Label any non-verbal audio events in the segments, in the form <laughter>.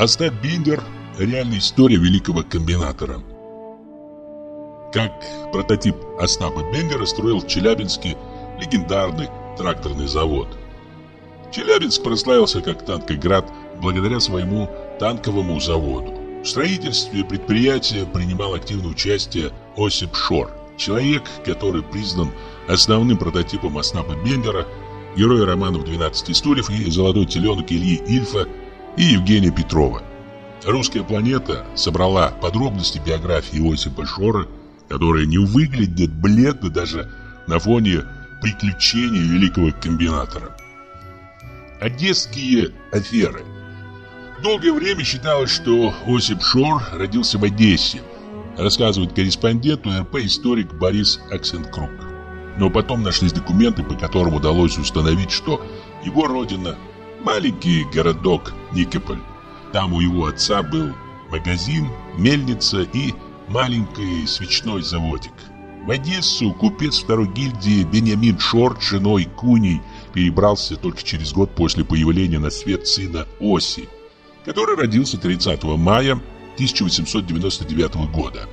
Остап Биндер – реальная история великого комбинатора. Как прототип Остапа Бендера строил в Челябинске легендарный тракторный завод. Челябинск прославился как танкоград благодаря своему танковому заводу. В строительстве предприятия принимал активное участие Осип Шор, человек, который признан основным прототипом Остапа Бендера, герой романов «12 стульев» и «Золотой теленок» Ильи Ильфа и Евгения Петрова. «Русская планета» собрала подробности биографии Осипа Шора, которые не выглядят бледно даже на фоне приключений великого комбинатора. Одесские аферы Долгое время считалось, что Осип Шор родился в Одессе, рассказывает корреспондент УРП историк Борис Аксенкруг. Но потом нашлись документы, по которым удалось установить, что его родина – маленький городок Никополь. Там у его отца был магазин, мельница и маленький свечной заводик. В Одессу купец второй гильдии Бениамин Шорт с женой Куней перебрался только через год после появления на свет сына Оси, который родился 30 мая 1899 года.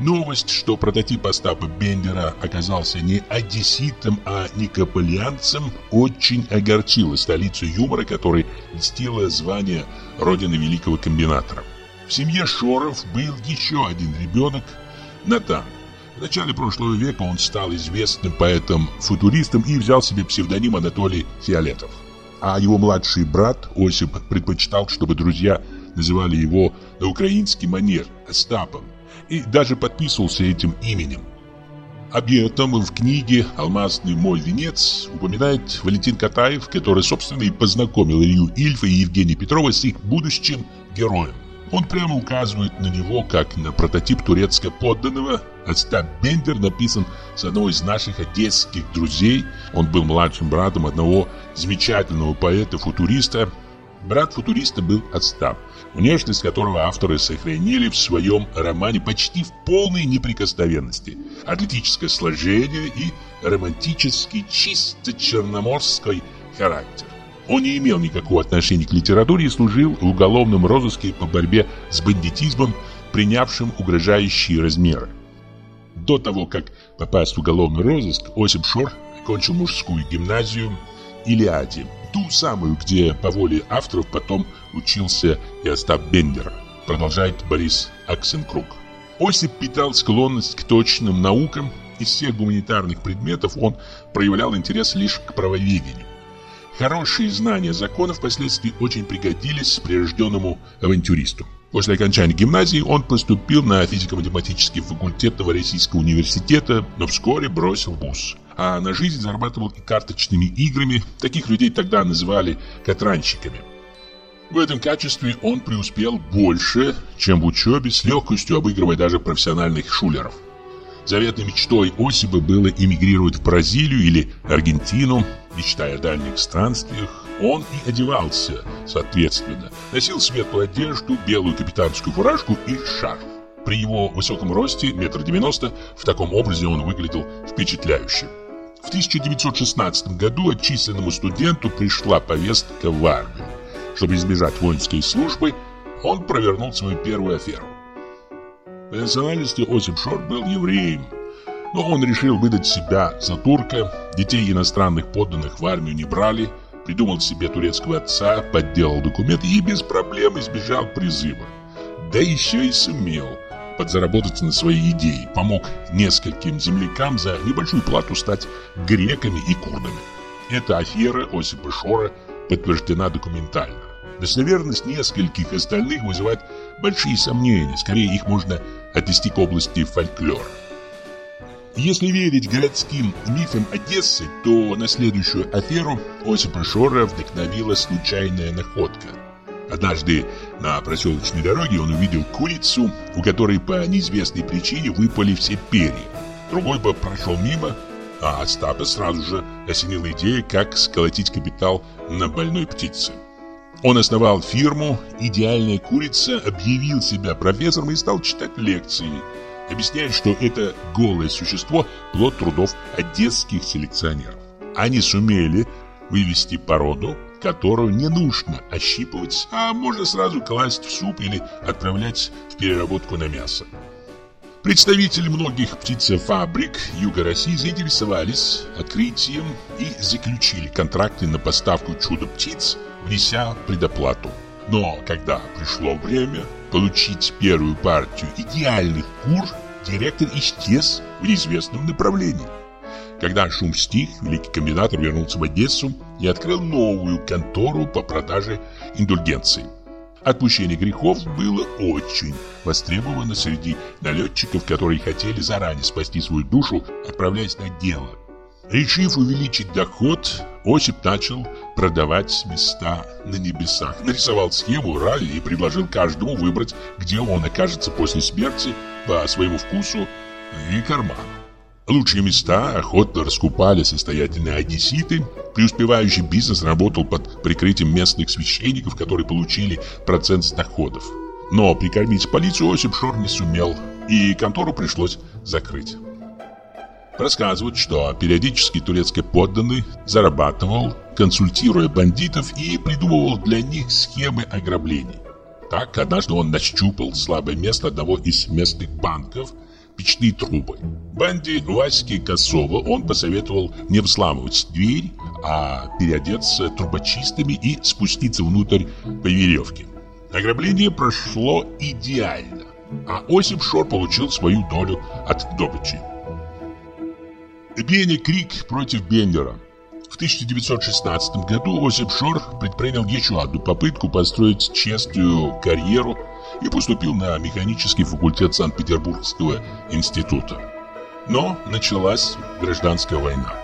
Новость, что прототип Остапа Бендера оказался не одесситом, а никополианцем, очень огорчила столицу юмора, которой льстило звание родины великого комбинатора. В семье Шоров был еще один ребенок – Натан. В начале прошлого века он стал известным поэтом-футуристом и взял себе псевдоним Анатолий Фиолетов. А его младший брат Осип предпочитал, чтобы друзья называли его на украинский манер Остапом и даже подписывался этим именем. Об этом в книге «Алмазный мой венец» упоминает Валентин Катаев, который, собственно, и познакомил Илью Ильфа и Евгения Петрова с их будущим героем. Он прямо указывает на него, как на прототип турецкого подданного. Остап Бендер написан с одного из наших одесских друзей. Он был младшим братом одного замечательного поэта-футуриста. Брат футуриста был Остап внешность которого авторы сохранили в своем романе почти в полной неприкосновенности. Атлетическое сложение и романтический чисто черноморский характер. Он не имел никакого отношения к литературе и служил в уголовном розыске по борьбе с бандитизмом, принявшим угрожающие размеры. До того, как попасть в уголовный розыск, Осип Шор окончил мужскую гимназию Илиаде Ту самую, где по воле авторов потом учился и Остап Бендер, продолжает Борис Аксенкруг. Осип питал склонность к точным наукам, из всех гуманитарных предметов он проявлял интерес лишь к правоведению. Хорошие знания законов впоследствии очень пригодились прирожденному авантюристу. После окончания гимназии он поступил на физико-математический факультет Новороссийского университета, но вскоре бросил вуз а на жизнь зарабатывал и карточными играми. Таких людей тогда называли катранщиками. В этом качестве он преуспел больше, чем в учебе, с легкостью обыгрывая даже профессиональных шулеров. Заветной мечтой Осипа было эмигрировать в Бразилию или Аргентину, мечтая о дальних странствиях. Он и одевался соответственно. Носил светлую одежду, белую капитанскую фуражку и шарф. При его высоком росте, метр девяносто, в таком образе он выглядел впечатляюще. В 1916 году отчисленному студенту пришла повестка в армию. Чтобы избежать воинской службы, он провернул свою первую аферу. По национальности Осип Шорт был евреем, но он решил выдать себя за турка, детей иностранных подданных в армию не брали, придумал себе турецкого отца, подделал документы и без проблем избежал призыва. Да еще и сумел – подзаработать на свои идеи, помог нескольким землякам за небольшую плату стать греками и курдами. Эта афера Осипа Шора подтверждена документально. Достоверность нескольких остальных вызывает большие сомнения, скорее их можно отнести к области фольклора. Если верить городским мифам Одессы, то на следующую аферу Осипа Шора вдохновила случайная находка – Однажды на проселочной дороге он увидел курицу, у которой по неизвестной причине выпали все перья. Другой бы прошел мимо, а Остапа сразу же осенила идея, как сколотить капитал на больной птице. Он основал фирму «Идеальная курица», объявил себя профессором и стал читать лекции, объясняя, что это голое существо – плод трудов одесских селекционеров. Они сумели вывести породу, которую не нужно ощипывать, а можно сразу класть в суп или отправлять в переработку на мясо. Представители многих птицефабрик Юга России заинтересовались открытием и заключили контракты на поставку чудо-птиц, внеся предоплату. Но когда пришло время получить первую партию идеальных кур, директор исчез в неизвестном направлении. Когда шум стих, великий комбинатор вернулся в Одессу и открыл новую контору по продаже индульгенций. Отпущение грехов было очень востребовано среди налетчиков, которые хотели заранее спасти свою душу, отправляясь на дело. Решив увеличить доход, Осип начал продавать места на небесах. Нарисовал схему ралли и предложил каждому выбрать, где он окажется после смерти по своему вкусу и карману. Лучшие места охотно раскупали состоятельные одесситы. Преуспевающий бизнес работал под прикрытием местных священников, которые получили процент с доходов. Но прикормить полицию Осип Шор не сумел, и контору пришлось закрыть. Рассказывают, что периодически турецкий подданный зарабатывал, консультируя бандитов и придумывал для них схемы ограблений. Так, однажды он нащупал слабое место одного из местных банков – печные трубы. Банде Васьки Косова он посоветовал не взламывать дверь, а переодеться трубочистами и спуститься внутрь по веревке. Ограбление прошло идеально, а Осип Шор получил свою долю от добычи. Бенни Крик против Бендера в 1916 году Осип Шор предпринял еще одну попытку построить честную карьеру и поступил на механический факультет Санкт-Петербургского института. Но началась гражданская война.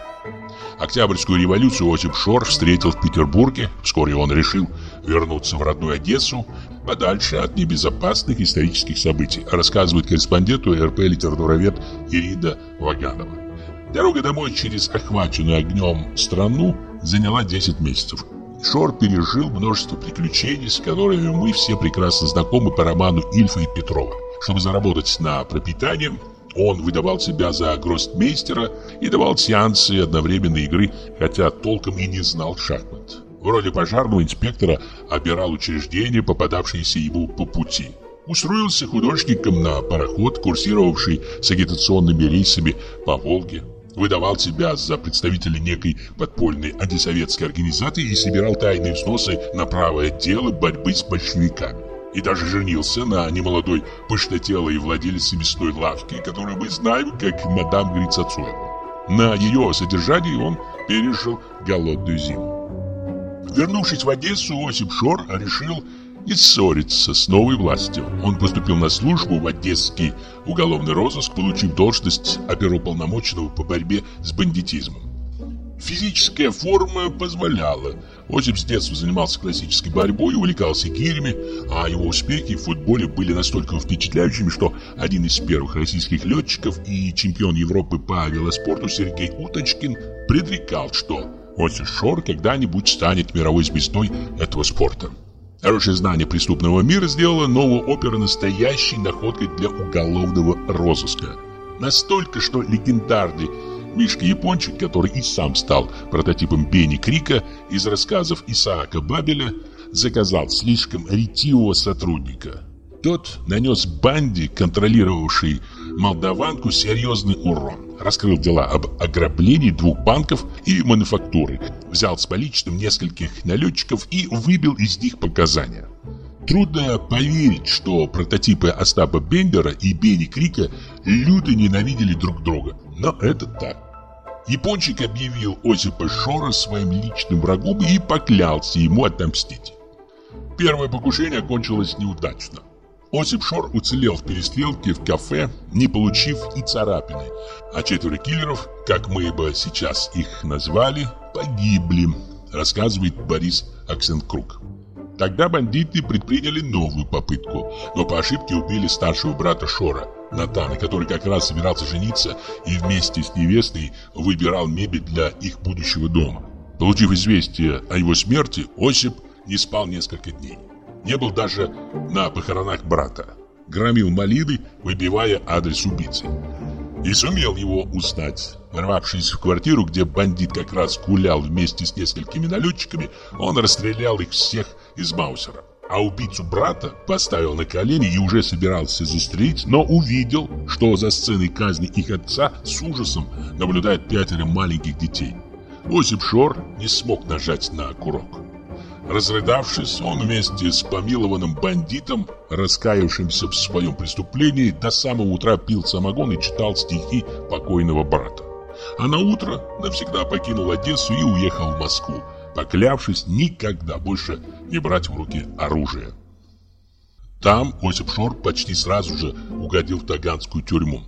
Октябрьскую революцию Осип Шор встретил в Петербурге. Вскоре он решил вернуться в родную Одессу, подальше от небезопасных исторических событий, рассказывает корреспонденту РП литературовед Ирида Ваганова. Дорога домой через охваченную огнем страну заняла 10 месяцев. Шор пережил множество приключений, с которыми мы все прекрасно знакомы по роману Ильфа и Петрова. Чтобы заработать на пропитание, он выдавал себя за гроссмейстера и давал сеансы одновременной игры, хотя толком и не знал шахмат. В роли пожарного инспектора обирал учреждения, попадавшиеся ему по пути. Устроился художником на пароход, курсировавший с агитационными рейсами по Волге выдавал себя за представителя некой подпольной антисоветской организации и собирал тайные взносы на правое дело борьбы с большевиками. И даже женился на немолодой пышнотелой владелице мясной лавки, которую мы знаем как мадам Грицацуева. На ее содержании он пережил голодную зиму. Вернувшись в Одессу, Осип Шор решил и ссориться с новой властью. Он поступил на службу в Одесский уголовный розыск, получив должность оперуполномоченного по борьбе с бандитизмом. Физическая форма позволяла. Осип с детства занимался классической борьбой и увлекался гирями, а его успехи в футболе были настолько впечатляющими, что один из первых российских летчиков и чемпион Европы по велоспорту Сергей Уточкин предрекал, что Осип Шор когда-нибудь станет мировой звездой этого спорта. Хорошее знание преступного мира сделало новую оперу настоящей находкой для уголовного розыска. Настолько, что легендарный Мишка Япончик, который и сам стал прототипом Бенни Крика из рассказов Исаака Бабеля, заказал слишком ретивого сотрудника. Тот нанес банде, контролировавшей молдаванку, серьезный урон раскрыл дела об ограблении двух банков и мануфактуры, взял с поличным нескольких налетчиков и выбил из них показания. Трудно поверить, что прототипы Остапа Бендера и Бенни Крика люто ненавидели друг друга, но это так. Япончик объявил Осипа Шора своим личным врагом и поклялся ему отомстить. Первое покушение окончилось неудачно. Осип Шор уцелел в перестрелке в кафе, не получив и царапины, а четверо киллеров, как мы бы сейчас их назвали, погибли, рассказывает Борис Аксенкруг. Тогда бандиты предприняли новую попытку, но по ошибке убили старшего брата Шора, Натана, который как раз собирался жениться и вместе с невестой выбирал мебель для их будущего дома. Получив известие о его смерти, Осип не спал несколько дней не был даже на похоронах брата. Громил молитвы, выбивая адрес убийцы. и сумел его узнать. Ворвавшись в квартиру, где бандит как раз гулял вместе с несколькими налетчиками, он расстрелял их всех из Маусера. А убийцу брата поставил на колени и уже собирался застрелить, но увидел, что за сценой казни их отца с ужасом наблюдают пятеро маленьких детей. Осип Шор не смог нажать на курок. Разрыдавшись, он вместе с помилованным бандитом, раскаявшимся в своем преступлении, до самого утра пил самогон и читал стихи покойного брата. А на утро навсегда покинул Одессу и уехал в Москву, поклявшись никогда больше не брать в руки оружие. Там Осип Шор почти сразу же угодил в Таганскую тюрьму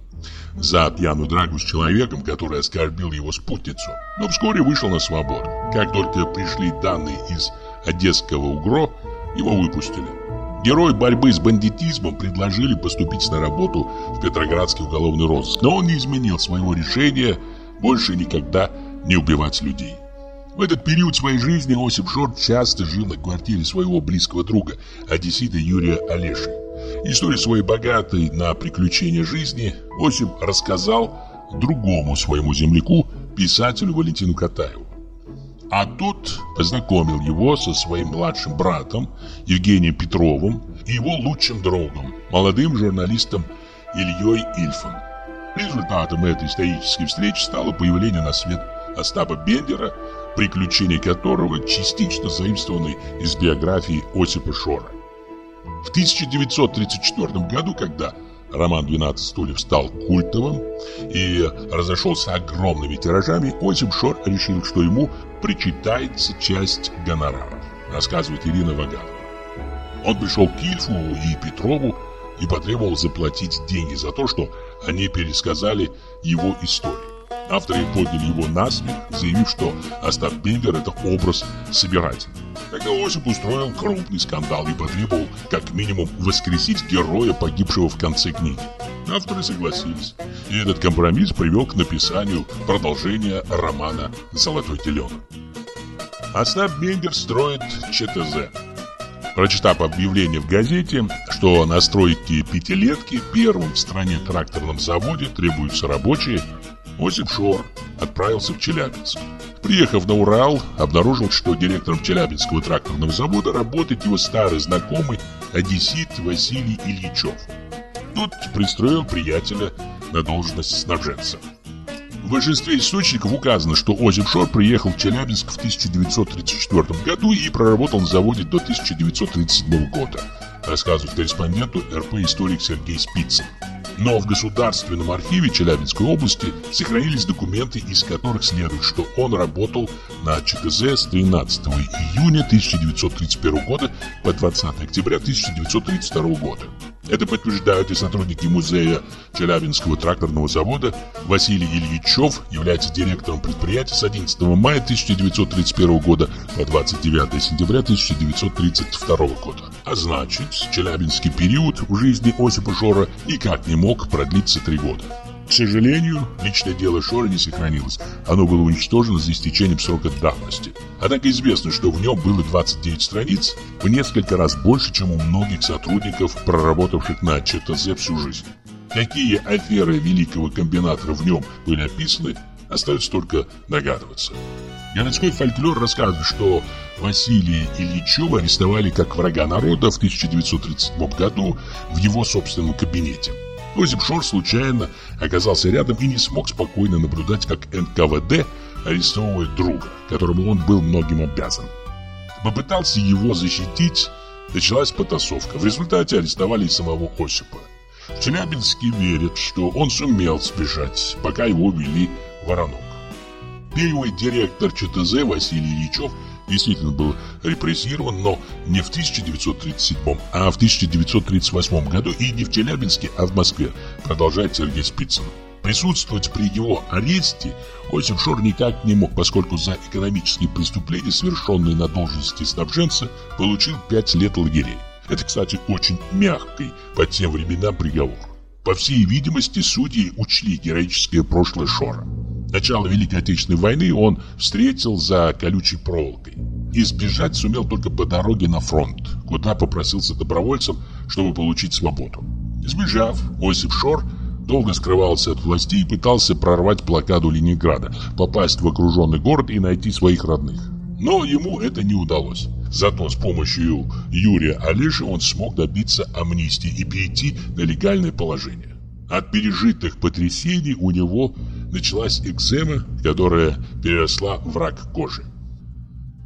за пьяную драку с человеком, который оскорбил его спутницу, но вскоре вышел на свободу. Как только пришли данные из Одесского УГРО, его выпустили. Герой борьбы с бандитизмом предложили поступить на работу в Петроградский уголовный розыск, но он не изменил своего решения больше никогда не убивать людей. В этот период своей жизни Осип Шорт часто жил на квартире своего близкого друга, одессита Юрия Олеши. Историю своей богатой на приключения жизни Осип рассказал другому своему земляку, писателю Валентину Катаеву. А тот познакомил его со своим младшим братом Евгением Петровым и его лучшим другом, молодым журналистом Ильей Ильфом. Результатом этой исторической встречи стало появление на свет Остапа Бендера, приключения которого частично заимствованы из биографии Осипа Шора. В 1934 году, когда роман «12 стульев» стал культовым и разошелся огромными тиражами, Осип Шор решил, что ему причитается часть гонорара, рассказывает Ирина Ваганова. Он пришел к Ильфу и Петрову и потребовал заплатить деньги за то, что они пересказали его историю. Авторы подняли его на смех, заявив, что Остап Бендер – это образ собирателя. Тогда Осип устроил крупный скандал и потребовал как минимум воскресить героя, погибшего в конце книги. Авторы согласились, и этот компромисс привел к написанию продолжения романа «Золотой теленок». Остап Бендер строит ЧТЗ. Прочитав объявление в газете, что на стройке пятилетки первым в стране тракторном заводе требуются рабочие, Осип Шор отправился в Челябинск. Приехав на Урал, обнаружил, что директором Челябинского тракторного завода работает его старый знакомый одессит Василий Ильичев. Тот пристроил приятеля на должность снабженца. В большинстве источников указано, что Озим Шор приехал в Челябинск в 1934 году и проработал на заводе до 1937 года, рассказывает корреспонденту РП историк Сергей Спицын. Но в Государственном архиве Челябинской области сохранились документы, из которых следует, что он работал на ЧТЗ с 13 июня 1931 года по 20 октября 1932 года. Это подтверждают и сотрудники музея Челябинского тракторного завода. Василий Ильичев является директором предприятия с 11 мая 1931 года по 29 сентября 1932 года. А значит, челябинский период в жизни Осипа Шора никак не мог продлиться три года. К сожалению, личное дело Шора не сохранилось. Оно было уничтожено за истечением срока давности. Однако известно, что в нем было 29 страниц, в несколько раз больше, чем у многих сотрудников, проработавших на ЧТЗ всю жизнь. Какие аферы великого комбинатора в нем были описаны, остается только догадываться. Городской фольклор рассказывает, что Василия Ильичева арестовали как врага народа в 1937 году в его собственном кабинете. Озип Шор случайно оказался рядом и не смог спокойно наблюдать, как НКВД арестовывает друга, которому он был многим обязан. Попытался его защитить, началась потасовка. В результате арестовали и самого Осипа. В Челябинске верят, что он сумел сбежать, пока его вели Воронок. Первый директор ЧТЗ Василий Ильичев – действительно был репрессирован, но не в 1937, а в 1938 году и не в Челябинске, а в Москве, продолжает Сергей Спицын. Присутствовать при его аресте Осип Шор никак не мог, поскольку за экономические преступления, совершенные на должности снабженца, получил 5 лет лагерей. Это, кстати, очень мягкий по тем временам приговор. По всей видимости, судьи учли героическое прошлое Шора. Начало Великой Отечественной войны он встретил за колючей проволокой. И сбежать сумел только по дороге на фронт, куда попросился добровольцем, чтобы получить свободу. Сбежав, Осип Шор долго скрывался от властей и пытался прорвать блокаду Ленинграда, попасть в окруженный город и найти своих родных. Но ему это не удалось. Зато с помощью Юрия Олеши он смог добиться амнистии и перейти на легальное положение. От пережитых потрясений у него началась экзема, которая переросла в рак кожи.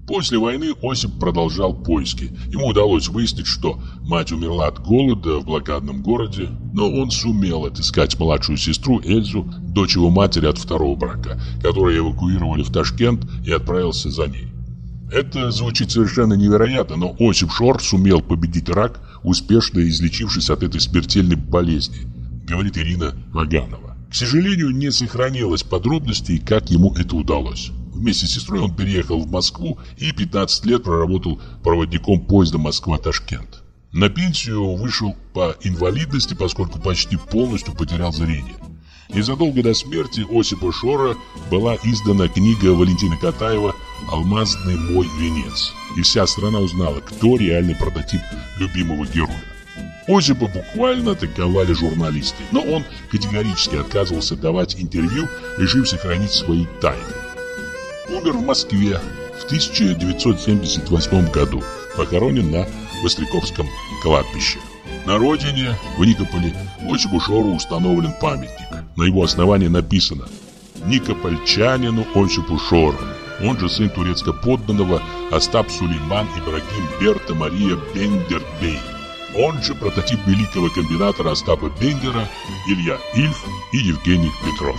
После войны Осип продолжал поиски. Ему удалось выяснить, что мать умерла от голода в блокадном городе, но он сумел отыскать младшую сестру Эльзу, дочь его матери от второго брака, которую эвакуировали в Ташкент и отправился за ней. Это звучит совершенно невероятно, но Осип Шор сумел победить рак, успешно излечившись от этой смертельной болезни, говорит Ирина Ваганова. К сожалению, не сохранилось подробностей, как ему это удалось. Вместе с сестрой он переехал в Москву и 15 лет проработал проводником поезда Москва-Ташкент. На пенсию вышел по инвалидности, поскольку почти полностью потерял зрение. Незадолго до смерти Осипа Шора была издана книга Валентина Катаева «Алмазный мой венец». И вся страна узнала, кто реальный прототип любимого героя. Осипа буквально атаковали журналисты, но он категорически отказывался давать интервью, решив сохранить свои тайны. Умер в Москве в 1978 году, похоронен на Востряковском кладбище. На родине, в Никополе, Осипу Шору установлен памятник. На его основании написано «Никопольчанину Осипу Шору». Он же сын турецко-подданного Остап Сулейман Ибрагим Берта Мария Бендербей. Он же прототип великого комбинатора Остапа Бендера Илья Ильф и Евгений Петров.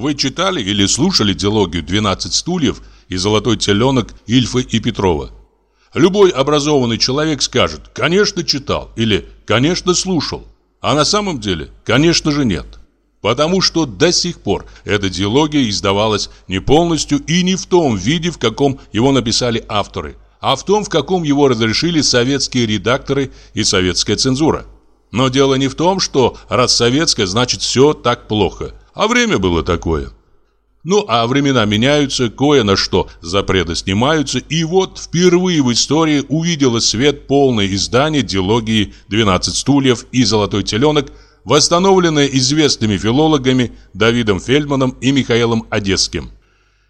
Вы читали или слушали диалогию «12 стульев» и «Золотой теленок» Ильфа и Петрова? Любой образованный человек скажет «конечно читал» или «конечно слушал», а на самом деле, конечно же, нет. Потому что до сих пор эта диалогия издавалась не полностью и не в том виде, в каком его написали авторы, а в том, в каком его разрешили советские редакторы и советская цензура. Но дело не в том, что раз советская, значит все так плохо – а время было такое. Ну, а времена меняются, кое на что запреты снимаются, и вот впервые в истории увидело свет полное издание дилогии «12 стульев» и «Золотой теленок», восстановленное известными филологами Давидом Фельдманом и Михаилом Одесским.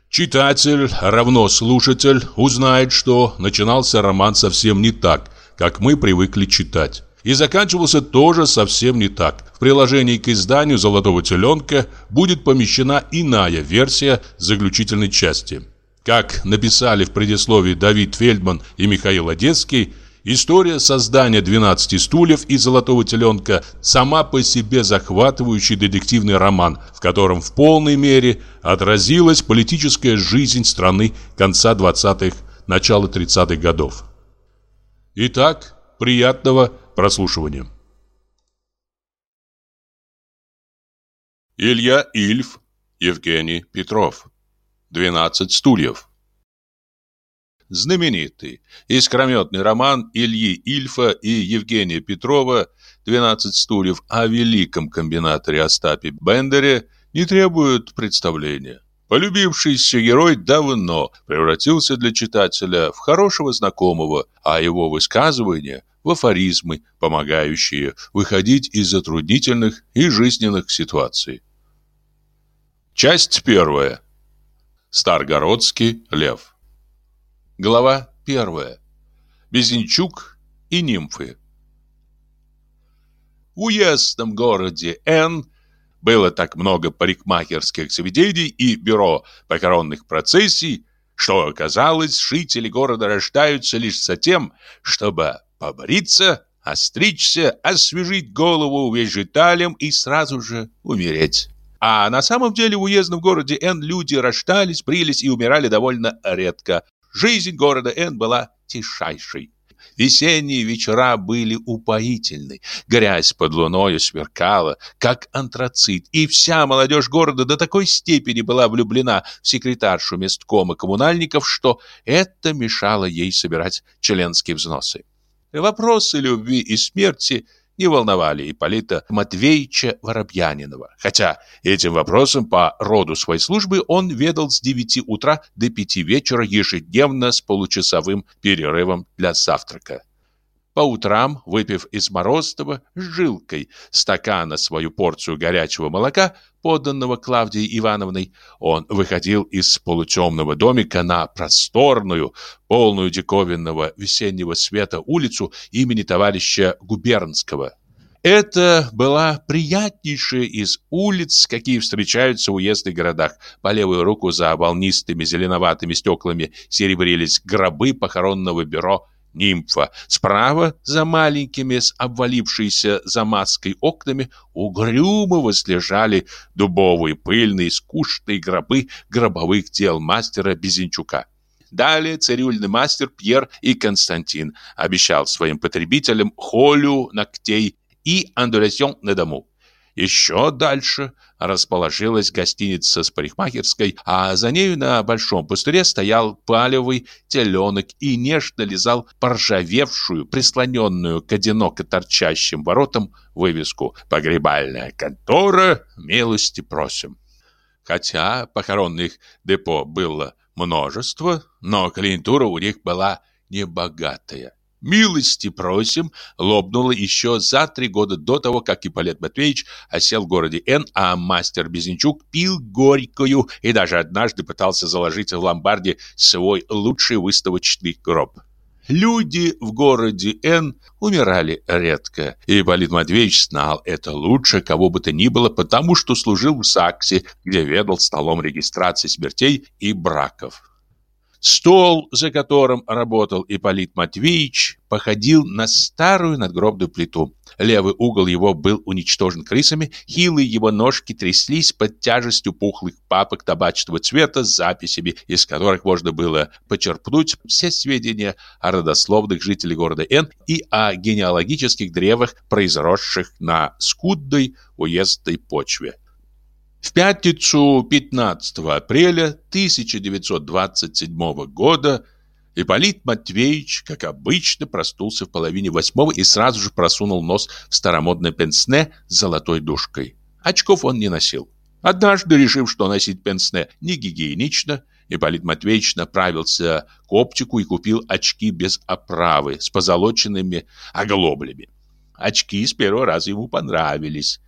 Читатель, равно слушатель, узнает, что начинался роман совсем не так, как мы привыкли читать. И заканчивался тоже совсем не так. В приложении к изданию «Золотого теленка» будет помещена иная версия заключительной части. Как написали в предисловии Давид Фельдман и Михаил Одесский, история создания «12 стульев» и «Золотого теленка» сама по себе захватывающий детективный роман, в котором в полной мере отразилась политическая жизнь страны конца 20-х, начала 30-х годов. Итак, приятного прослушивания. Илья Ильф, Евгений Петров. 12 стульев. Знаменитый, искрометный роман Ильи Ильфа и Евгения Петрова «12 стульев» о великом комбинаторе Остапе Бендере не требует представления. Полюбившийся герой давно превратился для читателя в хорошего знакомого, а его высказывания в афоризмы, помогающие выходить из затруднительных и жизненных ситуаций. Часть первая. Старгородский лев. Глава первая. Безенчук и нимфы. В уездном городе Н было так много парикмахерских заведений и бюро похоронных процессий, что оказалось, жители города рождаются лишь за тем, чтобы побриться, остричься, освежить голову вежиталем и сразу же умереть. А на самом деле в уездном городе Н люди рождались, брились и умирали довольно редко. Жизнь города Н была тишайшей. Весенние вечера были упоительны. Грязь под луною сверкала, как антрацит, и вся молодежь города до такой степени была влюблена в секретаршу месткома коммунальников, что это мешало ей собирать членские взносы. Вопросы любви и смерти – не волновали Ипполита Матвеевича Воробьянинова. Хотя этим вопросом по роду своей службы он ведал с 9 утра до 5 вечера ежедневно с получасовым перерывом для завтрака. По утрам, выпив из морозного с жилкой стакана свою порцию горячего молока, поданного Клавдией Ивановной, он выходил из полутемного домика на просторную, полную диковинного весеннего света улицу имени товарища Губернского. Это была приятнейшая из улиц, какие встречаются в уездных городах. По левую руку за волнистыми зеленоватыми стеклами серебрились гробы похоронного бюро нимфа. Справа, за маленькими, с обвалившейся замазкой окнами, угрюмо возлежали дубовые, пыльные, скучные гробы гробовых дел мастера Безенчука. Далее цирюльный мастер Пьер и Константин обещал своим потребителям холю ногтей и андуляцион на дому. Еще дальше расположилась гостиница с парикмахерской, а за нею на большом пустыре стоял палевый теленок и нежно лизал поржавевшую, прислоненную к одиноко торчащим воротам вывеску «Погребальная контора, милости просим». Хотя похоронных депо было множество, но клиентура у них была небогатая. Милости просим, лопнуло еще за три года до того, как Ипполит Матвеевич осел в городе Н, а мастер Безенчук пил горькую и даже однажды пытался заложить в ломбарде свой лучший выставочный гроб. Люди в городе Н умирали редко, и Ипполит Матвеевич знал это лучше кого бы то ни было, потому что служил в САКСе, где ведал столом регистрации смертей и браков. Стол, за которым работал Ипполит Матвеевич, походил на старую надгробную плиту. Левый угол его был уничтожен крысами, хилые его ножки тряслись под тяжестью пухлых папок табачного цвета с записями, из которых можно было почерпнуть все сведения о родословных жителей города Н и о генеалогических древах, произросших на скудной уездной почве. В пятницу 15 апреля 1927 года Ипполит Матвеевич, как обычно, проснулся в половине восьмого и сразу же просунул нос в старомодное пенсне с золотой дужкой. Очков он не носил. Однажды, решив, что носить пенсне не гигиенично, Ипполит Матвеевич направился к оптику и купил очки без оправы с позолоченными оглоблями. Очки с первого раза ему понравились.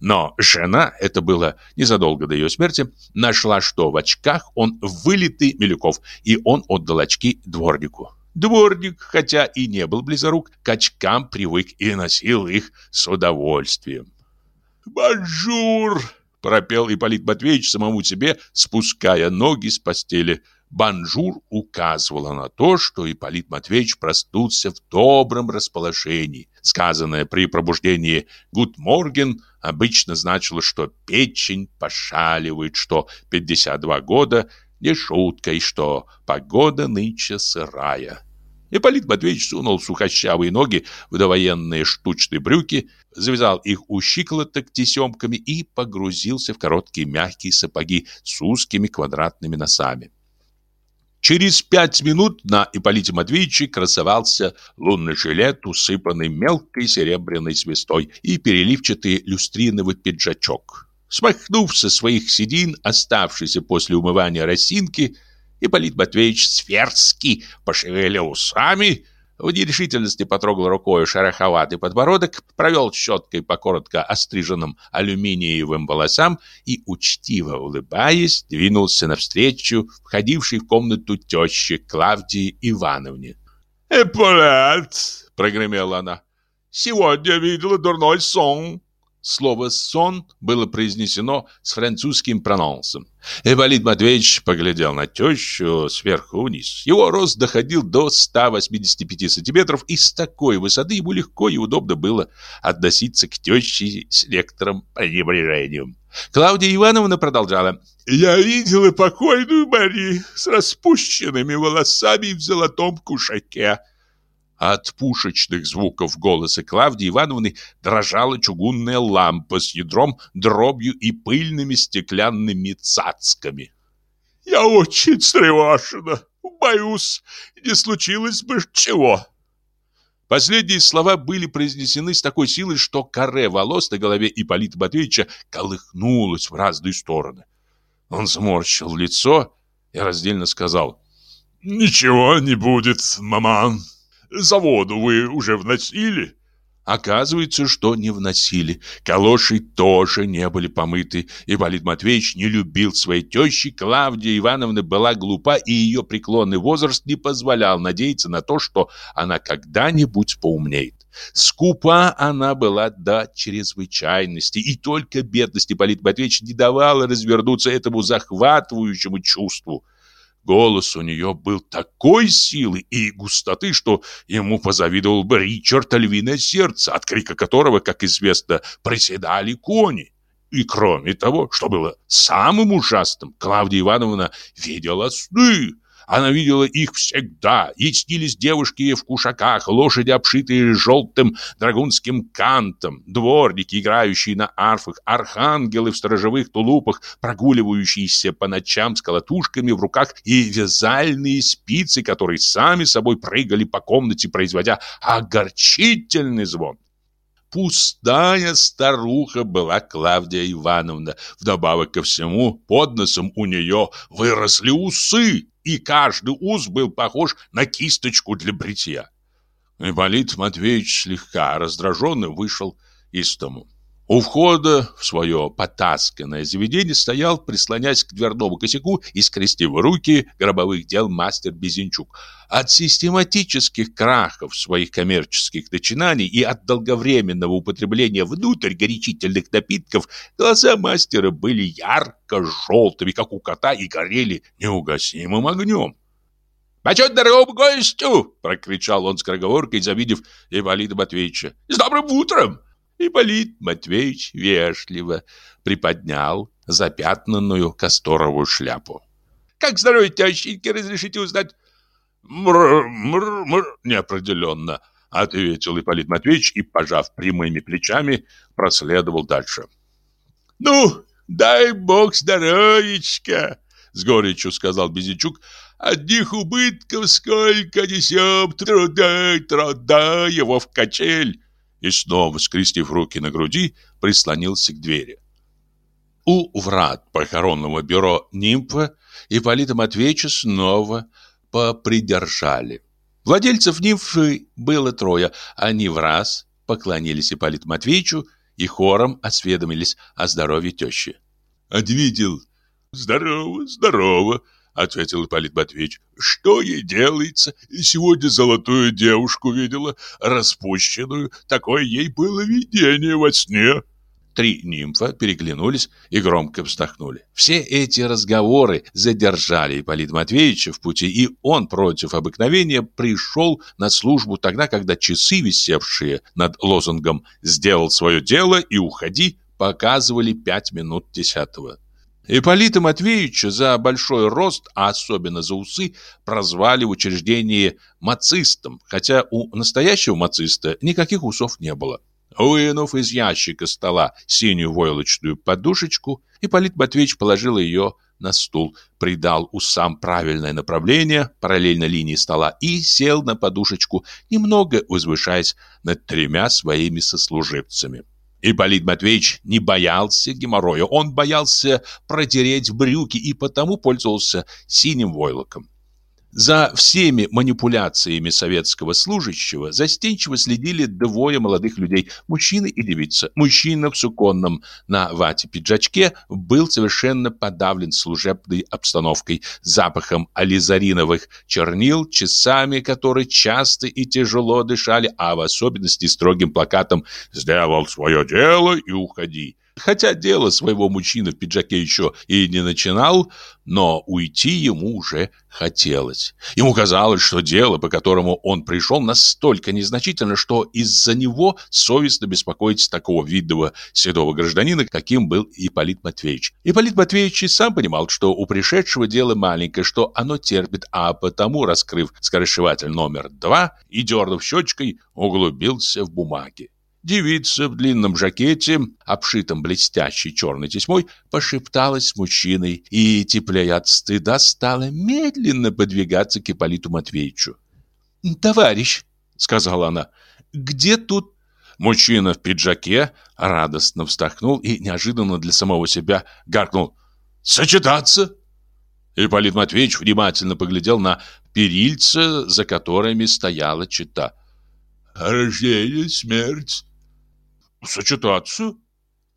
Но жена, это было незадолго до ее смерти, нашла, что в очках он вылитый Милюков, и он отдал очки дворнику. Дворник, хотя и не был близорук, к очкам привык и носил их с удовольствием. «Bonjour!» — пропел Ипполит Матвеевич самому себе, спуская ноги с постели – Bonjour указывало на то, что Ипполит Матвеевич проснулся в добром расположении. Сказанное при пробуждении «Гуд Морген» обычно значило, что печень пошаливает, что 52 года не шутка и что погода нынче сырая. Ипполит Матвеевич сунул сухощавые ноги в довоенные штучные брюки, завязал их у щиколоток тесемками и погрузился в короткие мягкие сапоги с узкими квадратными носами. Через пять минут на Ипполите Матвеевиче красовался лунный жилет, усыпанный мелкой серебряной звездой и переливчатый люстриновый пиджачок. Смахнув со своих седин, оставшийся после умывания росинки, Ипполит Матвеевич Сверский пошевелил усами – в нерешительности потрогал рукой шероховатый подбородок, провел щеткой по коротко остриженным алюминиевым волосам и, учтиво улыбаясь, двинулся навстречу входившей в комнату тещи Клавдии Ивановне. «Эполет!» — прогремела она. «Сегодня видела дурной сон. Слово «сон» было произнесено с французским прононсом. Эвалид Матвеевич поглядел на тещу сверху вниз. Его рост доходил до 185 сантиметров, и с такой высоты ему легко и удобно было относиться к теще с некоторым пренебрежением. Клавдия Ивановна продолжала. «Я видела покойную Мари с распущенными волосами в золотом кушаке. От пушечных звуков голоса Клавдии Ивановны дрожала чугунная лампа с ядром, дробью и пыльными стеклянными цацками. «Я очень встревожена. Боюсь, не случилось бы чего». Последние слова были произнесены с такой силой, что каре волос на голове Ипполита Матвеевича колыхнулось в разные стороны. Он сморщил лицо и раздельно сказал «Ничего не будет, маман. Заводу вы уже вносили?» Оказывается, что не вносили. Калоши тоже не были помыты. Ипполит Матвеевич не любил своей тещи. Клавдия Ивановна была глупа, и ее преклонный возраст не позволял надеяться на то, что она когда-нибудь поумнеет. Скупа она была до чрезвычайности, и только бедность Ипполита Матвеевича не давала развернуться этому захватывающему чувству. Голос у нее был такой силы и густоты, что ему позавидовал бы Ричард Львиное Сердце, от крика которого, как известно, приседали кони. И кроме того, что было самым ужасным, Клавдия Ивановна видела сны. Она видела их всегда. Ей девушки в кушаках, лошади, обшитые желтым драгунским кантом, дворники, играющие на арфах, архангелы в сторожевых тулупах, прогуливающиеся по ночам с колотушками в руках и вязальные спицы, которые сами собой прыгали по комнате, производя огорчительный звон. Пустая старуха была Клавдия Ивановна. Вдобавок ко всему, под носом у нее выросли усы, и каждый ус был похож на кисточку для бритья. Ипполит Матвеевич слегка раздраженно вышел из дому. У входа в свое потасканное заведение стоял, прислонясь к дверному косяку и скрестив руки гробовых дел мастер Безенчук. От систематических крахов своих коммерческих начинаний и от долговременного употребления внутрь горячительных напитков глаза мастера были ярко-желтыми, как у кота, и горели неугасимым огнем. «Почет дорогому гостю!» — прокричал он с скороговоркой, завидев Ипполита Матвеевича. «С добрым утром!» Ипполит Матвеевич вежливо приподнял запятнанную касторовую шляпу. «Как здоровье, тещеньки, разрешите узнать?» «Мр-мр-мр», неопределенно ответил Ипполит Матвеевич и, пожав прямыми плечами, проследовал дальше. «Ну, дай бог здоровечка!» — с горечью сказал Безичук. «Одних убытков сколько несем, труда, труда его в качель!» И снова, скрестив руки на груди, прислонился к двери. У врат похоронного бюро «Нимфа» Ипполита Матвеевича снова попридержали. Владельцев «Нимфы» было трое. Они в раз поклонились Ипполиту Матвеевичу и хором осведомились о здоровье тещи. «Ответил, здорово, здорово», ответил Ипполит Матвеевич. Что ей делается? Сегодня золотую девушку видела, распущенную. Такое ей было видение во сне. Три нимфа переглянулись и громко вздохнули. Все эти разговоры задержали Ипполита Матвеевича в пути, и он против обыкновения пришел на службу тогда, когда часы, висевшие над лозунгом «Сделал свое дело и уходи», показывали пять минут десятого. Ипполита Матвеевича за большой рост, а особенно за усы, прозвали в учреждении мацистом, хотя у настоящего мациста никаких усов не было. Вынув из ящика стола синюю войлочную подушечку, Ипполит Матвеевич положил ее на стул, придал усам правильное направление, параллельно линии стола, и сел на подушечку, немного возвышаясь над тремя своими сослуживцами. Ипполит Матвеевич не боялся геморроя, он боялся протереть брюки и потому пользовался синим войлоком. За всеми манипуляциями советского служащего застенчиво следили двое молодых людей, мужчина и девица. Мужчина в суконном на вате пиджачке был совершенно подавлен служебной обстановкой, запахом ализариновых чернил, часами, которые часто и тяжело дышали, а в особенности строгим плакатом «Сделал свое дело и уходи». Хотя дело своего мужчины в пиджаке еще и не начинал, но уйти ему уже хотелось. Ему казалось, что дело, по которому он пришел, настолько незначительно, что из-за него совестно беспокоить такого видного седого гражданина, каким был Ипполит Матвеевич. Ипполит Матвеевич и сам понимал, что у пришедшего дело маленькое, что оно терпит, а потому, раскрыв скоросшиватель номер два и дернув щечкой, углубился в бумаги. Девица в длинном жакете, обшитом блестящей черной тесьмой, пошепталась с мужчиной и, теплея от стыда, стала медленно подвигаться к Ипполиту Матвеевичу. «Товарищ», — сказала она, — «где тут...» Мужчина в пиджаке радостно вздохнул и неожиданно для самого себя гаркнул «Сочетаться!» Ипполит Матвеевич внимательно поглядел на перильца, за которыми стояла чита. «Рождение, смерть, «Сочетаться?»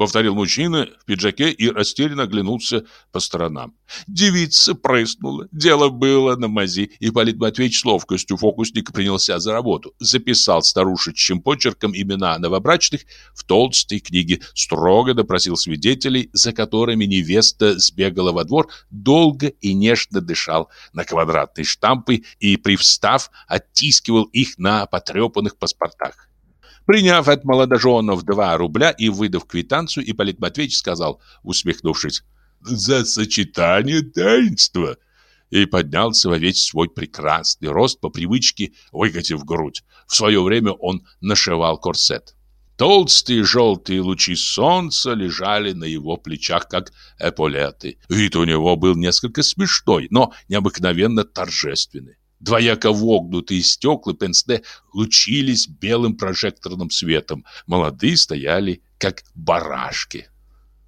Повторил мужчина в пиджаке и растерянно оглянулся по сторонам. Девица прыснула. Дело было на мази. И Полит Матвеевич с ловкостью фокусника принялся за работу. Записал старушечьим почерком имена новобрачных в толстой книге. Строго допросил свидетелей, за которыми невеста сбегала во двор, долго и нежно дышал на квадратные штампы и, привстав, оттискивал их на потрепанных паспортах. Приняв от молодоженов два рубля и выдав квитанцию, Ипполит Матвеевич сказал, усмехнувшись, «За сочетание таинства!» и поднялся во весь свой прекрасный рост по привычке, выкатив грудь. В свое время он нашивал корсет. Толстые желтые лучи солнца лежали на его плечах, как эполеты. Вид у него был несколько смешной, но необыкновенно торжественный. Двояко вогнутые стекла пенсне лучились белым прожекторным светом. Молодые стояли, как барашки.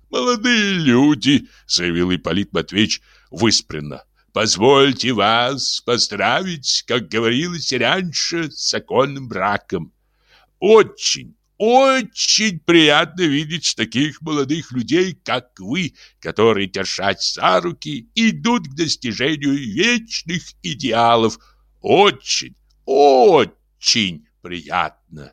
«Молодые люди!» — заявил Ипполит Матвеевич выспренно. «Позвольте вас поздравить, как говорилось раньше, с окольным браком. Очень, очень приятно видеть таких молодых людей, как вы, которые, держась за руки, идут к достижению вечных идеалов. Очень, очень приятно.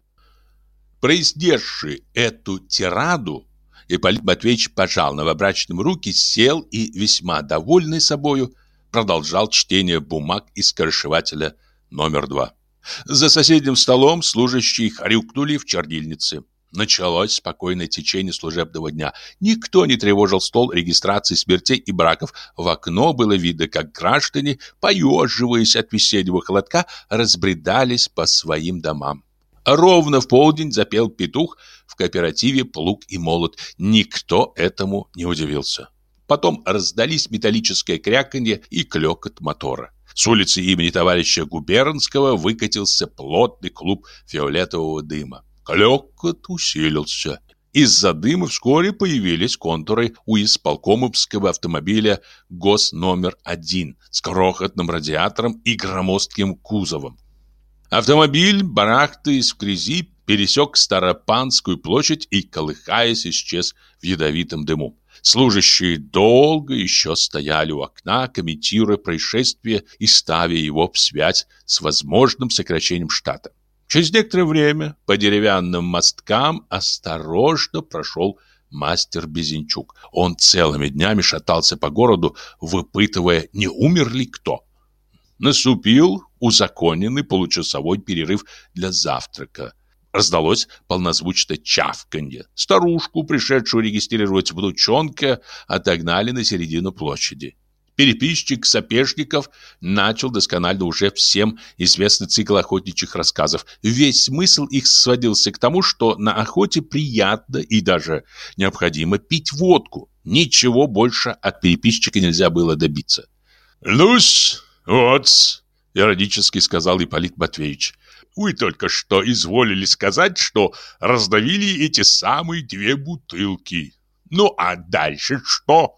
Произнесший эту тираду, Ипполит Матвеевич пожал новобрачным руки, сел и, весьма довольный собою, продолжал чтение бумаг из скоршевателя номер два. За соседним столом служащие хрюкнули в чернильнице. Началось спокойное течение служебного дня. Никто не тревожил стол регистрации смертей и браков. В окно было видно, как граждане, поеживаясь от весеннего холодка, разбредались по своим домам. Ровно в полдень запел петух в кооперативе «Плуг и молот». Никто этому не удивился. Потом раздались металлическое кряканье и клёкот мотора. С улицы имени товарища Губернского выкатился плотный клуб фиолетового дыма. Клёкот усилился. Из-за дыма вскоре появились контуры у исполкомовского автомобиля ГОС номер один с крохотным радиатором и громоздким кузовом. Автомобиль, барахтаясь в грязи, пересек Старопанскую площадь и, колыхаясь, исчез в ядовитом дыму. Служащие долго еще стояли у окна, комментируя происшествие и ставя его в связь с возможным сокращением штата. Через некоторое время по деревянным мосткам осторожно прошел мастер Безенчук. Он целыми днями шатался по городу, выпытывая, не умер ли кто. Наступил узаконенный получасовой перерыв для завтрака. Раздалось полнозвучное чавканье. Старушку, пришедшую регистрировать внучонка, отогнали на середину площади. Переписчик Сапежников начал досконально уже всем известный цикл охотничьих рассказов. Весь смысл их сводился к тому, что на охоте приятно и даже необходимо пить водку. Ничего больше от переписчика нельзя было добиться. «Ну-с, вот иронически сказал Ипполит Матвеевич. Вы только что изволили сказать, что раздавили эти самые две бутылки. Ну а дальше что?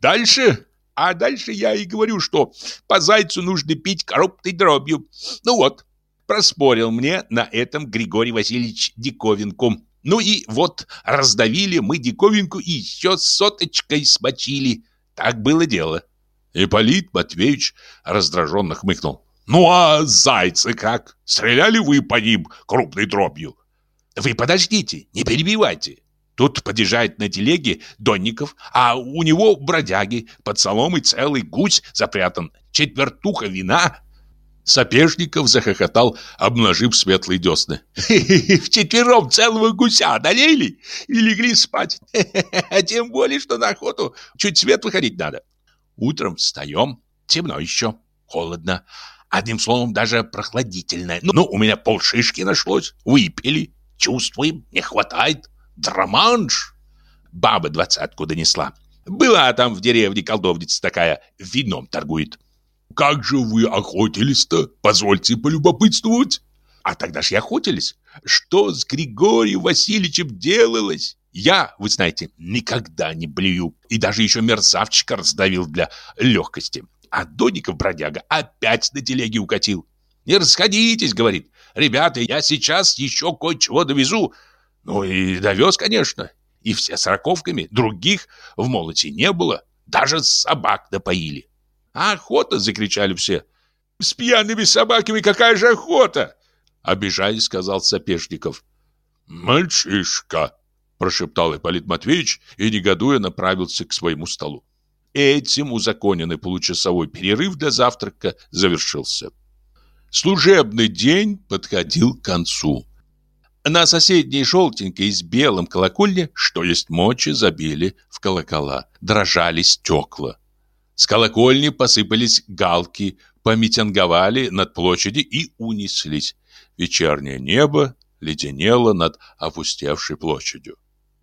Дальше? А дальше я и говорю, что по зайцу нужно пить коробкой дробью. Ну вот, проспорил мне на этом Григорий Васильевич Диковинку. Ну и вот, раздавили мы Диковинку и еще соточкой смочили. Так было дело. Ипполит Матвеевич раздраженно хмыкнул. Ну а зайцы как? Стреляли вы по ним крупной дробью? Вы подождите, не перебивайте. Тут подъезжает на телеге Донников, а у него бродяги, под соломой целый гусь запрятан, четвертуха вина. Соперников захохотал, обнажив светлые десны. <laughs> Вчетвером целого гуся одолели и легли спать. <laughs> Тем более, что на охоту чуть свет выходить надо. Утром встаем, темно еще, холодно. Одним словом, даже прохладительно. Ну, у меня полшишки нашлось, выпили, чувствуем, не хватает. Драманш. Баба двадцатку донесла. Была там в деревне колдовница такая, вином торгует. Как же вы охотились-то? Позвольте полюбопытствовать. А тогда ж и охотились. Что с Григорием Васильевичем делалось? Я, вы знаете, никогда не блюю. И даже еще мерзавчика раздавил для легкости. А Доников бродяга опять на телеге укатил. «Не расходитесь», — говорит. «Ребята, я сейчас еще кое-чего довезу». Ну и довез, конечно. И все сороковками. Других в молоте не было. Даже собак допоили. А охота, закричали все. С пьяными собаками какая же охота? Обижаясь, сказал Сапежников. Мальчишка, прошептал Ипполит Матвеевич и, негодуя, направился к своему столу. Этим узаконенный получасовой перерыв до завтрака завершился. Служебный день подходил к концу. На соседней желтенькой с белым колокольне, что есть мочи, забили в колокола, дрожали стекла. С колокольни посыпались галки, помитинговали над площадью и унеслись. Вечернее небо леденело над опустевшей площадью.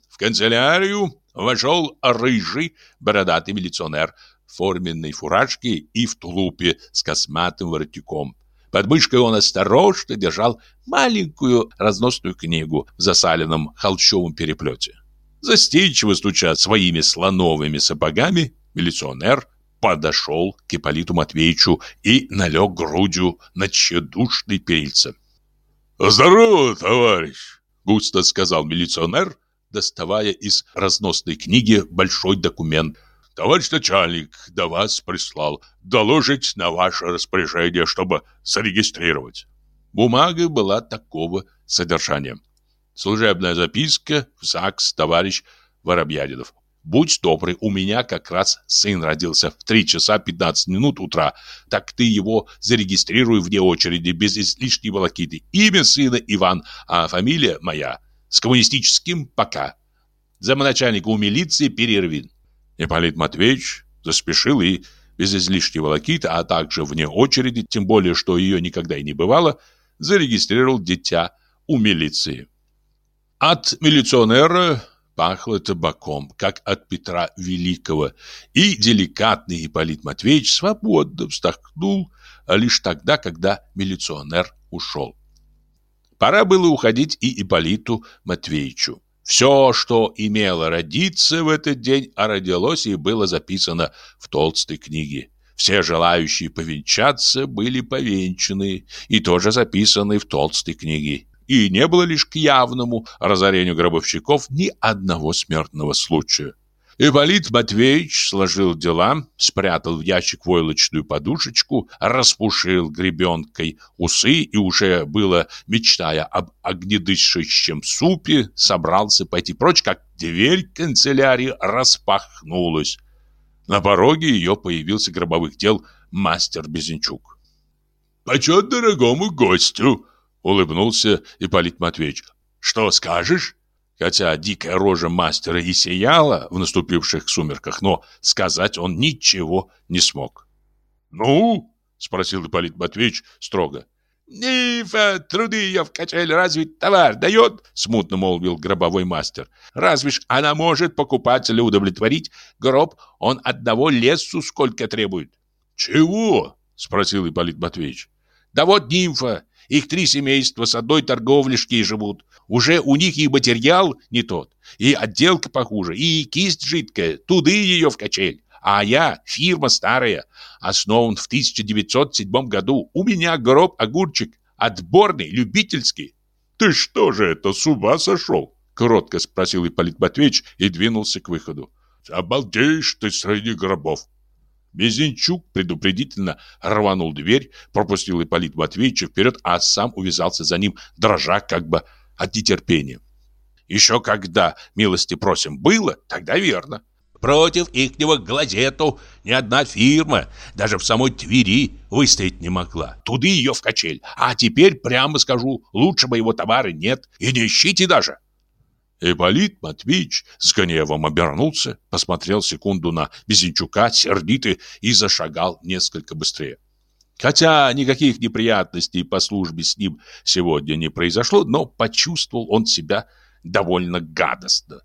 В канцелярию вошел рыжий бородатый милиционер в форменной фуражке и в тулупе с косматым воротником. Под мышкой он осторожно держал маленькую разносную книгу в засаленном холщовом переплете. Застенчиво стуча своими слоновыми сапогами, милиционер подошел к Ипполиту Матвеевичу и налег грудью на тщедушный перильце. «Здорово, товарищ!» — густо сказал милиционер, доставая из разносной книги большой документ. «Товарищ начальник до вас прислал доложить на ваше распоряжение, чтобы зарегистрировать». Бумага была такого содержания. Служебная записка в ЗАГС товарищ Воробьянинов. Будь добрый, у меня как раз сын родился в 3 часа 15 минут утра. Так ты его зарегистрируй вне очереди, без излишней волокиты. Имя сына Иван, а фамилия моя. С коммунистическим пока. Замначальника у милиции Перервин. Ипполит Матвеевич заспешил и без излишней волокиты, а также вне очереди, тем более, что ее никогда и не бывало, зарегистрировал дитя у милиции. От милиционера пахло табаком, как от Петра Великого, и деликатный Ипполит Матвеевич свободно вздохнул лишь тогда, когда милиционер ушел. Пора было уходить и Ипполиту Матвеевичу. Все, что имело родиться в этот день, а родилось и было записано в толстой книге. Все желающие повенчаться были повенчаны и тоже записаны в толстой книге и не было лишь к явному разорению гробовщиков ни одного смертного случая. Ипполит Матвеевич сложил дела, спрятал в ящик войлочную подушечку, распушил гребенкой усы и уже было, мечтая об огнедышащем супе, собрался пойти прочь, как дверь канцелярии распахнулась. На пороге ее появился гробовых дел мастер Безенчук. «Почет дорогому гостю!» Улыбнулся Ипполит Матвеевич. «Что скажешь?» Хотя дикая рожа мастера и сияла в наступивших сумерках, но сказать он ничего не смог. «Ну?» — спросил Ипполит Матвеевич строго. «Нифа, труды ее в качель разве товар дает?» — смутно молвил гробовой мастер. «Разве ж она может покупателя удовлетворить? Гроб он одного лесу сколько требует». «Чего?» — спросил Ипполит Матвеевич. «Да вот нимфа, их три семейства с одной торговлишки живут. Уже у них и материал не тот, и отделка похуже, и кисть жидкая, туды ее в качель. А я, фирма старая, основан в 1907 году. У меня гроб огурчик, отборный, любительский. Ты что же это, с ума сошел? Кротко спросил Ипполит Матвеевич и двинулся к выходу. Обалдеешь ты среди гробов. Безенчук предупредительно рванул дверь, пропустил Ипполит Матвеевича вперед, а сам увязался за ним, дрожа как бы от нетерпения. Еще когда милости просим было, тогда верно. Против ихнего глазету ни одна фирма, даже в самой Твери, выстоять не могла. Туды ее в качель. А теперь, прямо скажу, лучше моего товара нет. И не ищите даже. Ипполит Матвеевич с гневом обернулся, посмотрел секунду на Безенчука, сердитый, и зашагал несколько быстрее. Хотя никаких неприятностей по службе с ним сегодня не произошло, но почувствовал он себя довольно гадостно.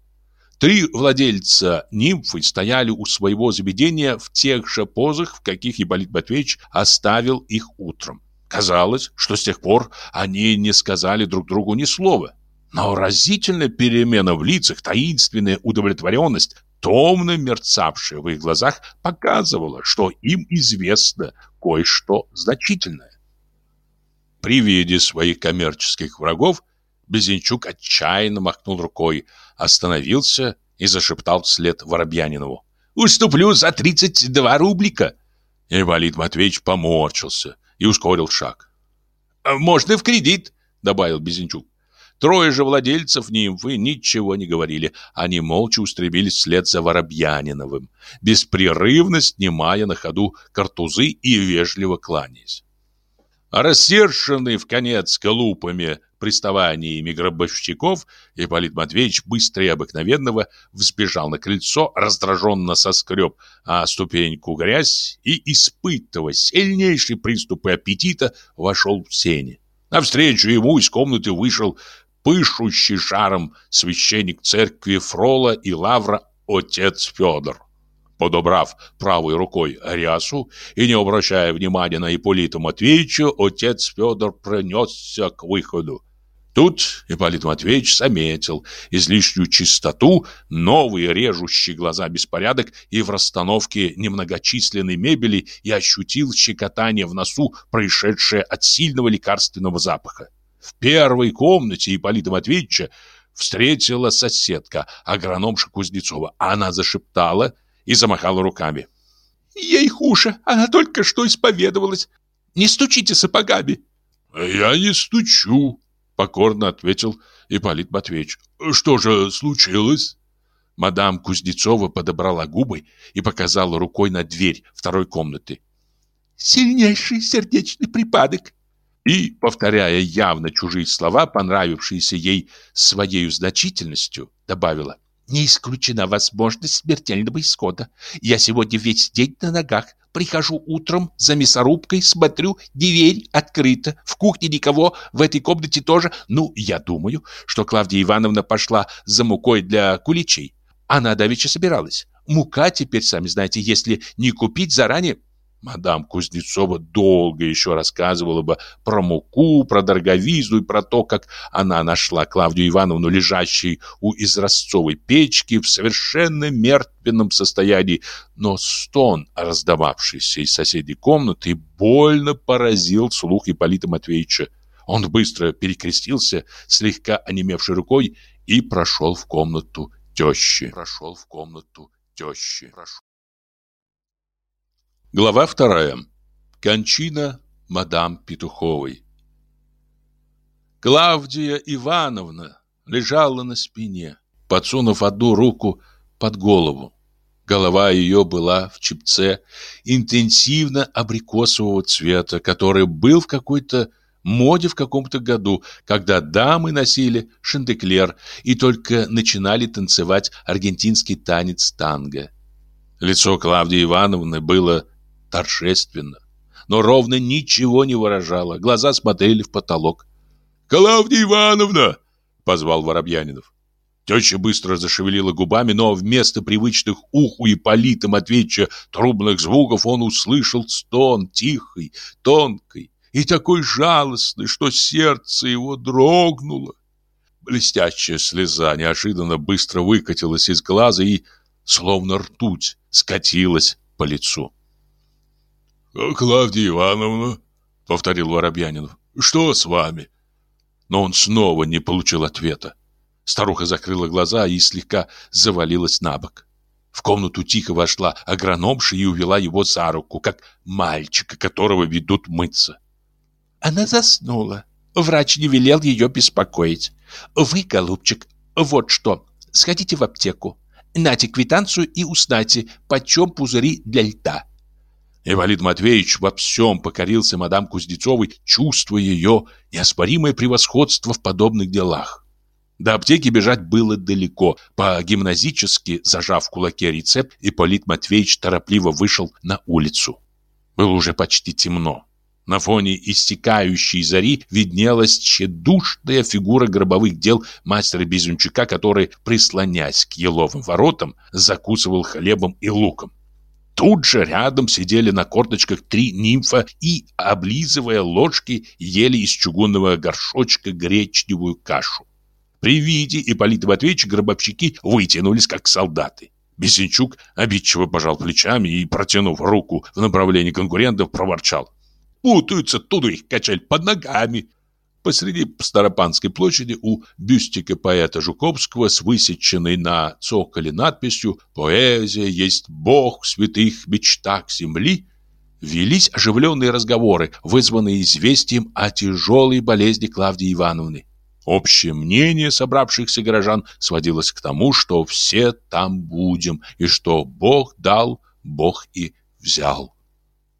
Три владельца нимфы стояли у своего заведения в тех же позах, в каких Ипполит Матвеевич оставил их утром. Казалось, что с тех пор они не сказали друг другу ни слова. Но разительная перемена в лицах, таинственная удовлетворенность, томно мерцавшая в их глазах, показывала, что им известно кое-что значительное. При виде своих коммерческих врагов Безенчук отчаянно махнул рукой, остановился и зашептал вслед Воробьянинову. «Уступлю за 32 рублика!» Ипполит Матвеевич поморщился и ускорил шаг. «Можно в кредит», — добавил Безенчук. Трое же владельцев нимфы ничего не говорили. Они молча устремились вслед за Воробьяниновым, беспрерывно снимая на ходу картузы и вежливо кланяясь. Рассерженный в конец глупыми приставаниями гробовщиков, Ипполит Матвеевич быстрее обыкновенного взбежал на крыльцо, раздраженно соскреб а ступеньку грязь и, испытывая сильнейшие приступы аппетита, вошел в сени. Навстречу ему из комнаты вышел пышущий жаром священник церкви Фрола и Лавра отец Федор. Подобрав правой рукой рясу и не обращая внимания на Ипполита Матвеевича, отец Федор пронесся к выходу. Тут Ипполит Матвеевич заметил излишнюю чистоту, новые режущие глаза беспорядок и в расстановке немногочисленной мебели и ощутил щекотание в носу, происшедшее от сильного лекарственного запаха. В первой комнате Ипполита Матвеевича встретила соседка, агрономша Кузнецова. Она зашептала и замахала руками. «Ей хуже, она только что исповедовалась. Не стучите сапогами!» «Я не стучу», Покорно ответил Ипполит Матвеевич. Что же случилось? Мадам Кузнецова подобрала губы и показала рукой на дверь второй комнаты. Сильнейший сердечный припадок. И, повторяя явно чужие слова, понравившиеся ей своей значительностью, добавила. Не исключена возможность смертельного исхода. Я сегодня весь день на ногах. Прихожу утром за мясорубкой, смотрю, дверь открыта. В кухне никого, в этой комнате тоже. Ну, я думаю, что Клавдия Ивановна пошла за мукой для куличей. Она давеча собиралась. Мука теперь, сами знаете, если не купить заранее, Мадам Кузнецова долго еще рассказывала бы про муку, про дороговизну и про то, как она нашла Клавдию Ивановну лежащей у изразцовой печки в совершенно мертвенном состоянии, но стон, раздававшийся из соседней комнаты, больно поразил слух Ипполита Матвеевича. Он быстро перекрестился, слегка онемевшей рукой, и прошел в комнату тещи. Прошел в комнату тещи. Прошел. Глава вторая. Кончина мадам Петуховой. Клавдия Ивановна лежала на спине, подсунув одну руку под голову. Голова ее была в чепце интенсивно абрикосового цвета, который был в какой-то моде в каком-то году, когда дамы носили шандеклер и только начинали танцевать аргентинский танец танго. Лицо Клавдии Ивановны было торжественно, но ровно ничего не выражало. Глаза смотрели в потолок. «Клавдия Ивановна!» — позвал Воробьянинов. Теща быстро зашевелила губами, но вместо привычных уху и политом Матвеевича трубных звуков он услышал стон тихий, тонкий и такой жалостный, что сердце его дрогнуло. Блестящая слеза неожиданно быстро выкатилась из глаза и, словно ртуть, скатилась по лицу. «Клавдия Ивановна», — повторил Воробьянинов, — «что с вами?» Но он снова не получил ответа. Старуха закрыла глаза и слегка завалилась на бок. В комнату тихо вошла агрономша и увела его за руку, как мальчика, которого ведут мыться. Она заснула. Врач не велел ее беспокоить. Вы, голубчик, вот что. Сходите в аптеку. Нате квитанцию и узнайте, почем пузыри для льда. Ипполит Матвеевич во всем покорился мадам Кузнецовой, чувствуя ее неоспоримое превосходство в подобных делах. До аптеки бежать было далеко. По-гимназически, зажав в кулаке рецепт, Ипполит Матвеевич торопливо вышел на улицу. Было уже почти темно. На фоне истекающей зари виднелась тщедушная фигура гробовых дел мастера Безюнчука, который, прислонясь к еловым воротам, закусывал хлебом и луком. Тут же рядом сидели на корточках три нимфа и, облизывая ложки, ели из чугунного горшочка гречневую кашу. При виде Ипполита Матвеевича гробовщики вытянулись, как солдаты. Бесенчук обидчиво пожал плечами и, протянув руку в направлении конкурентов, проворчал. «Путаются, туду их качать под ногами!» Посреди Старопанской площади у бюстика поэта Жуковского с высеченной на цоколе надписью «Поэзия есть Бог святых мечтах земли» велись оживленные разговоры, вызванные известием о тяжелой болезни Клавдии Ивановны. Общее мнение собравшихся горожан сводилось к тому, что все там будем, и что Бог дал, Бог и взял.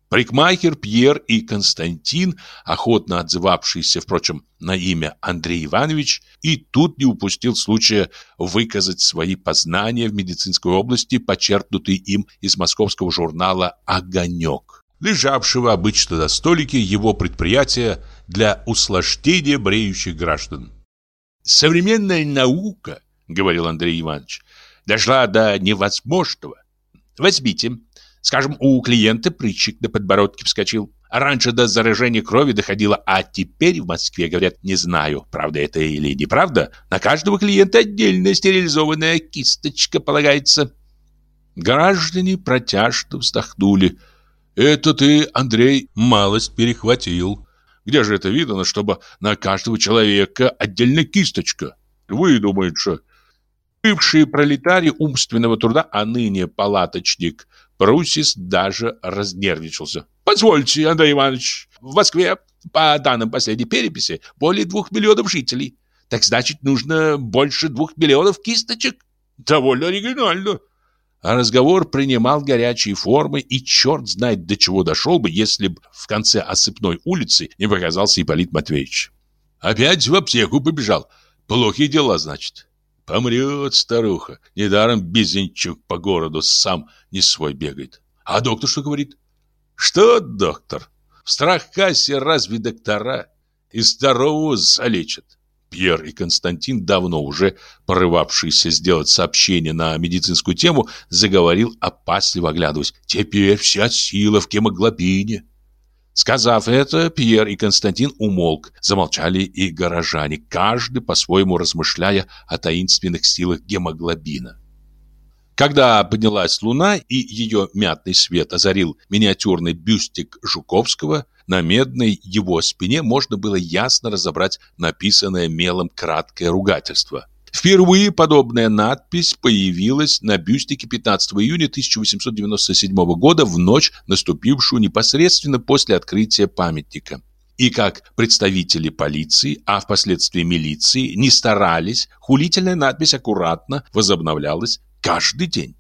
Прикмахер Пьер и Константин, охотно отзывавшийся, впрочем, на имя Андрей Иванович, и тут не упустил случая выказать свои познания в медицинской области, почерпнутые им из московского журнала «Огонек», лежавшего обычно на столике его предприятия для услаждения бреющих граждан. Современная наука, говорил Андрей Иванович, дошла до невозможного. Возьмите, скажем, у клиента прыщик на подбородке вскочил. Раньше до заражения крови доходило, а теперь в Москве говорят, не знаю, правда это или неправда, на каждого клиента отдельная стерилизованная кисточка полагается. Граждане протяжно вздохнули. «Это ты, Андрей, малость перехватил», где же это видно, чтобы на каждого человека отдельная кисточка? Вы думаете, бывший пролетарий умственного труда, а ныне палаточник Прусис даже разнервничался. Позвольте, Андрей Иванович, в Москве, по данным последней переписи, более двух миллионов жителей. Так значит, нужно больше двух миллионов кисточек? Довольно оригинально. А разговор принимал горячие формы, и черт знает до чего дошел бы, если бы в конце осыпной улицы не показался Ипполит Матвеевич. Опять в аптеку побежал. Плохие дела, значит. Помрет старуха. Недаром Безенчук по городу сам не свой бегает. А доктор что говорит? Что доктор? В страхкассе разве доктора? И здорового залечат. Пьер и Константин, давно уже порывавшиеся сделать сообщение на медицинскую тему, заговорил опасливо оглядываясь. «Теперь вся сила в гемоглобине». Сказав это, Пьер и Константин умолк. Замолчали и горожане, каждый по-своему размышляя о таинственных силах гемоглобина. Когда поднялась луна и ее мятный свет озарил миниатюрный бюстик Жуковского, на медной его спине можно было ясно разобрать написанное мелом краткое ругательство. Впервые подобная надпись появилась на бюстике 15 июня 1897 года в ночь, наступившую непосредственно после открытия памятника. И как представители полиции, а впоследствии милиции, не старались, хулительная надпись аккуратно возобновлялась каждый день.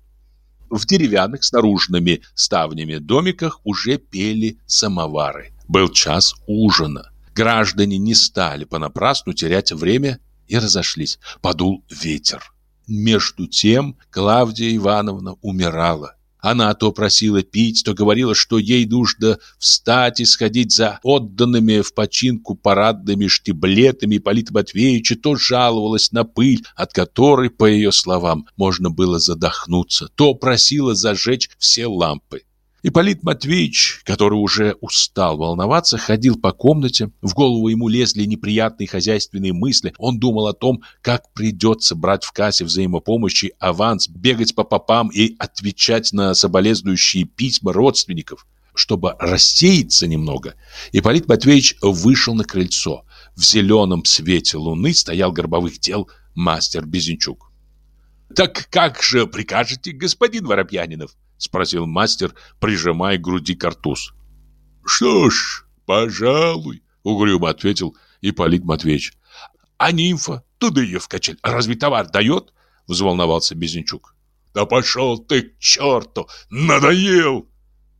В деревянных с наружными ставнями домиках уже пели самовары. Был час ужина. Граждане не стали понапрасну терять время и разошлись. Подул ветер. Между тем Клавдия Ивановна умирала. Она то просила пить, то говорила, что ей нужно встать и сходить за отданными в починку парадными штиблетами Ипполита Матвеевича, то жаловалась на пыль, от которой, по ее словам, можно было задохнуться, то просила зажечь все лампы. Ипполит Матвеевич, который уже устал волноваться, ходил по комнате. В голову ему лезли неприятные хозяйственные мысли. Он думал о том, как придется брать в кассе взаимопомощи аванс, бегать по попам и отвечать на соболезнующие письма родственников. Чтобы рассеяться немного, Ипполит Матвеевич вышел на крыльцо. В зеленом свете луны стоял горбовых дел мастер Безенчук. «Так как же прикажете, господин Воробьянинов?» — спросил мастер, прижимая к груди картуз. «Что ж, пожалуй», — угрюмо ответил Ипполит Матвеевич. А нимфа? Туда ее в качель. Разве товар дает? Взволновался Безенчук. Да пошел ты к черту! Надоел!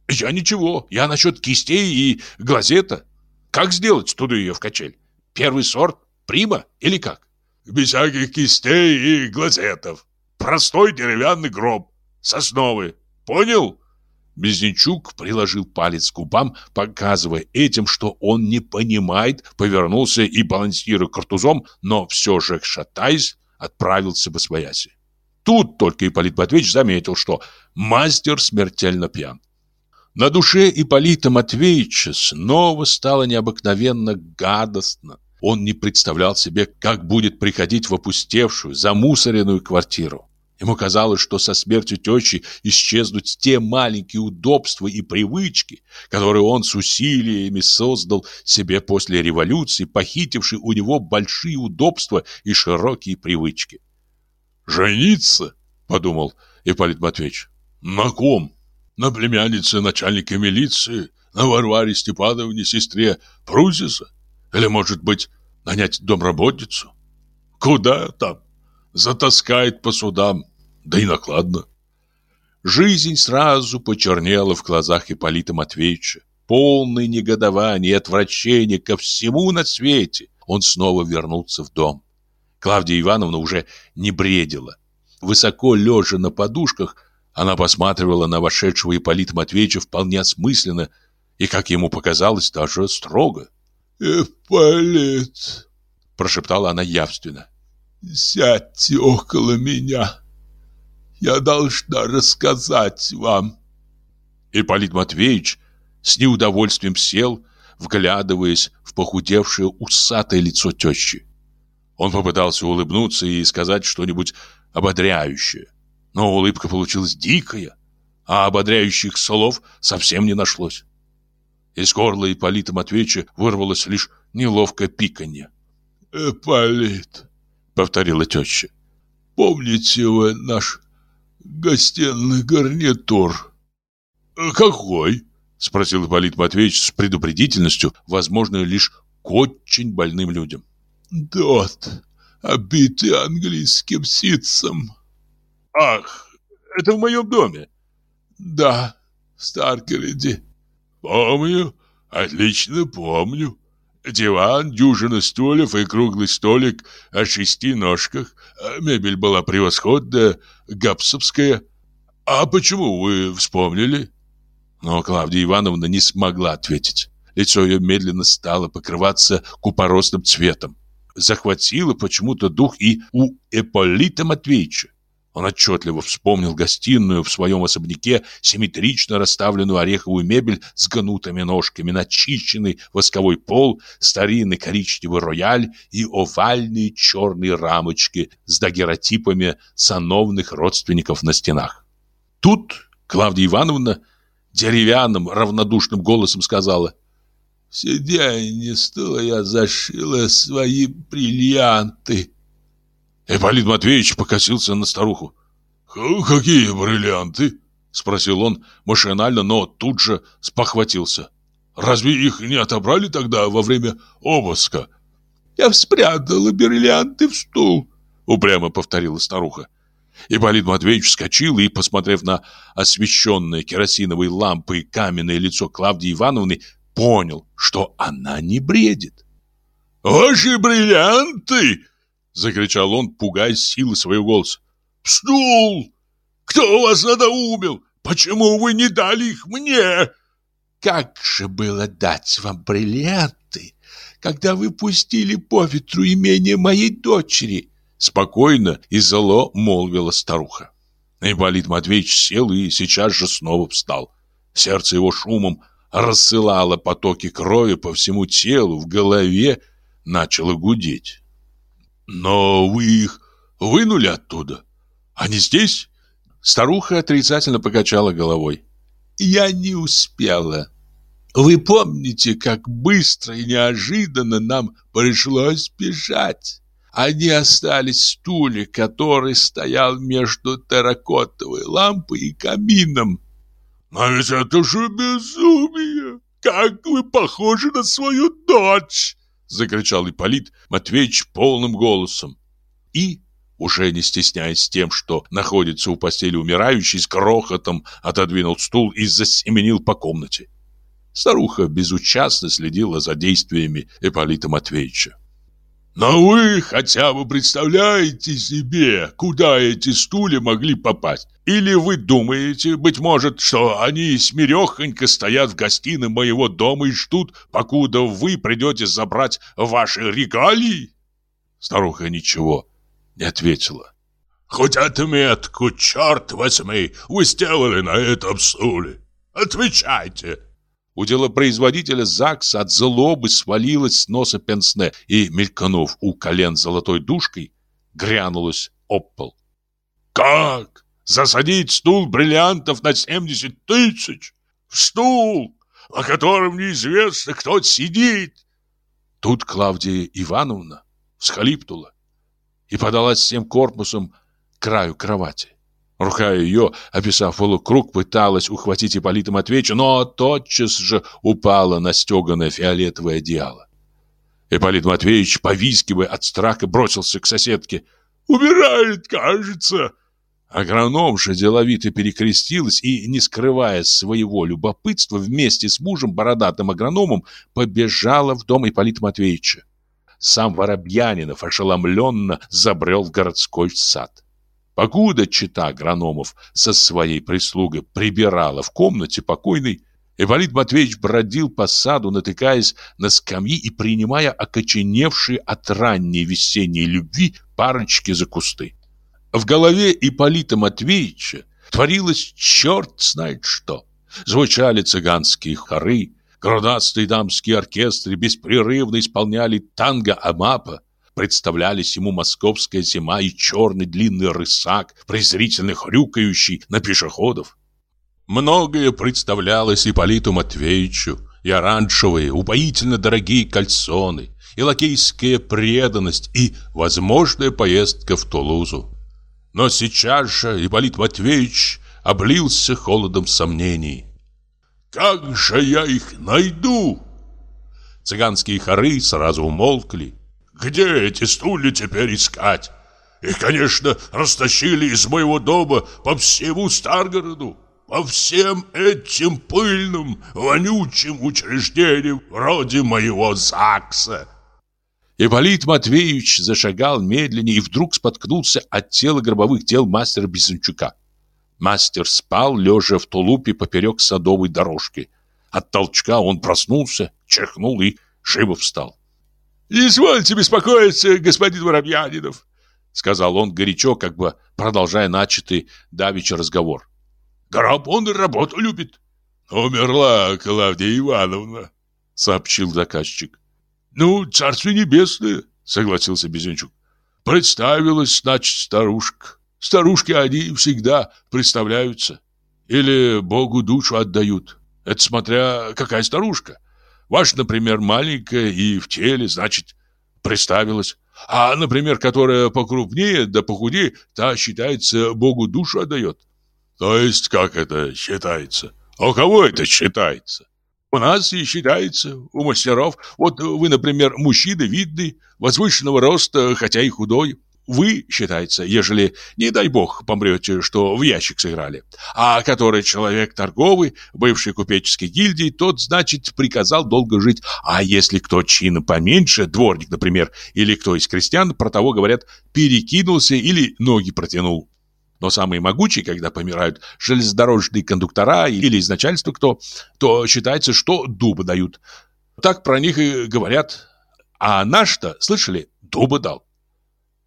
Я ничего. Я насчет кистей и глазета. Как сделать туда ее в качель? Первый сорт? Прима? Или как? Без всяких кистей и глазетов. Простой деревянный гроб. Сосновый. Понял? Безничук приложил палец к губам, показывая этим, что он не понимает, повернулся и, балансируя картузом, но все же, шатаясь, отправился в освояси. Тут только Ипполит Матвеевич заметил, что мастер смертельно пьян. На душе Ипполита Матвеевича снова стало необыкновенно гадостно. Он не представлял себе, как будет приходить в опустевшую, замусоренную квартиру. Ему казалось, что со смертью тещи исчезнут те маленькие удобства и привычки, которые он с усилиями создал себе после революции, похитивший у него большие удобства и широкие привычки. «Жениться?» — подумал Ипполит Матвеевич. «На ком? На племяннице начальника милиции? На Варваре Степановне, сестре Прузиса? Или, может быть, нанять домработницу? Куда там? Затаскает по судам, да и накладно. Жизнь сразу почернела в глазах Ипполита Матвеевича. Полный негодование и отвращение ко всему на свете. Он снова вернулся в дом. Клавдия Ивановна уже не бредила. Высоко лежа на подушках, она посматривала на вошедшего Ипполита Матвеевича вполне осмысленно и, как ему показалось, даже строго. «Ипполит!» – прошептала она явственно. Сядьте около меня. Я должна рассказать вам. Ипполит Матвеевич с неудовольствием сел, вглядываясь в похудевшее усатое лицо тещи. Он попытался улыбнуться и сказать что-нибудь ободряющее. Но улыбка получилась дикая, а ободряющих слов совсем не нашлось. Из горла Ипполита Матвеевича вырвалось лишь неловкое пиканье. «Ипполит, повторила теща. Помните вы наш гостиный гарнитур? Какой? Спросил Ипполит Матвеевич с предупредительностью, возможной лишь к очень больным людям. Тот, обитый английским ситцем. Ах, это в моем доме? Да, Старкереди. Помню, отлично помню. Диван, дюжина стульев и круглый столик о шести ножках. Мебель была превосходная, гапсовская. А почему вы вспомнили? Но Клавдия Ивановна не смогла ответить. Лицо ее медленно стало покрываться купоросным цветом. Захватило почему-то дух и у Эполита Матвеевича. Он отчетливо вспомнил гостиную в своем особняке, симметрично расставленную ореховую мебель с гнутыми ножками, начищенный восковой пол, старинный коричневый рояль и овальные черные рамочки с дагеротипами сановных родственников на стенах. Тут Клавдия Ивановна деревянным равнодушным голосом сказала «В сиденье стула я зашила свои бриллианты». Ипполит Матвеевич покосился на старуху. «Какие бриллианты?» — спросил он машинально, но тут же спохватился. «Разве их не отобрали тогда во время обыска?» «Я спрятала бриллианты в стул», — упрямо повторила старуха. Ипполит Матвеевич вскочил и, посмотрев на освещенное керосиновой лампой каменное лицо Клавдии Ивановны, понял, что она не бредит. «Ваши бриллианты!» Закричал он, пугаясь силы своего голоса. «Стул! Кто вас надоумил? Почему вы не дали их мне?» «Как же было дать вам бриллианты, когда вы пустили по ветру имение моей дочери?» Спокойно и зло молвила старуха. Ипполит Матвеевич сел и сейчас же снова встал. Сердце его шумом рассылало потоки крови по всему телу, в голове начало гудеть. Но вы их вынули оттуда? Они здесь? Старуха отрицательно покачала головой. Я не успела. Вы помните, как быстро и неожиданно нам пришлось бежать? Они остались в стуле, который стоял между терракотовой лампой и камином. Но ведь это же безумие! Как вы похожи на свою дочь! Закричал Ипполит Матвеевич полным голосом. И, уже не стесняясь тем, что находится у постели умирающий, с грохотом отодвинул стул и засеменил по комнате. Старуха безучастно следила за действиями Ипполита Матвеевича. Но вы хотя бы представляете себе, куда эти стулья могли попасть? Или вы думаете, быть может, что они смирехонько стоят в гостиной моего дома и ждут, покуда вы придете забрать ваши регалии?» Старуха ничего не ответила. «Хоть отметку, черт возьми, вы сделали на этом стуле. Отвечайте!» У делопроизводителя ЗАГС от злобы свалилась с носа пенсне и, мелькнув у колен золотой душкой, грянулась об пол. «Как? Засадить стул бриллиантов на 70 тысяч? Стул, о котором неизвестно, кто сидит!» Тут Клавдия Ивановна всхлипнула и подалась всем корпусом к краю кровати. Рука ее, описав полукруг, пыталась ухватить Ипполита Матвеевича, но тотчас же упала на стеганое фиолетовое одеяло. Ипполит Матвеевич, повискивая от страха, бросился к соседке. «Умирает, кажется!» Агроном же деловито перекрестилась и, не скрывая своего любопытства, вместе с мужем, бородатым агрономом, побежала в дом Ипполита Матвеевича. Сам Воробьянинов ошеломленно забрел в городской сад. Покуда чита агрономов со своей прислугой прибирала в комнате покойной, Ипполит Матвеевич бродил по саду, натыкаясь на скамьи и принимая окоченевшие от ранней весенней любви парочки за кусты. В голове Ипполита Матвеевича творилось черт знает что. Звучали цыганские хоры, грудастые дамские оркестры беспрерывно исполняли танго Амапа, представлялись ему московская зима и черный длинный рысак, презрительно хрюкающий на пешеходов. Многое представлялось Ипполиту Матвеевичу, и оранжевые, упоительно дорогие кальсоны, и лакейская преданность, и возможная поездка в Тулузу. Но сейчас же Ипполит Матвеевич облился холодом сомнений. «Как же я их найду?» Цыганские хоры сразу умолкли, где эти стулья теперь искать? Их, конечно, растащили из моего дома по всему Старгороду. По всем этим пыльным, вонючим учреждениям вроде моего ЗАГСа. Ипполит Матвеевич зашагал медленнее и вдруг споткнулся от тела гробовых дел мастера Бесенчука. Мастер спал, лежа в тулупе поперек садовой дорожки. От толчка он проснулся, чихнул и живо встал. «Не извольте беспокоиться, господин Воробьянинов», сказал он горячо, как бы продолжая начатый давеча разговор. «Гроб он работу любит». «Умерла Клавдия Ивановна», сообщил заказчик. «Ну, царствие небесное», согласился Безенчук. «Представилась, значит, старушка. Старушки они всегда представляются. Или Богу душу отдают. Это смотря какая старушка. Ваша, например, маленькая и в теле, значит, представилась. А, например, которая покрупнее да похудее, та, считается, Богу душу отдает. То есть, как это считается? А у кого это считается? У нас и считается, у мастеров. Вот вы, например, мужчина видный, возвышенного роста, хотя и худой. Вы, считается, ежели, не дай бог, помрете, что в ящик сыграли. А который человек торговый, бывший купеческой гильдии, тот, значит, приказал долго жить. А если кто чина поменьше, дворник, например, или кто из крестьян, про того, говорят, перекинулся или ноги протянул. Но самые могучие, когда помирают железнодорожные кондуктора или из начальства кто, то считается, что дуба дают. Так про них и говорят. А наш-то, слышали, дуба дал.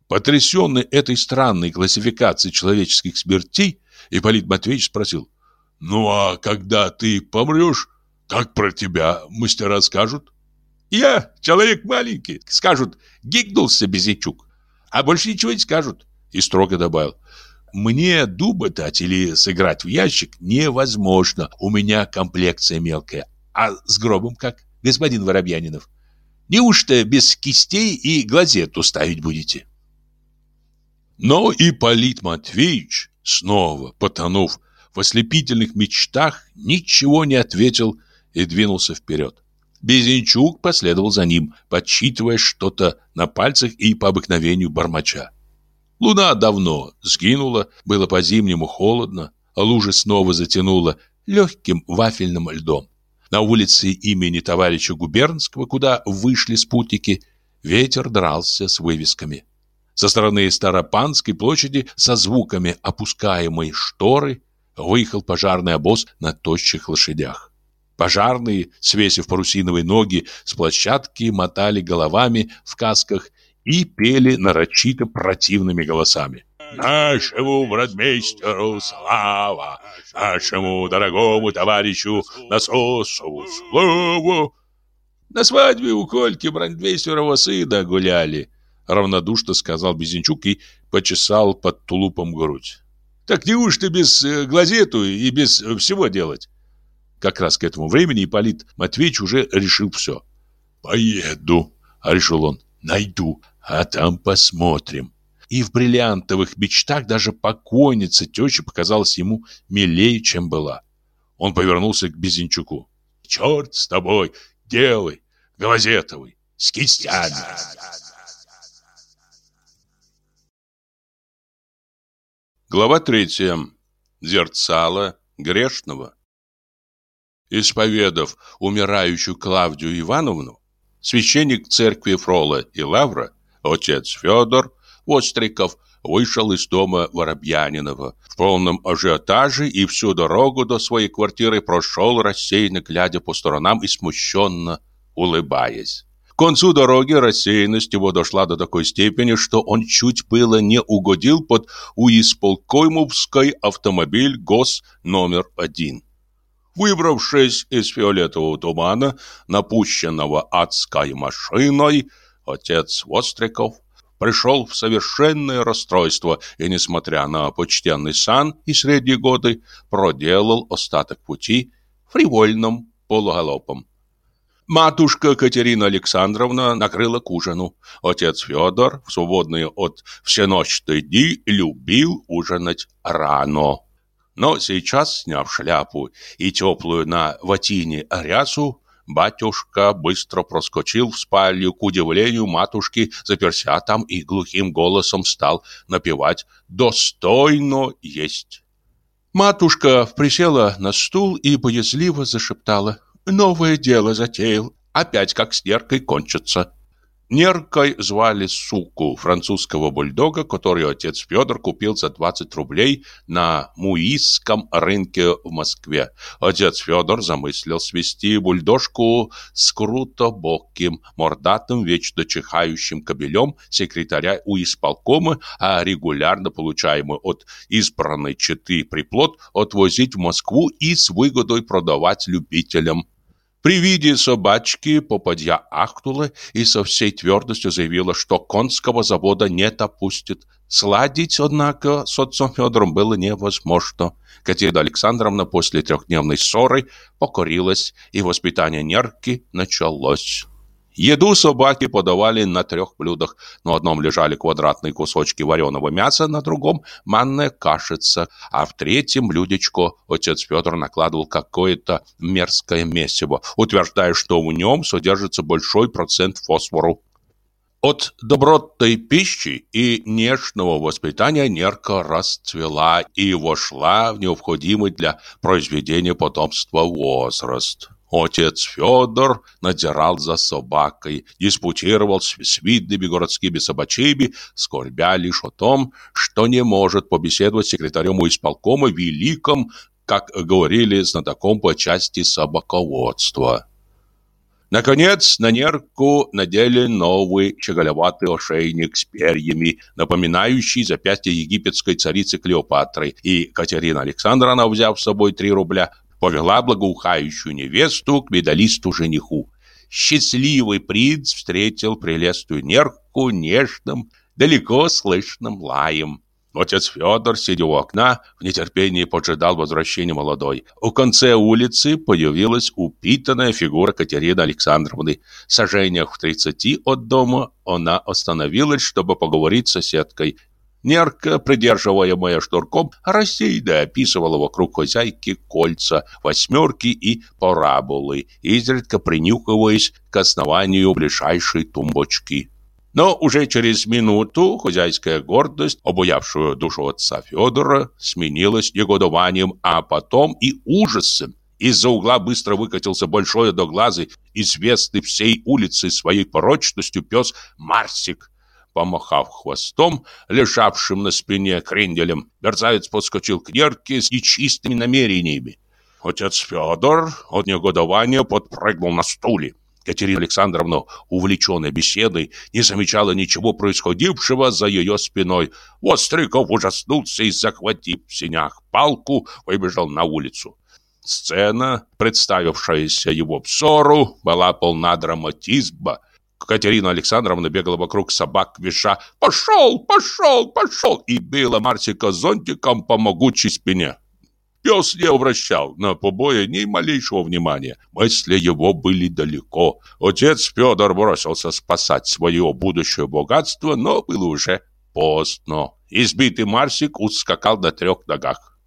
Потрясенный этой странной классификацией человеческих смертей, Ипполит Матвеевич спросил, «Ну а когда ты помрешь, как про тебя мастера скажут?» «Я человек маленький, скажут, гигнулся Безячук, а больше ничего не скажут», и строго добавил, «Мне дуба дать или сыграть в ящик невозможно, у меня комплекция мелкая, а с гробом как, господин Воробьянинов? Неужто без кистей и глазету ставить будете?» Но и Полит Матвеевич, снова потонув в ослепительных мечтах, ничего не ответил и двинулся вперед. Безенчук последовал за ним, подсчитывая что-то на пальцах и по обыкновению бормоча. Луна давно сгинула, было по-зимнему холодно, а лужа снова затянула легким вафельным льдом. На улице имени товарища Губернского, куда вышли спутники, ветер дрался с вывесками. Со стороны Старопанской площади со звуками опускаемой шторы выехал пожарный обоз на тощих лошадях. Пожарные, свесив парусиновые ноги с площадки, мотали головами в касках и пели нарочито противными голосами. Нашему бродмейстеру слава, нашему дорогому товарищу Насосову слову. На свадьбе у Кольки бродмейстерова сына гуляли, равнодушно сказал Безенчук и почесал под тулупом грудь. Так неужто без э, глазету и без всего делать? Как раз к этому времени Ипполит Матвеевич уже решил все. «Поеду», — решил он, — «найду, а там посмотрим». И в бриллиантовых мечтах даже покойница теща показалась ему милее, чем была. Он повернулся к Безенчуку. «Черт с тобой, делай, газетовый, с кистями!» Глава третья. Зерцало грешного. Исповедав умирающую Клавдию Ивановну, священник церкви Фрола и Лавра, отец Федор Востриков, вышел из дома Воробьянинова в полном ажиотаже и всю дорогу до своей квартиры прошел рассеянно, глядя по сторонам и смущенно улыбаясь. Концу дороги рассеянность его дошла до такой степени, что он чуть было не угодил под уисполкоймовский автомобиль ГОС номер один. Выбравшись из фиолетового тумана, напущенного адской машиной, отец Востриков пришел в совершенное расстройство и, несмотря на почтенный сан и средние годы, проделал остаток пути фривольным полуголопом. Матушка Катерина Александровна накрыла к ужину. Отец Федор, в свободные от всеночной дни, любил ужинать рано. Но сейчас, сняв шляпу и теплую на ватине рясу, батюшка быстро проскочил в спальню к удивлению матушки, заперся там и глухим голосом стал напевать «Достойно есть». Матушка присела на стул и боязливо зашептала «Новое дело затеял, опять как с неркой кончится». Неркой звали суку, французского бульдога, который отец Федор купил за 20 рублей на муисском рынке в Москве. Отец Федор замыслил свести бульдожку с крутобоким, мордатым, вечно чихающим кобелем секретаря у исполкома, а регулярно получаемый от избранной четы приплод отвозить в Москву и с выгодой продавать любителям при виде собачки попадья ахнула и со всей твердостью заявила, что конского завода не допустит. Сладить, однако, с отцом Федором было невозможно. Катерина Александровна после трехдневной ссоры покорилась, и воспитание нерки началось. Еду собаки подавали на трех блюдах. На одном лежали квадратные кусочки вареного мяса, на другом – манная кашица, а в третьем блюдечко отец Федор накладывал какое-то мерзкое месиво, утверждая, что в нем содержится большой процент фосфору. От добротной пищи и нежного воспитания нерка расцвела и вошла в необходимый для произведения потомства возраст. Отец Федор надзирал за собакой, диспутировал с, видными городскими собачьими, скорбя лишь о том, что не может побеседовать с секретарем исполкома великом, как говорили знатоком по части собаководства. Наконец, на нерку надели новый щеголеватый ошейник с перьями, напоминающий запястье египетской царицы Клеопатры, и Катерина Александровна, взяв с собой три рубля, повела благоухающую невесту к медалисту-жениху. Счастливый принц встретил прелестную нерку нежным, далеко слышным лаем. Отец Федор, сидя у окна, в нетерпении поджидал возвращения молодой. У конца улицы появилась упитанная фигура Катерины Александровны. В сожжениях в тридцати от дома она остановилась, чтобы поговорить с соседкой. Нерка, придерживаемая шнурком, рассеянно описывала вокруг хозяйки кольца, восьмерки и параболы, изредка принюхиваясь к основанию ближайшей тумбочки. Но уже через минуту хозяйская гордость, обуявшую душу отца Федора, сменилась негодованием, а потом и ужасом. Из-за угла быстро выкатился большой одноглазый, известный всей улице своей порочностью пес Марсик. Помахав хвостом, лежавшим на спине кренделем, мерзавец подскочил к нерке с нечистыми намерениями. Отец Федор от негодования подпрыгнул на стуле. Катерина Александровна, увлеченная беседой, не замечала ничего происходившего за ее спиной. Вот Стрыков ужаснулся и, захватив в синях палку, выбежал на улицу. Сцена, представившаяся его взору, была полна драматизма. Катерина Александровна бегала вокруг собак, виша «Пошел, пошел, пошел!» и била Марсика зонтиком по могучей спине. Пес не обращал на побои ни малейшего внимания. Мысли его были далеко. Отец Федор бросился спасать свое будущее богатство, но было уже поздно. Избитый Марсик ускакал на трех ногах.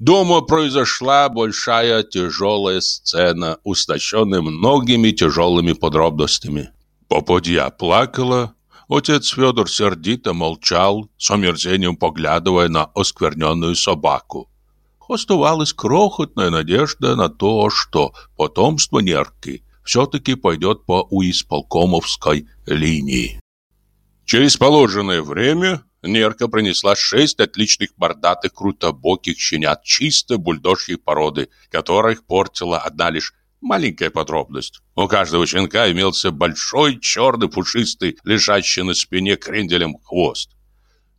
Дома произошла большая тяжелая сцена, устощенная многими тяжелыми подробностями. Попадья плакала, отец Федор сердито молчал, с омерзением поглядывая на оскверненную собаку. Оставалась крохотная надежда на то, что потомство Нерки все-таки пойдет по уисполкомовской линии. Через положенное время Нерка принесла шесть отличных бордатых крутобоких щенят чисто бульдожьей породы, которых портила одна лишь маленькая подробность. У каждого щенка имелся большой черный пушистый, лежащий на спине кренделем хвост.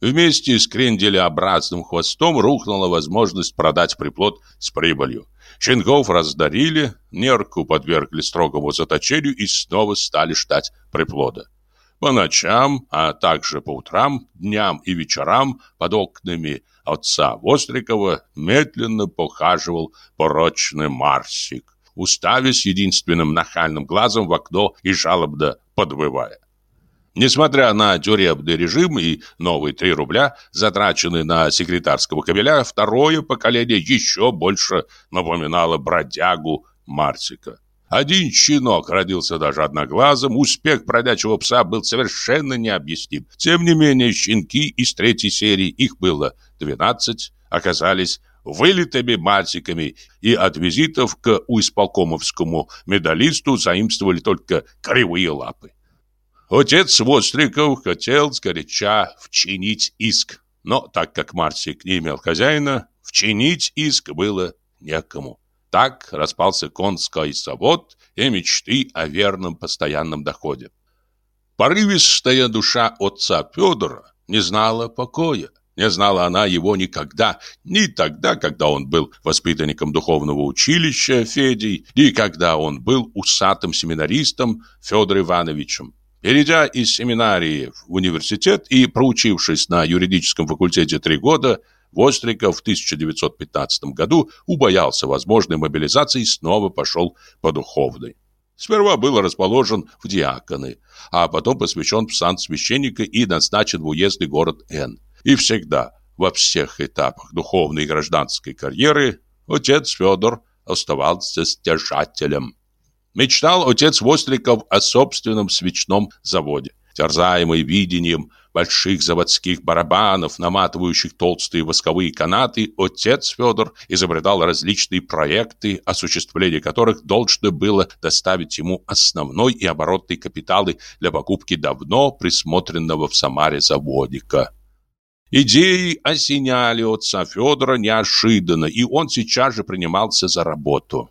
Вместе с кренделеобразным хвостом рухнула возможность продать приплод с прибылью. Щенков раздарили, нерку подвергли строгому заточению и снова стали ждать приплода. По ночам, а также по утрам, дням и вечерам под окнами отца Вострикова медленно похаживал порочный Марсик, уставясь единственным нахальным глазом в окно и жалобно подвывая. Несмотря на тюремный режим и новые 3 рубля, затраченные на секретарского кабеля, второе поколение еще больше напоминало бродягу Марсика. Один щенок родился даже одноглазым, успех бродячего пса был совершенно необъясним. Тем не менее, щенки из третьей серии, их было 12, оказались вылитыми мальчиками и от визитов к уисполкомовскому медалисту заимствовали только кривые лапы. Отец Востриков хотел сгоряча вчинить иск, но так как Марсик не имел хозяина, вчинить иск было некому. Так распался конский завод и мечты о верном постоянном доходе. Порывистая душа отца Федора не знала покоя. Не знала она его никогда, ни тогда, когда он был воспитанником духовного училища Федей, ни когда он был усатым семинаристом Федором Ивановичем. Перейдя из семинарии в университет и проучившись на юридическом факультете три года, Востриков в 1915 году убоялся возможной мобилизации и снова пошел по духовной. Сперва был расположен в диаконы, а потом посвящен в сан священника и назначен в уездный город Н. И всегда, во всех этапах духовной и гражданской карьеры, отец Федор оставался стяжателем. Мечтал отец Востриков о собственном свечном заводе. Терзаемый видением больших заводских барабанов, наматывающих толстые восковые канаты, отец Федор изобретал различные проекты, осуществление которых должно было доставить ему основной и оборотный капиталы для покупки давно присмотренного в Самаре заводика. Идеи осеняли отца Федора неожиданно, и он сейчас же принимался за работу.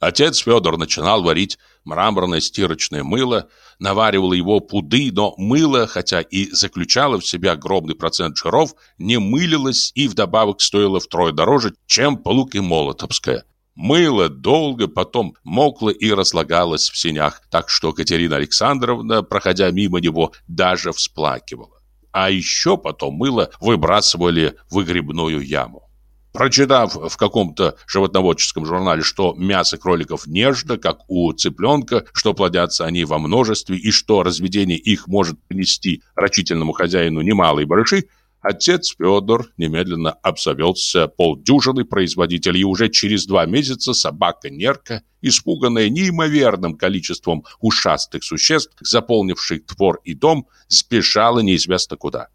Отец Федор начинал варить мраморное стирочное мыло, наваривал его пуды, но мыло, хотя и заключало в себя огромный процент жиров, не мылилось и вдобавок стоило втрое дороже, чем полуки молотовское. Мыло долго потом мокло и разлагалось в синях, так что Катерина Александровна, проходя мимо него, даже всплакивала. А еще потом мыло выбрасывали в выгребную яму. Прочитав в каком-то животноводческом журнале, что мясо кроликов нежно, как у цыпленка, что плодятся они во множестве и что разведение их может принести рачительному хозяину немалые барыши, Отец Федор немедленно обзавелся полдюжины производителей, и уже через два месяца собака Нерка, испуганная неимоверным количеством ушастых существ, заполнивших двор и дом, спешала неизвестно куда.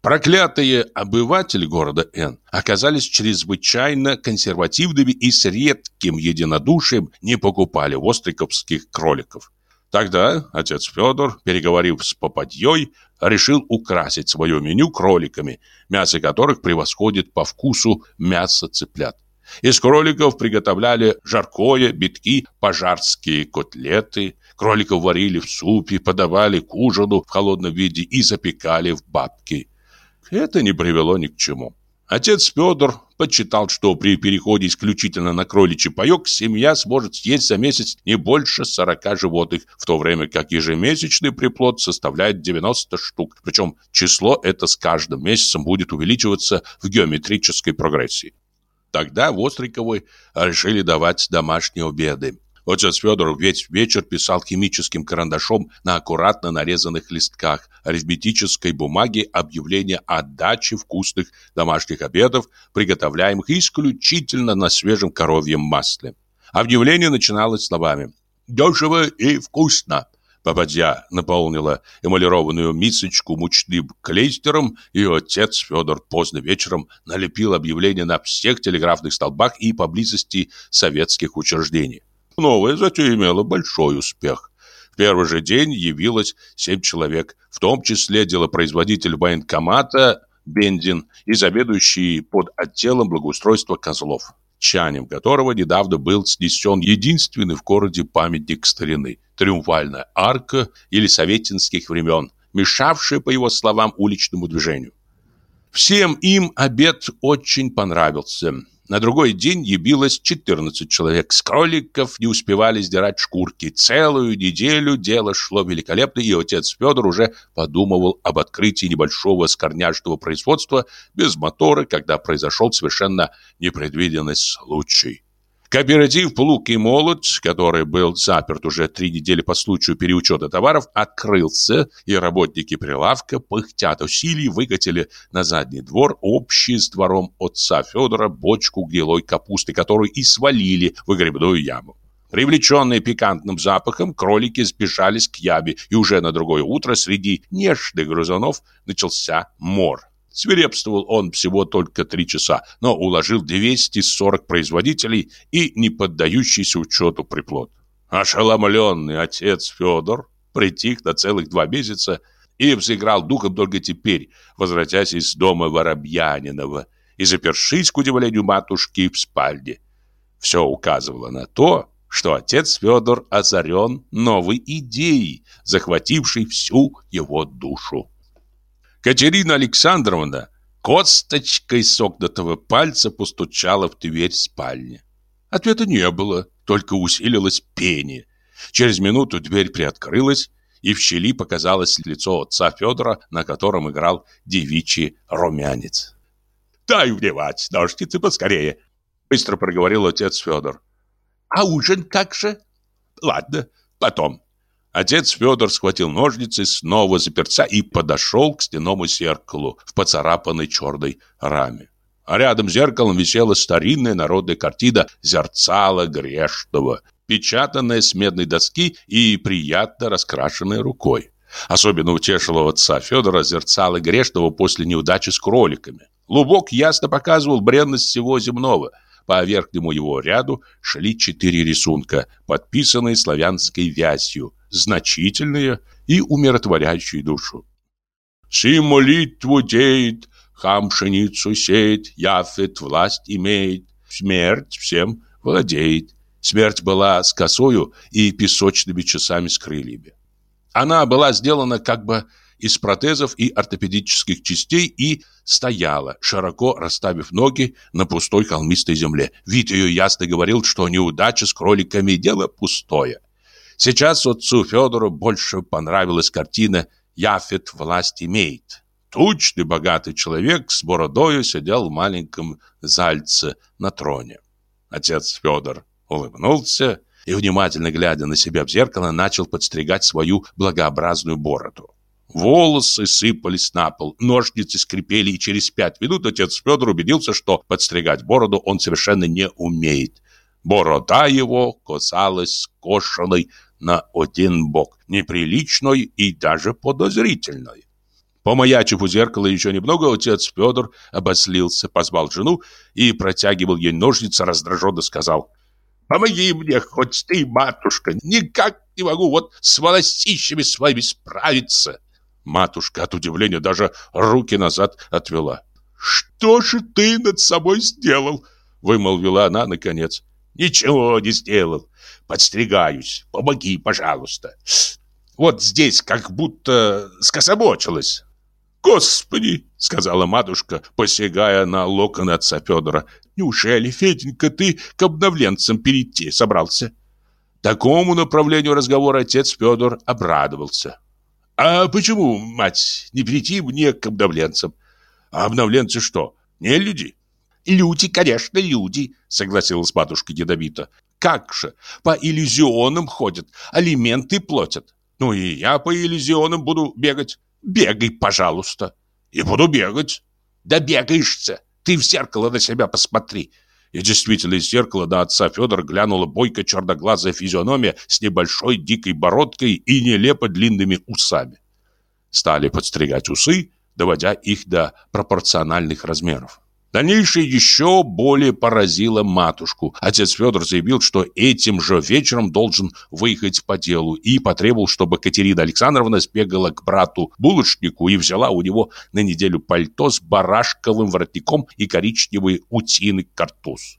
Проклятые обыватели города Н оказались чрезвычайно консервативными и с редким единодушием не покупали остриковских кроликов. Тогда отец Федор, переговорив с попадьей, решил украсить свое меню кроликами, мясо которых превосходит по вкусу мясо цыплят. Из кроликов приготовляли жаркое, битки, пожарские котлеты. Кроликов варили в супе, подавали к ужину в холодном виде и запекали в бабки. Это не привело ни к чему. Отец Федор подсчитал, что при переходе исключительно на кроличий паёк семья сможет съесть за месяц не больше 40 животных, в то время как ежемесячный приплод составляет 90 штук. Причем число это с каждым месяцем будет увеличиваться в геометрической прогрессии. Тогда Востриковой решили давать домашние обеды. Отец Федор весь вечер писал химическим карандашом на аккуратно нарезанных листках арифметической бумаги объявления о даче вкусных домашних обедов, приготовляемых исключительно на свежем коровьем масле. Объявление начиналось словами «Дешево и вкусно». Попадья наполнила эмалированную мисочку мучным клейстером, и отец Федор поздно вечером налепил объявление на всех телеграфных столбах и поблизости советских учреждений. Новая затея имела большой успех. В первый же день явилось семь человек, в том числе делопроизводитель военкомата Бендин и заведующий под отделом благоустройства Козлов, чанем которого недавно был снесен единственный в городе памятник старины – триумфальная арка елисаветинских времен, мешавшая, по его словам, уличному движению. Всем им обед очень понравился – на другой день явилось 14 человек. С кроликов не успевали сдирать шкурки. Целую неделю дело шло великолепно, и отец Федор уже подумывал об открытии небольшого скорняжного производства без мотора, когда произошел совершенно непредвиденный случай. Кооператив «Плуг и молот», который был заперт уже три недели по случаю переучета товаров, открылся, и работники прилавка, пыхтят усилий, выкатили на задний двор общий с двором отца Федора бочку гнилой капусты, которую и свалили в выгребную яму. Привлеченные пикантным запахом, кролики сбежались к яме, и уже на другое утро среди нежных грызунов начался мор. Свирепствовал он всего только три часа, но уложил 240 производителей и не поддающийся учету приплод. Ошеломленный отец Федор притих на целых два месяца и взыграл духом только теперь, возвратясь из дома Воробьянинова и запершись, к удивлению матушки, в спальне. Все указывало на то, что отец Федор озарен новой идеей, захватившей всю его душу. Катерина Александровна косточкой согнутого пальца постучала в дверь спальни. Ответа не было, только усилилось пение. Через минуту дверь приоткрылась, и в щели показалось лицо отца Федора, на котором играл девичий румянец. «Дай вливать ножницы поскорее!» Быстро проговорил отец Федор. «А ужин как же?» «Ладно, потом. Отец Федор схватил ножницы, снова заперся и подошел к стенному зеркалу в поцарапанной черной раме. А рядом с зеркалом висела старинная народная картина «Зерцало грешного», печатанная с медной доски и приятно раскрашенная рукой. Особенно утешило отца Федора зерцало грешного после неудачи с кроликами. Лубок ясно показывал бренность всего земного. По верхнему его ряду шли четыре рисунка, подписанные славянской вязью – значительные и умиротворяющие душу. «Си молитву деет, хам пшеницу сеет, Яфет власть имеет, смерть всем владеет». Смерть была с косою и песочными часами с крыльями. Она была сделана как бы из протезов и ортопедических частей и стояла, широко расставив ноги на пустой холмистой земле. Вид ее ясно говорил, что неудача с кроликами – дело пустое. Сейчас отцу Федору больше понравилась картина «Яфет власть имеет». Тучный богатый человек с бородою сидел в маленьком зальце на троне. Отец Федор улыбнулся и, внимательно глядя на себя в зеркало, начал подстригать свою благообразную бороду. Волосы сыпались на пол, ножницы скрипели, и через пять минут отец Федор убедился, что подстригать бороду он совершенно не умеет. Борода его касалась скошенной на один бок, неприличной и даже подозрительной. Помаячив у зеркала еще немного, отец Федор обослился, позвал жену и протягивал ей ножницы, раздраженно сказал «Помоги мне, хоть ты, матушка, никак не могу вот с волосищами своими справиться». Матушка от удивления даже руки назад отвела. «Что же ты над собой сделал?» Вымолвила она наконец. «Ничего не сделал. Подстригаюсь. Помоги, пожалуйста. Вот здесь как будто скособочилось». «Господи!» — сказала матушка, посягая на локоны отца Федора. «Неужели, Феденька, ты к обновленцам перейти собрался?» Такому направлению разговора отец Федор обрадовался. А почему, мать, не перейти мне к обновленцам? А обновленцы что, не люди? Люди, конечно, люди, согласилась матушка ядовито. Как же, по иллюзионам ходят, алименты платят. Ну и я по иллюзионам буду бегать. Бегай, пожалуйста. И буду бегать. Да бегаешься. Ты в зеркало на себя посмотри. И действительно из зеркала на отца Федора глянула бойко черноглазая физиономия с небольшой дикой бородкой и нелепо длинными усами. Стали подстригать усы, доводя их до пропорциональных размеров. Дальнейшее еще более поразило матушку. Отец Федор заявил, что этим же вечером должен выехать по делу и потребовал, чтобы Катерина Александровна сбегала к брату-булочнику и взяла у него на неделю пальто с барашковым воротником и коричневый утиный картуз.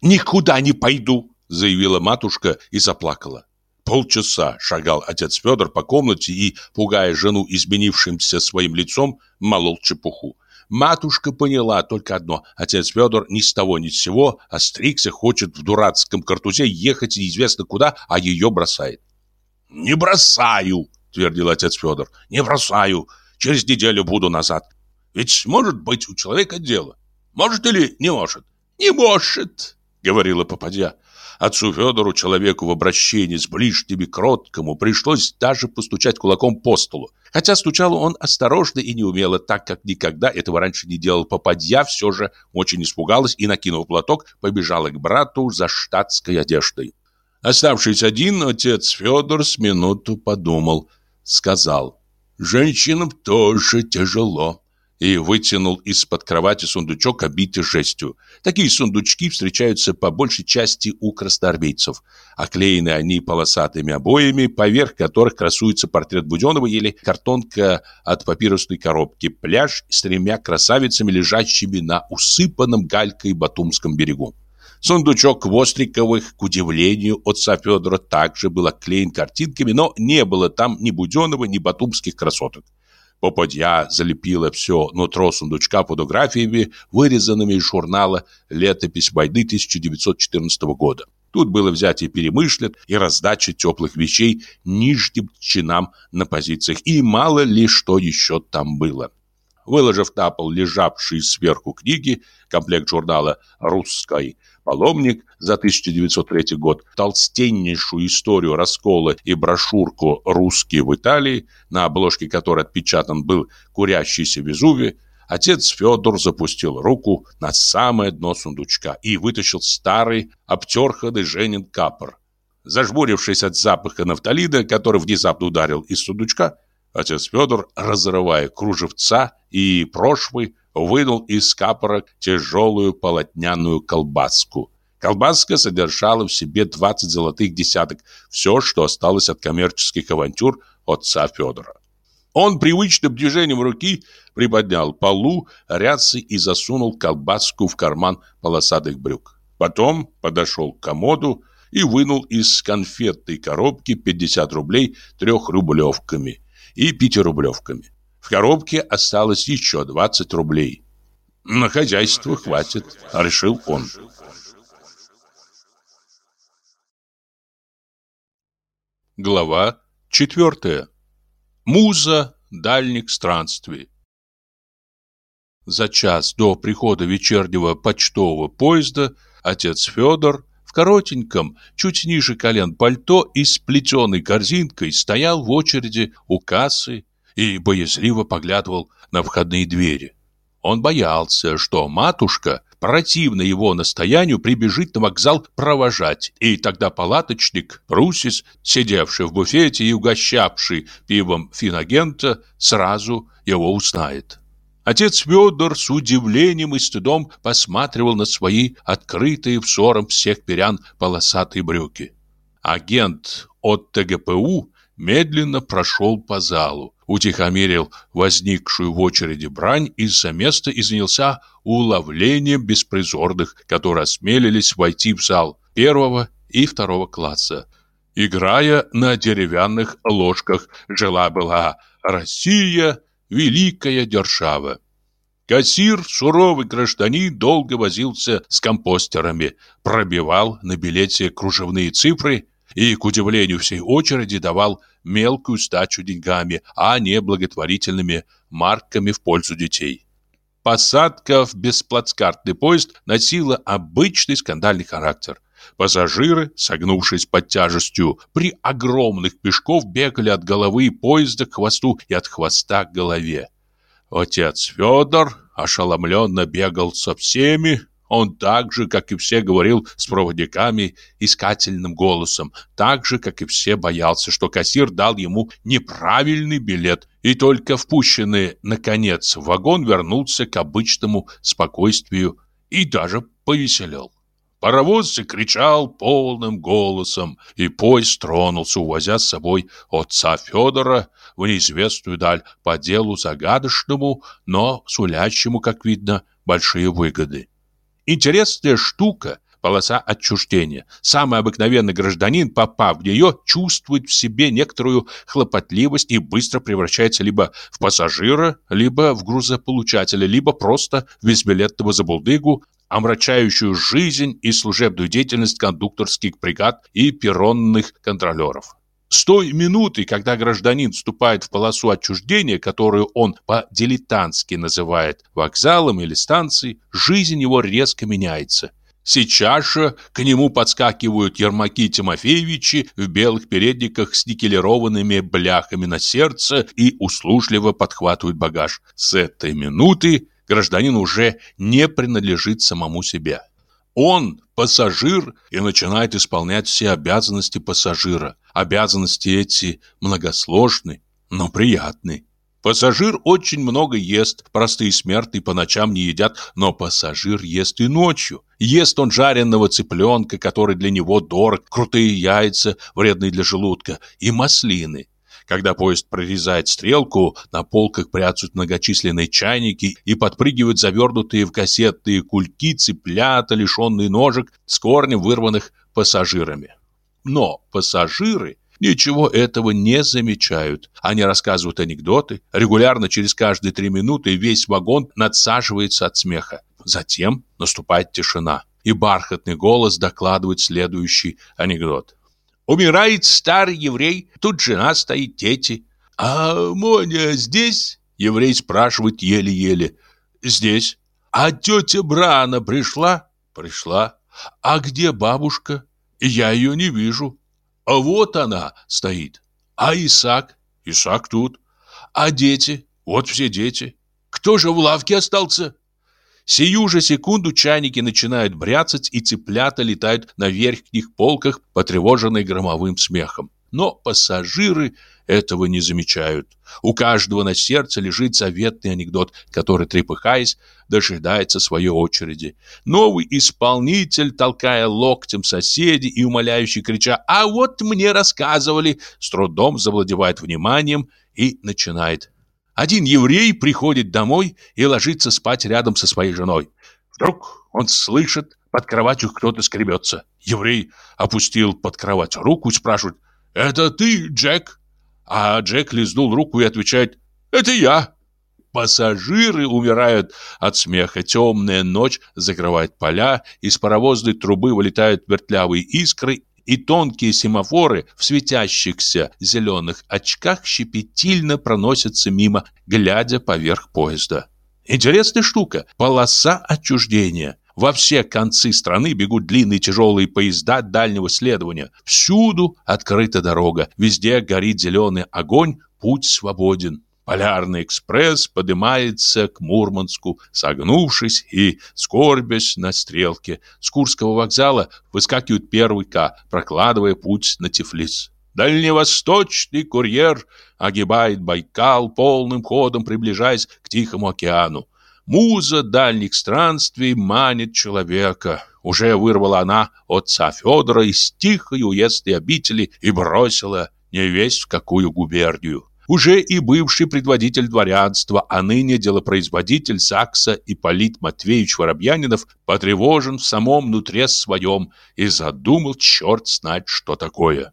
«Никуда не пойду!» – заявила матушка и заплакала. Полчаса шагал отец Федор по комнате и, пугая жену изменившимся своим лицом, молол чепуху. Матушка поняла только одно. Отец Федор ни с того ни с сего остригся, хочет в дурацком картузе ехать неизвестно куда, а ее бросает. «Не бросаю!» — твердил отец Федор. «Не бросаю! Через неделю буду назад. Ведь может быть у человека дело. Может или не может?» «Не может!» — говорила попадья. Отцу Федору, человеку в обращении с ближними кроткому, пришлось даже постучать кулаком по столу. Хотя стучал он осторожно и неумело, так как никогда этого раньше не делал попадья, все же очень испугалась и, накинув платок, побежала к брату за штатской одеждой. Оставшись один, отец Федор с минуту подумал, сказал, «Женщинам тоже тяжело» и вытянул из-под кровати сундучок, обитый жестью. Такие сундучки встречаются по большей части у красноармейцев. Оклеены они полосатыми обоями, поверх которых красуется портрет Буденова или картонка от папирусной коробки, пляж с тремя красавицами, лежащими на усыпанном галькой Батумском берегу. Сундучок Востриковых, к удивлению отца Федора, также был оклеен картинками, но не было там ни Буденова, ни батумских красоток. Попадья залепила все нутро сундучка фотографиями, вырезанными из журнала «Летопись войны 1914 года». Тут было взятие перемышлет и раздача теплых вещей нижним чинам на позициях, и мало ли что еще там было. Выложив на пол лежавшие сверху книги, комплект журнала «Русской», паломник за 1903 год, толстеннейшую историю раскола и брошюрку «Русские в Италии», на обложке которой отпечатан был курящийся Везувий, отец Федор запустил руку на самое дно сундучка и вытащил старый обтерханный Женин капор. Зажмурившись от запаха нафталина, который внезапно ударил из сундучка, отец Федор, разрывая кружевца и прошвы, вынул из капора тяжелую полотняную колбаску. Колбаска содержала в себе 20 золотых десяток, все, что осталось от коммерческих авантюр отца Федора. Он привычным движением руки приподнял полу рядцы и засунул колбаску в карман полосатых брюк. Потом подошел к комоду и вынул из конфетной коробки 50 рублей трехрублевками и пятирублевками. В коробке осталось еще 20 рублей. На хозяйство хватит, решил он. Глава четвертая. Муза дальних странствий. За час до прихода вечернего почтового поезда отец Федор в коротеньком, чуть ниже колен пальто и с плетеной корзинкой стоял в очереди у кассы и боязливо поглядывал на входные двери. Он боялся, что матушка, противно его настоянию, прибежит на вокзал провожать, и тогда палаточник, Русис, сидевший в буфете и угощавший пивом финагента, сразу его узнает. Отец Федор с удивлением и стыдом посматривал на свои открытые взором всех перян полосатые брюки. Агент от ТГПУ медленно прошел по залу, утихомирил возникшую в очереди брань и за место и уловлением беспризорных, которые осмелились войти в зал первого и второго класса. Играя на деревянных ложках, жила-была Россия, великая держава. Кассир, суровый гражданин, долго возился с компостерами, пробивал на билете кружевные цифры и, к удивлению всей очереди, давал мелкую стачу деньгами, а не благотворительными марками в пользу детей. Посадка в бесплацкартный поезд носила обычный скандальный характер. Пассажиры, согнувшись под тяжестью, при огромных пешков бегали от головы поезда к хвосту и от хвоста к голове. Отец Федор ошеломленно бегал со всеми, он так же, как и все, говорил с проводниками искательным голосом, так же, как и все, боялся, что кассир дал ему неправильный билет, и только впущенный, наконец, в вагон вернулся к обычному спокойствию и даже повеселел. Паровоз закричал полным голосом, и поезд тронулся, увозя с собой отца Федора в неизвестную даль по делу загадочному, но сулящему, как видно, большие выгоды. Интересная штука – полоса отчуждения. Самый обыкновенный гражданин, попав в нее, чувствует в себе некоторую хлопотливость и быстро превращается либо в пассажира, либо в грузополучателя, либо просто в безбилетного забулдыгу, омрачающую жизнь и служебную деятельность кондукторских бригад и перронных контролеров. С той минуты, когда гражданин вступает в полосу отчуждения, которую он по-дилетантски называет вокзалом или станцией, жизнь его резко меняется. Сейчас же к нему подскакивают Ермаки Тимофеевичи в белых передниках с никелированными бляхами на сердце и услужливо подхватывают багаж. С этой минуты гражданин уже не принадлежит самому себе. Он пассажир и начинает исполнять все обязанности пассажира. Обязанности эти многосложны, но приятны. Пассажир очень много ест, простые смертные по ночам не едят, но пассажир ест и ночью. Ест он жареного цыпленка, который для него дорог, крутые яйца, вредные для желудка, и маслины. Когда поезд прорезает стрелку, на полках прячут многочисленные чайники и подпрыгивают завернутые в кассетные кульки цыплята, лишенные ножек, с корнем вырванных пассажирами. Но пассажиры ничего этого не замечают. Они рассказывают анекдоты, регулярно через каждые три минуты весь вагон надсаживается от смеха. Затем наступает тишина, и бархатный голос докладывает следующий анекдот. Умирает старый еврей, тут жена стоит, дети. «А Моня здесь?» Еврей спрашивает еле-еле. «Здесь». «А тетя Брана пришла?» «Пришла». «А где бабушка?» «Я ее не вижу». «А вот она стоит». «А Исаак?» «Исаак тут». «А дети?» «Вот все дети». «Кто же в лавке остался?» Сию же секунду чайники начинают бряцать, и цыплята летают на верхних полках, потревоженные громовым смехом. Но пассажиры этого не замечают. У каждого на сердце лежит заветный анекдот, который, трепыхаясь, дожидается своей очереди. Новый исполнитель, толкая локтем соседей и умоляющий крича «А вот мне рассказывали!» с трудом завладевает вниманием и начинает один еврей приходит домой и ложится спать рядом со своей женой. Вдруг он слышит, под кроватью кто-то скребется. Еврей опустил под кровать руку и спрашивает, «Это ты, Джек?» А Джек лизнул руку и отвечает, «Это я». Пассажиры умирают от смеха. Темная ночь закрывает поля, из паровозной трубы вылетают вертлявые искры, и тонкие семафоры в светящихся зеленых очках щепетильно проносятся мимо, глядя поверх поезда. Интересная штука – полоса отчуждения. Во все концы страны бегут длинные тяжелые поезда дальнего следования. Всюду открыта дорога, везде горит зеленый огонь, путь свободен. Полярный экспресс поднимается к Мурманску, согнувшись и скорбясь на стрелке. С Курского вокзала выскакивает первый К, прокладывая путь на Тифлис. Дальневосточный курьер огибает Байкал, полным ходом приближаясь к Тихому океану. Муза дальних странствий манит человека. Уже вырвала она отца Федора из тихой уездной обители и бросила невесть в какую губернию. Уже и бывший предводитель дворянства, а ныне делопроизводитель Сакса Ипполит Матвеевич Воробьянинов потревожен в самом нутре своем и задумал черт знать, что такое.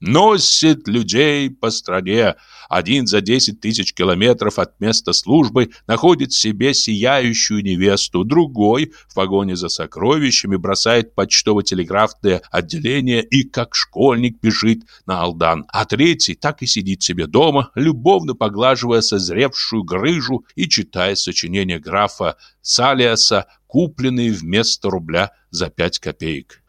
Носит людей по стране. Один за десять тысяч километров от места службы находит себе сияющую невесту. Другой в погоне за сокровищами бросает почтово-телеграфное отделение и как школьник бежит на Алдан. А третий так и сидит себе дома, любовно поглаживая созревшую грыжу и читая сочинения графа Салиаса, купленные вместо рубля за пять копеек.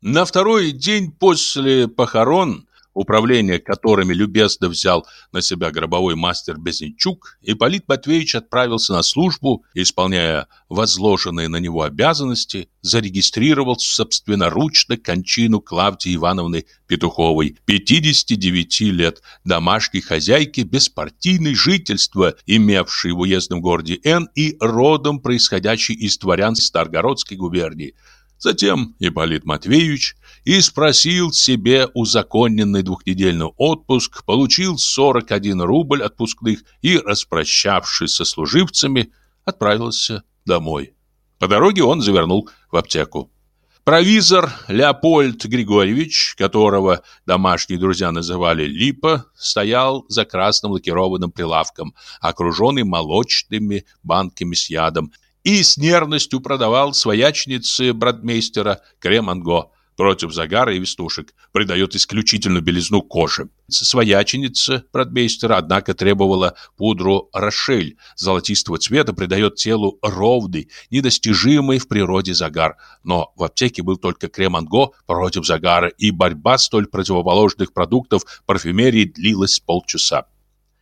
На второй день после похорон, управление которыми любезно взял на себя гробовой мастер Безенчук, Ипполит Матвеевич отправился на службу, исполняя возложенные на него обязанности, зарегистрировал собственноручно кончину Клавдии Ивановны Петуховой, 59 лет, домашней хозяйки, беспартийной жительства, имевшей в уездном городе Н и родом происходящей из дворян Старгородской губернии – Затем Ипполит Матвеевич и спросил себе узаконенный двухнедельный отпуск, получил 41 рубль отпускных и, распрощавшись со служивцами, отправился домой. По дороге он завернул в аптеку. Провизор Леопольд Григорьевич, которого домашние друзья называли Липа, стоял за красным лакированным прилавком, окруженный молочными банками с ядом и с нервностью продавал своячнице бродмейстера крем-анго против загара и вестушек, придает исключительную белизну кожи. Свояченица бродмейстера, однако, требовала пудру Рошель золотистого цвета, придает телу ровный, недостижимый в природе загар. Но в аптеке был только крем-анго против загара, и борьба столь противоположных продуктов парфюмерии длилась полчаса.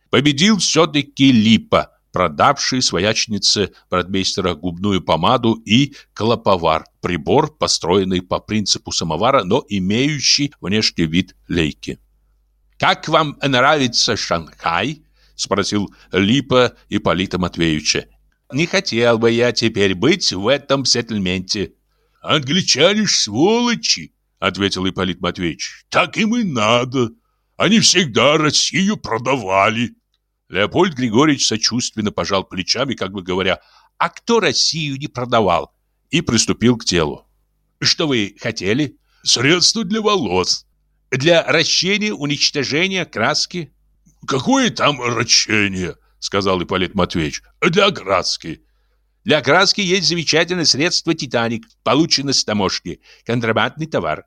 Победил все-таки Липа – продавший своячнице бродмейстера губную помаду и клоповар, прибор, построенный по принципу самовара, но имеющий внешний вид лейки. «Как вам нравится Шанхай?» — спросил Липа Ипполита Матвеевича. «Не хотел бы я теперь быть в этом сеттельменте». «Англичане ж сволочи!» — ответил Ипполит Матвеевич. «Так им и надо. Они всегда Россию продавали». Леопольд Григорьевич сочувственно пожал плечами, как бы говоря, «А кто Россию не продавал?» и приступил к телу. «Что вы хотели?» «Средства для волос». «Для ращения, уничтожения, краски?» «Какое там ращение?» — сказал Ипполит Матвеевич. «Для краски». «Для краски есть замечательное средство «Титаник», получено с таможни. Контрабандный товар.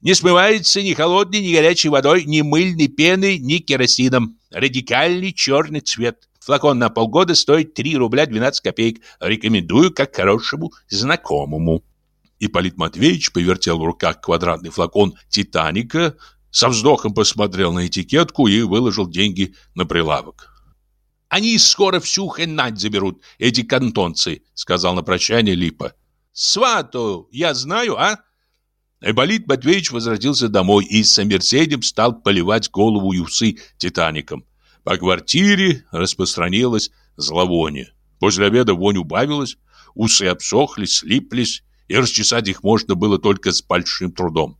Не смывается ни холодной, ни горячей водой, ни мыльной пеной, ни керосином. Радикальный черный цвет. Флакон на полгода стоит 3 рубля 12 копеек. Рекомендую как хорошему знакомому. Ипполит Матвеевич повертел в руках квадратный флакон «Титаника», со вздохом посмотрел на этикетку и выложил деньги на прилавок. «Они скоро всю хенать заберут, эти кантонцы», — сказал на прощание Липа. «Свату я знаю, а?» Айболит Матвеевич возвратился домой и с омерзением стал поливать голову и усы титаником. По квартире распространилось зловоние. После обеда вонь убавилась, усы обсохли, слиплись, и расчесать их можно было только с большим трудом.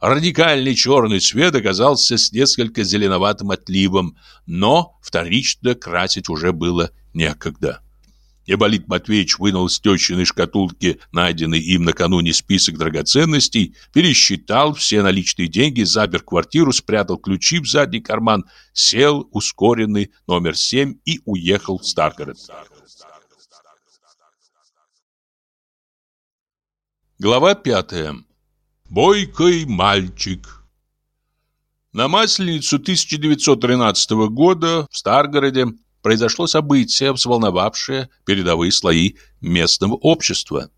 Радикальный черный цвет оказался с несколько зеленоватым отливом, но вторично красить уже было некогда. Ипполит Матвеевич вынул из тещиной шкатулки найденный им накануне список драгоценностей, пересчитал все наличные деньги, запер квартиру, спрятал ключи в задний карман, сел ускоренный номер 7 и уехал в Старгород. Глава пятая. Бойкий мальчик. На Масленицу 1913 года в Старгороде произошло событие, взволновавшее передовые слои местного общества.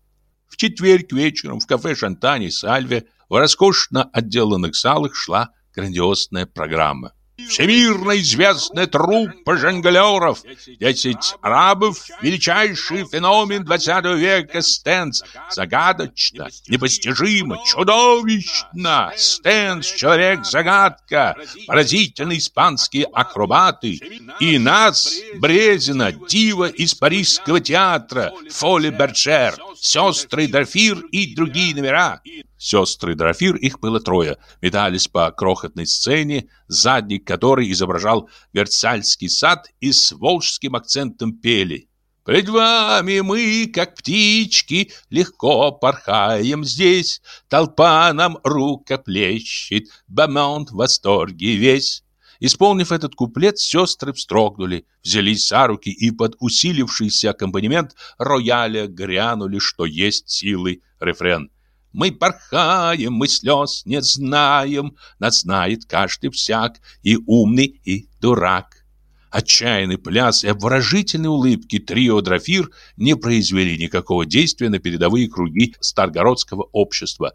В четверг вечером в кафе «Шантани» Сальве в роскошно отделанных залах шла грандиозная программа. Всемирно известная труппа жонглеров, десять арабов, величайший феномен 20 века Стэнс. Загадочно, непостижимо, чудовищно. Стэнс, человек-загадка, поразительные испанские акробаты. И нас, Брезина, дива из парижского театра, Фоли Берчер, сестры Дорфир и другие номера. Сестры Дрофир, их было трое, метались по крохотной сцене, задник которой изображал Версальский сад и с волжским акцентом пели. «Пред вами мы, как птички, легко порхаем здесь, толпа нам рукоплещет, бамонт в восторге весь». Исполнив этот куплет, сестры встрогнули, взялись за руки и под усилившийся аккомпанемент рояля грянули, что есть силы, рефрен. Мы порхаем, мы слез не знаем, Нас знает каждый всяк, и умный, и дурак. Отчаянный пляс и обворожительные улыбки трио Дрофир не произвели никакого действия на передовые круги Старгородского общества,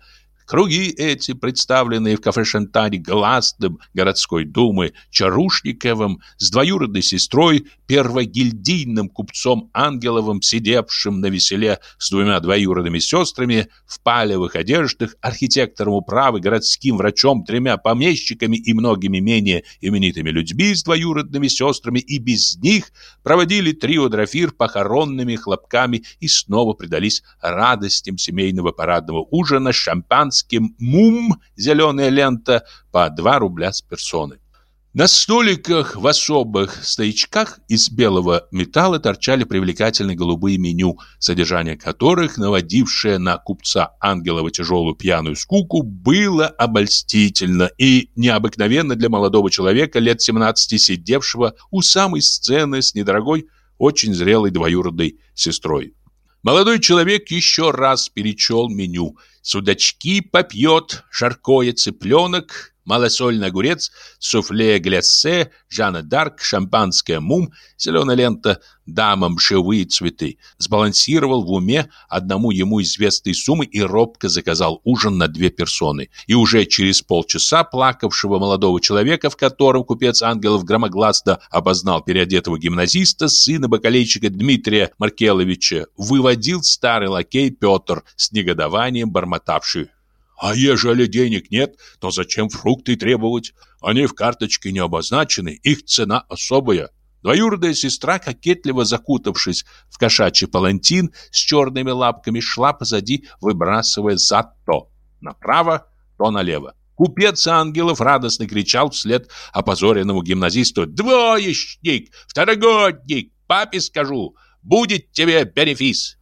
Круги эти, представленные в кафе Шантаре гласным городской думы Чарушниковым с двоюродной сестрой, первогильдийным купцом Ангеловым, сидевшим на веселе с двумя двоюродными сестрами, в палевых одеждах, архитектором управы, городским врачом, тремя помещиками и многими менее именитыми людьми с двоюродными сестрами, и без них проводили трио Дрофир похоронными хлопками и снова предались радостям семейного парадного ужина, шампанского, немецким «мум» зеленая лента по 2 рубля с персоны. На столиках в особых стоячках из белого металла торчали привлекательные голубые меню, содержание которых, наводившее на купца Ангелова тяжелую пьяную скуку, было обольстительно и необыкновенно для молодого человека лет 17, сидевшего у самой сцены с недорогой, очень зрелой двоюродной сестрой. Молодой человек еще раз перечел меню – Судачки попьет, жаркое цыпленок, малосольный огурец, суфле гляссе, Жанна Дарк, шампанское мум, зеленая лента, дамам живые цветы. Сбалансировал в уме одному ему известные суммы и робко заказал ужин на две персоны. И уже через полчаса плакавшего молодого человека, в котором купец Ангелов громогласно обознал переодетого гимназиста, сына бакалейщика Дмитрия Маркеловича, выводил старый лакей Петр с негодованием бормотавший а ежели денег нет, то зачем фрукты требовать? Они в карточке не обозначены, их цена особая. Двоюродная сестра, кокетливо закутавшись в кошачий палантин с черными лапками, шла позади, выбрасывая зад то направо, то налево. Купец Ангелов радостно кричал вслед опозоренному гимназисту «Двоечник! Второгодник! Папе скажу! Будет тебе бенефис!»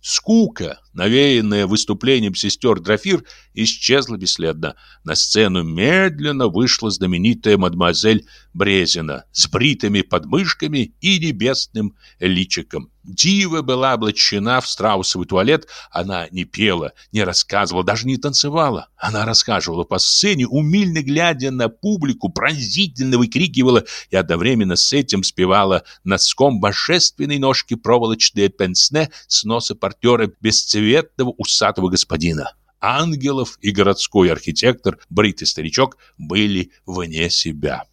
Скука, навеянная выступлением сестер Дрофир, исчезла бесследно. На сцену медленно вышла знаменитая мадемуазель Брезина с бритыми подмышками и небесным личиком. Дива была облачена в страусовый туалет. Она не пела, не рассказывала, даже не танцевала. Она рассказывала по сцене, умильно глядя на публику, пронзительно выкрикивала и одновременно с этим спевала носком божественной ножки проволочные пенсне с носа портера бесцветного усатого господина. Ангелов и городской архитектор, бритый старичок, были вне себя.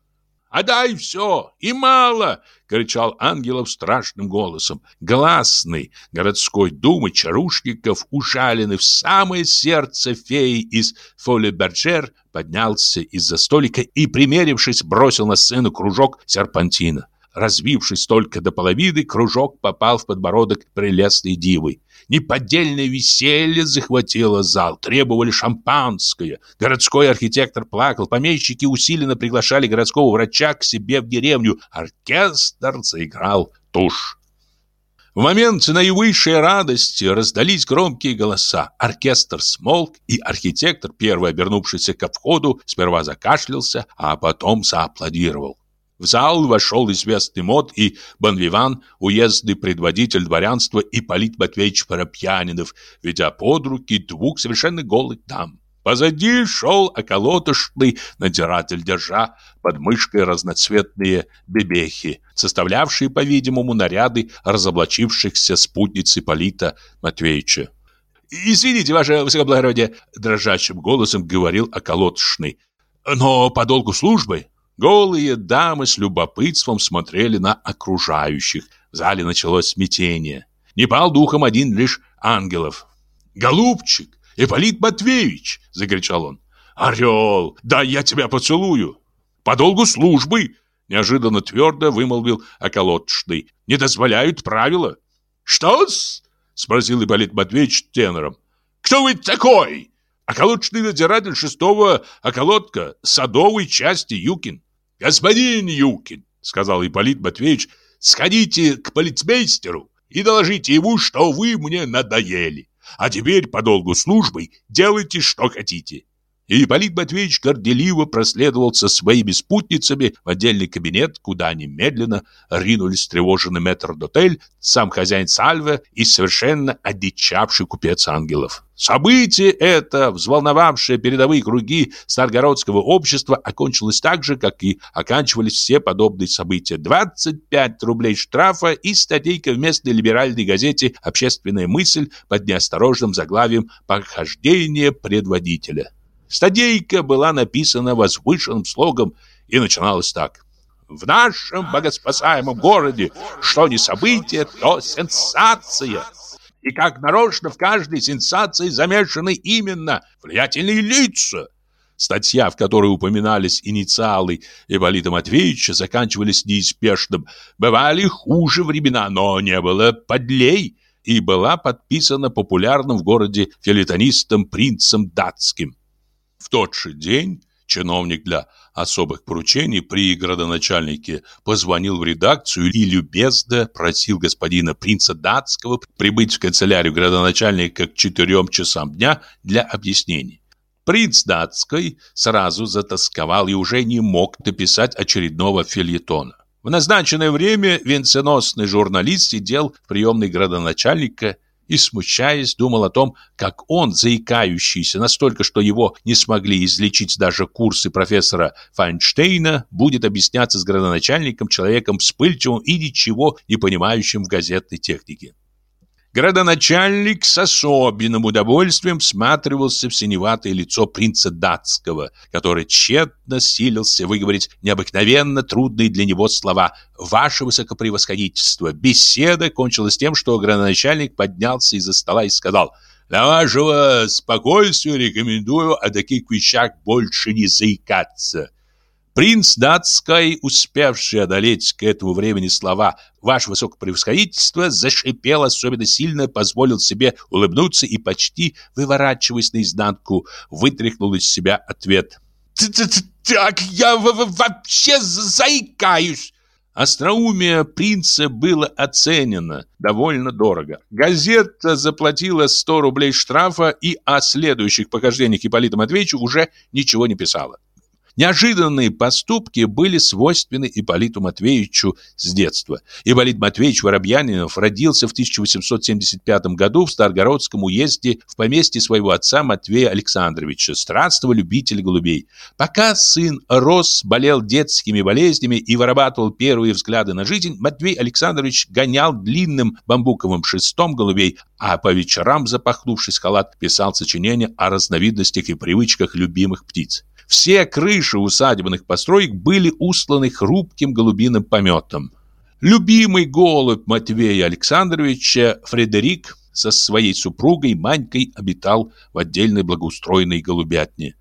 «Отдай все, и мало!» — кричал Ангелов страшным голосом. Гласный городской думы Чарушников, ужаленный в самое сердце феи из Фоле-Берджер, поднялся из-за столика и, примерившись, бросил на сцену кружок серпантина. Разбившись только до половины, кружок попал в подбородок прелестной дивы. Неподдельное веселье захватило зал, требовали шампанское. Городской архитектор плакал, помещики усиленно приглашали городского врача к себе в деревню. Оркестр заиграл тушь. В момент наивысшей радости раздались громкие голоса. Оркестр смолк, и архитектор, первый обернувшийся ко входу, сперва закашлялся, а потом зааплодировал. В зал вошел известный мод и Бонвиван, уездный предводитель дворянства Ипполит Матвеевич Парапьянинов, ведя под руки двух совершенно голых дам. Позади шел околотошный надзиратель, держа под мышкой разноцветные бебехи, составлявшие, по-видимому, наряды разоблачившихся спутниц Ипполита Матвеевича. «Извините, ваше высокоблагородие», — дрожащим голосом говорил околотошный, — «но по долгу службы Голые дамы с любопытством смотрели на окружающих. В зале началось смятение. Не пал духом один лишь ангелов. «Голубчик! Ипполит Матвеевич!» — закричал он. «Орел! Да я тебя поцелую!» «По долгу службы!» — неожиданно твердо вымолвил околоточный. «Не дозволяют правила!» «Что-с?» — спросил Ипполит Матвеевич тенором. «Кто вы такой?» «Околоточный надзиратель шестого околотка садовой части Юкин». «Господин Юкин», — сказал Ипполит Матвеевич, — «сходите к полицмейстеру и доложите ему, что вы мне надоели. А теперь по долгу службы делайте, что хотите. И Ипполит Матвеевич горделиво проследовал со своими спутницами в отдельный кабинет, куда немедленно ринулись тревоженный метр-дотель, сам хозяин Сальве и совершенно одичавший купец ангелов. Событие это, взволновавшее передовые круги Старгородского общества, окончилось так же, как и оканчивались все подобные события. 25 рублей штрафа и статейка в местной либеральной газете «Общественная мысль» под неосторожным заглавием «Похождение предводителя». Статейка была написана возвышенным слогом и начиналась так. В нашем богоспасаемом городе что не событие, то сенсация. И как нарочно в каждой сенсации замешаны именно влиятельные лица. Статья, в которой упоминались инициалы Ипполита Матвеевича, заканчивались неизбежным. Бывали хуже времена, но не было подлей, и была подписана популярным в городе филитонистом принцем датским. В тот же день чиновник для особых поручений при градоначальнике позвонил в редакцию и любезно просил господина принца датского прибыть в канцелярию градоначальника к четырем часам дня для объяснений. Принц датской сразу затасковал и уже не мог дописать очередного фельетона. В назначенное время венценосный журналист сидел в приемной градоначальника и, смущаясь, думал о том, как он, заикающийся настолько, что его не смогли излечить даже курсы профессора Файнштейна, будет объясняться с градоначальником, человеком вспыльчивым и ничего не понимающим в газетной технике. Градоначальник с особенным удовольствием всматривался в синеватое лицо принца датского, который тщетно силился выговорить необыкновенно трудные для него слова «Ваше высокопревосходительство». Беседа кончилась тем, что градоначальник поднялся из-за стола и сказал «Для вашего спокойствия рекомендую о таких вещах больше не заикаться». Принц датской, успевший одолеть к этому времени слова «Ваше высокопревосходительство», зашипел особенно сильно, позволил себе улыбнуться и, почти выворачиваясь наизнанку, вытряхнул из себя ответ. «Так я вообще заикаюсь!» Остроумие принца было оценено довольно дорого. Газета заплатила 100 рублей штрафа и о следующих похождениях Ипполита Матвеевича уже ничего не писала. Неожиданные поступки были свойственны Ипполиту Матвеевичу с детства. Ипполит Матвеевич Воробьянинов родился в 1875 году в Старгородском уезде в поместье своего отца Матвея Александровича, страстного любителя голубей. Пока сын рос, болел детскими болезнями и вырабатывал первые взгляды на жизнь, Матвей Александрович гонял длинным бамбуковым шестом голубей, а по вечерам, запахнувшись халат, писал сочинения о разновидностях и привычках любимых птиц. Все крыши усадебных построек были устланы хрупким голубиным пометом. Любимый голубь Матвея Александровича Фредерик со своей супругой Манькой обитал в отдельной благоустроенной голубятне.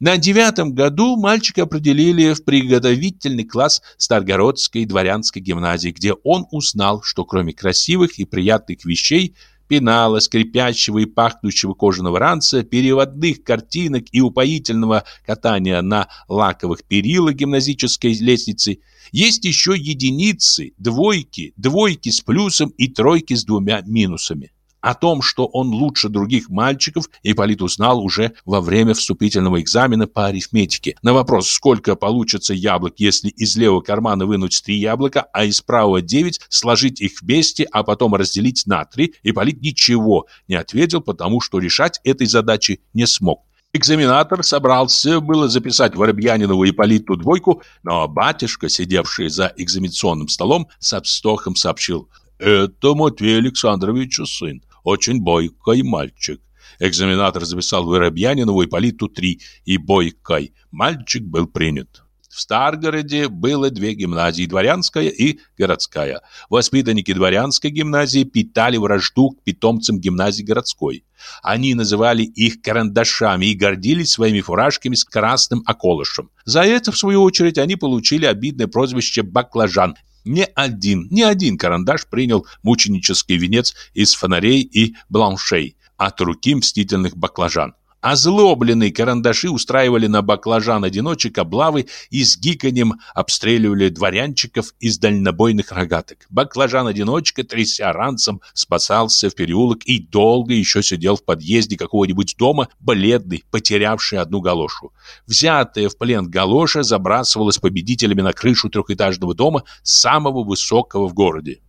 На девятом году мальчика определили в приготовительный класс Старгородской дворянской гимназии, где он узнал, что кроме красивых и приятных вещей пенала, скрипящего и пахнущего кожаного ранца, переводных картинок и упоительного катания на лаковых перилах гимназической лестницы, есть еще единицы, двойки, двойки с плюсом и тройки с двумя минусами. О том, что он лучше других мальчиков, Ипполит узнал уже во время вступительного экзамена по арифметике. На вопрос, сколько получится яблок, если из левого кармана вынуть три яблока, а из правого девять, сложить их вместе, а потом разделить на три, Ипполит ничего не ответил, потому что решать этой задачи не смог. Экзаменатор собрался было записать Воробьянинову и Политу двойку, но батюшка, сидевший за экзаменационным столом, с вздохом сообщил «Это Матвей Александрович сын очень бойкий мальчик. Экзаменатор записал Воробьянинову Ипполиту три, и бойкой мальчик был принят. В Старгороде было две гимназии, дворянская и городская. Воспитанники дворянской гимназии питали вражду к питомцам гимназии городской. Они называли их карандашами и гордились своими фуражками с красным околышем. За это, в свою очередь, они получили обидное прозвище «баклажан». Ни один, ни один карандаш принял мученический венец из фонарей и бланшей от руки мстительных баклажан. Озлобленные карандаши устраивали на баклажан-одиночек облавы и с гиканьем обстреливали дворянчиков из дальнобойных рогаток. Баклажан-одиночка, тряся ранцем, спасался в переулок и долго еще сидел в подъезде какого-нибудь дома, бледный, потерявший одну галошу. Взятая в плен галоша забрасывалась победителями на крышу трехэтажного дома самого высокого в городе.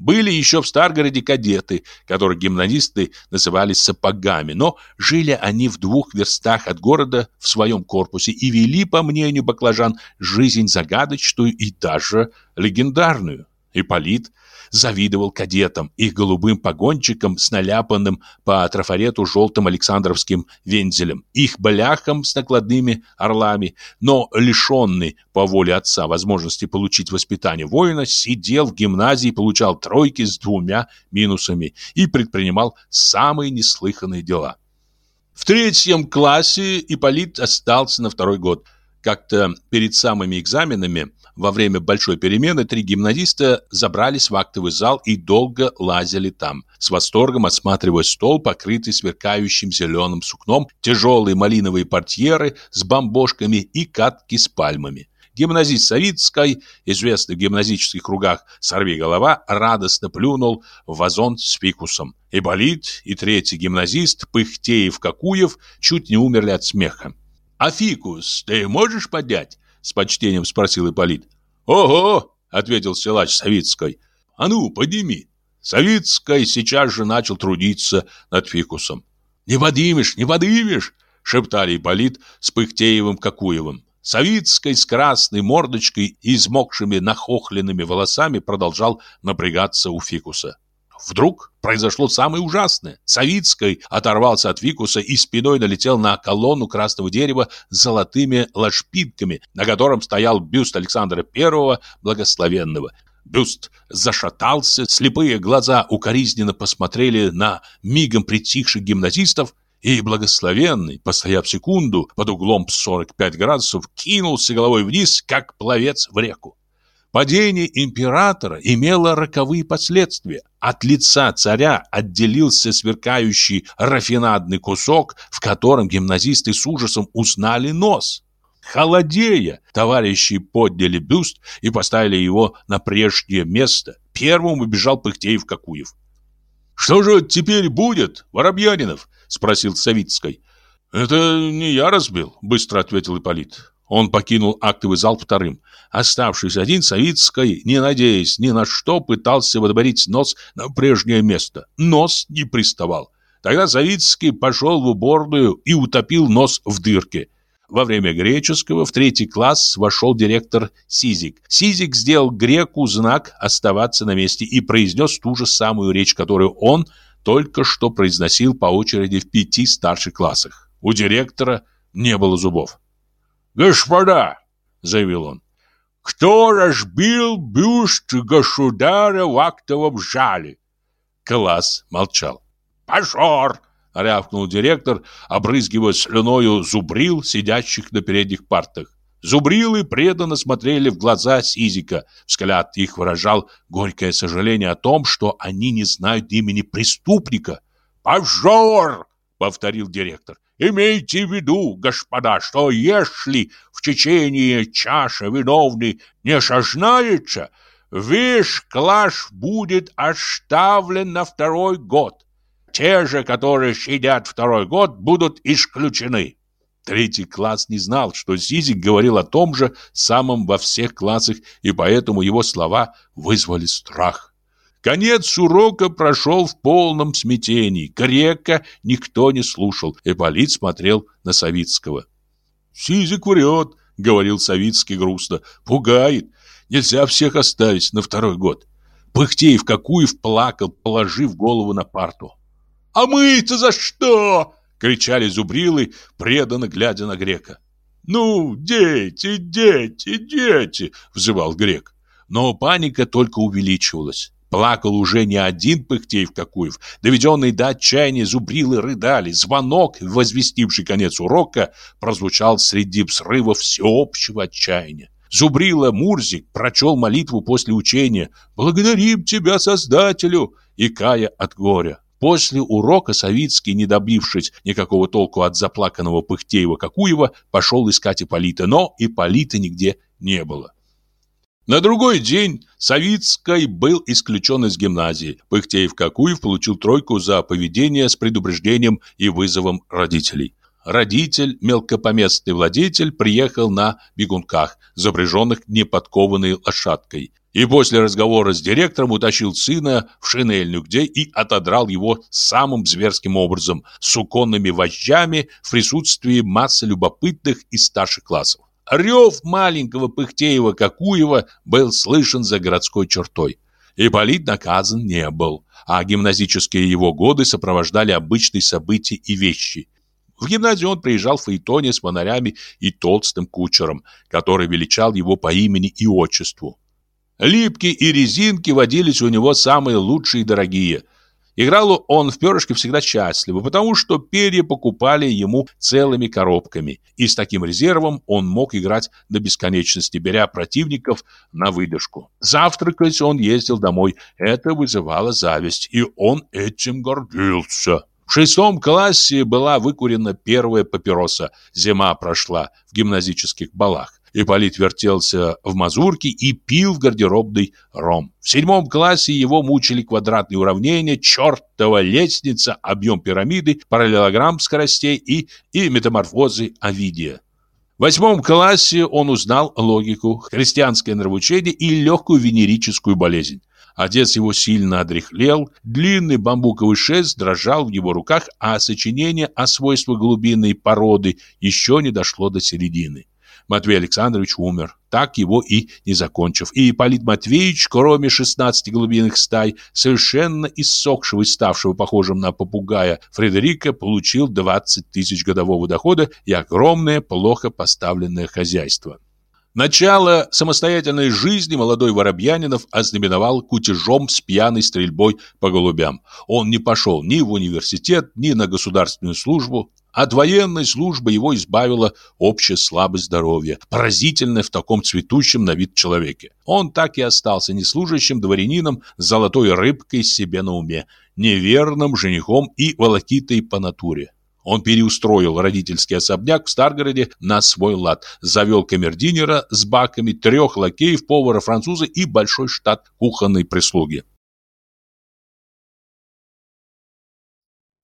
Были еще в Старгороде кадеты, которых гимназисты называли сапогами, но жили они в двух верстах от города в своем корпусе и вели, по мнению баклажан, жизнь загадочную и даже легендарную. Ипполит завидовал кадетам, их голубым погончикам с наляпанным по трафарету желтым Александровским вензелем, их бляхам с накладными орлами, но лишенный по воле отца возможности получить воспитание воина, сидел в гимназии, получал тройки с двумя минусами и предпринимал самые неслыханные дела. В третьем классе Ипполит остался на второй год. Как-то перед самыми экзаменами во время большой перемены три гимназиста забрались в актовый зал и долго лазили там, с восторгом осматривая стол, покрытый сверкающим зеленым сукном, тяжелые малиновые портьеры с бомбошками и катки с пальмами. Гимназист Савицкой, известный в гимназических кругах сорвиголова, радостно плюнул в вазон с фикусом. И болит, и третий гимназист, Пыхтеев-Какуев, чуть не умерли от смеха. «А фикус ты можешь поднять?» С почтением спросил Ипполит. «Ого!» — ответил силач Савицкой. «А ну, подними!» Савицкой сейчас же начал трудиться над фикусом. «Не поднимешь, не поднимешь!» — шептали Ипполит с Пыхтеевым-Какуевым. Савицкой с красной мордочкой и измокшими нахохленными волосами продолжал напрягаться у фикуса. Вдруг произошло самое ужасное. Савицкой оторвался от Викуса и спиной налетел на колонну красного дерева с золотыми ложпинками, на котором стоял бюст Александра I Благословенного. Бюст зашатался, слепые глаза укоризненно посмотрели на мигом притихших гимназистов, и благословенный, постояв секунду под углом 45 градусов, кинулся головой вниз, как пловец в реку. Падение императора имело роковые последствия. От лица царя отделился сверкающий рафинадный кусок, в котором гимназисты с ужасом узнали нос. Холодея, товарищи подняли бюст и поставили его на прежнее место. Первым убежал Пыхтеев-Какуев. «Что же теперь будет, Воробьянинов?» – спросил Савицкой. «Это не я разбил», – быстро ответил Ипполит. Он покинул актовый зал вторым. Оставшись один, Савицкой, не надеясь ни на что, пытался выдворить нос на прежнее место. Нос не приставал. Тогда Савицкий пошел в уборную и утопил нос в дырке. Во время греческого в третий класс вошел директор Сизик. Сизик сделал греку знак оставаться на месте и произнес ту же самую речь, которую он только что произносил по очереди в пяти старших классах. У директора не было зубов. «Господа!» — заявил он. «Кто разбил бюст государя в актовом зале?» Класс молчал. «Пожор!» — рявкнул директор, обрызгивая слюною зубрил, сидящих на передних партах. Зубрилы преданно смотрели в глаза Сизика. Взгляд их выражал горькое сожаление о том, что они не знают имени преступника. «Пожор!» — повторил директор. Имейте в виду, господа, что если в течение часа виновный не сознается, весь класс будет оставлен на второй год. Те же, которые сидят второй год, будут исключены. Третий класс не знал, что Зизик говорил о том же самом во всех классах, и поэтому его слова вызвали страх. Конец урока прошел в полном смятении. Грека никто не слушал. Ипполит смотрел на Савицкого. «Сизик врет», — говорил Савицкий грустно. «Пугает. Нельзя всех оставить на второй год». Пыхтеев Какуев плакал, положив голову на парту. «А мы-то за что?» — кричали зубрилы, преданно глядя на грека. «Ну, дети, дети, дети!» – взывал грек. Но паника только увеличивалась. Плакал уже не один Пыхтеев-Какуев. Доведенные до отчаяния зубрилы рыдали. Звонок, возвестивший конец урока, прозвучал среди взрывов всеобщего отчаяния. Зубрила Мурзик прочел молитву после учения «Благодарим тебя, Создателю!» и кая от горя. После урока Савицкий, не добившись никакого толку от заплаканного Пыхтеева-Какуева, пошел искать Ипполита, но Ипполита нигде не было. На другой день Савицкий был исключен из гимназии. Пыхтеев-Какуев получил тройку за поведение с предупреждением и вызовом родителей. Родитель, мелкопоместный владетель, приехал на бегунках, запряженных неподкованной лошадкой. И после разговора с директором утащил сына в шинельную, где и отодрал его самым зверским образом, с суконными вожжами в присутствии массы любопытных из старших классов. Рев маленького Пыхтеева-Какуева был слышен за городской чертой. Ипполит наказан не был, а гимназические его годы сопровождали обычные события и вещи. В гимназию он приезжал в фаэтоне с фонарями и толстым кучером, который величал его по имени и отчеству. Липки и резинки водились у него самые лучшие и дорогие. Играл он в перышки всегда счастливо, потому что перья покупали ему целыми коробками, и с таким резервом он мог играть до бесконечности, беря противников на выдержку. Завтракать он ездил домой, это вызывало зависть, и он этим гордился. В шестом классе была выкурена первая папироса, зима прошла в гимназических балах. Ипполит вертелся в мазурке и пил в гардеробной ром. В седьмом классе его мучили квадратные уравнения, чертова лестница, объем пирамиды, параллелограмм скоростей и, и метаморфозы Овидия. В восьмом классе он узнал логику, христианское нравоучение и легкую венерическую болезнь. Отец его сильно одряхлел, длинный бамбуковый шест дрожал в его руках, а сочинение о свойствах глубинной породы еще не дошло до середины. Матвей Александрович умер, так его и не закончив. И Ипполит Матвеевич, кроме 16 глубинных стай, совершенно иссохшего и ставшего похожим на попугая Фредерика, получил 20 тысяч годового дохода и огромное, плохо поставленное хозяйство. Начало самостоятельной жизни молодой Воробьянинов ознаменовал кутежом с пьяной стрельбой по голубям. Он не пошел ни в университет, ни на государственную службу. От военной службы его избавила общая слабость здоровья, поразительная в таком цветущем на вид человеке. Он так и остался неслужащим дворянином с золотой рыбкой себе на уме, неверным женихом и волокитой по натуре. Он переустроил родительский особняк в Старгороде на свой лад, завел камердинера с баками, трех лакеев, повара француза и большой штат кухонной прислуги.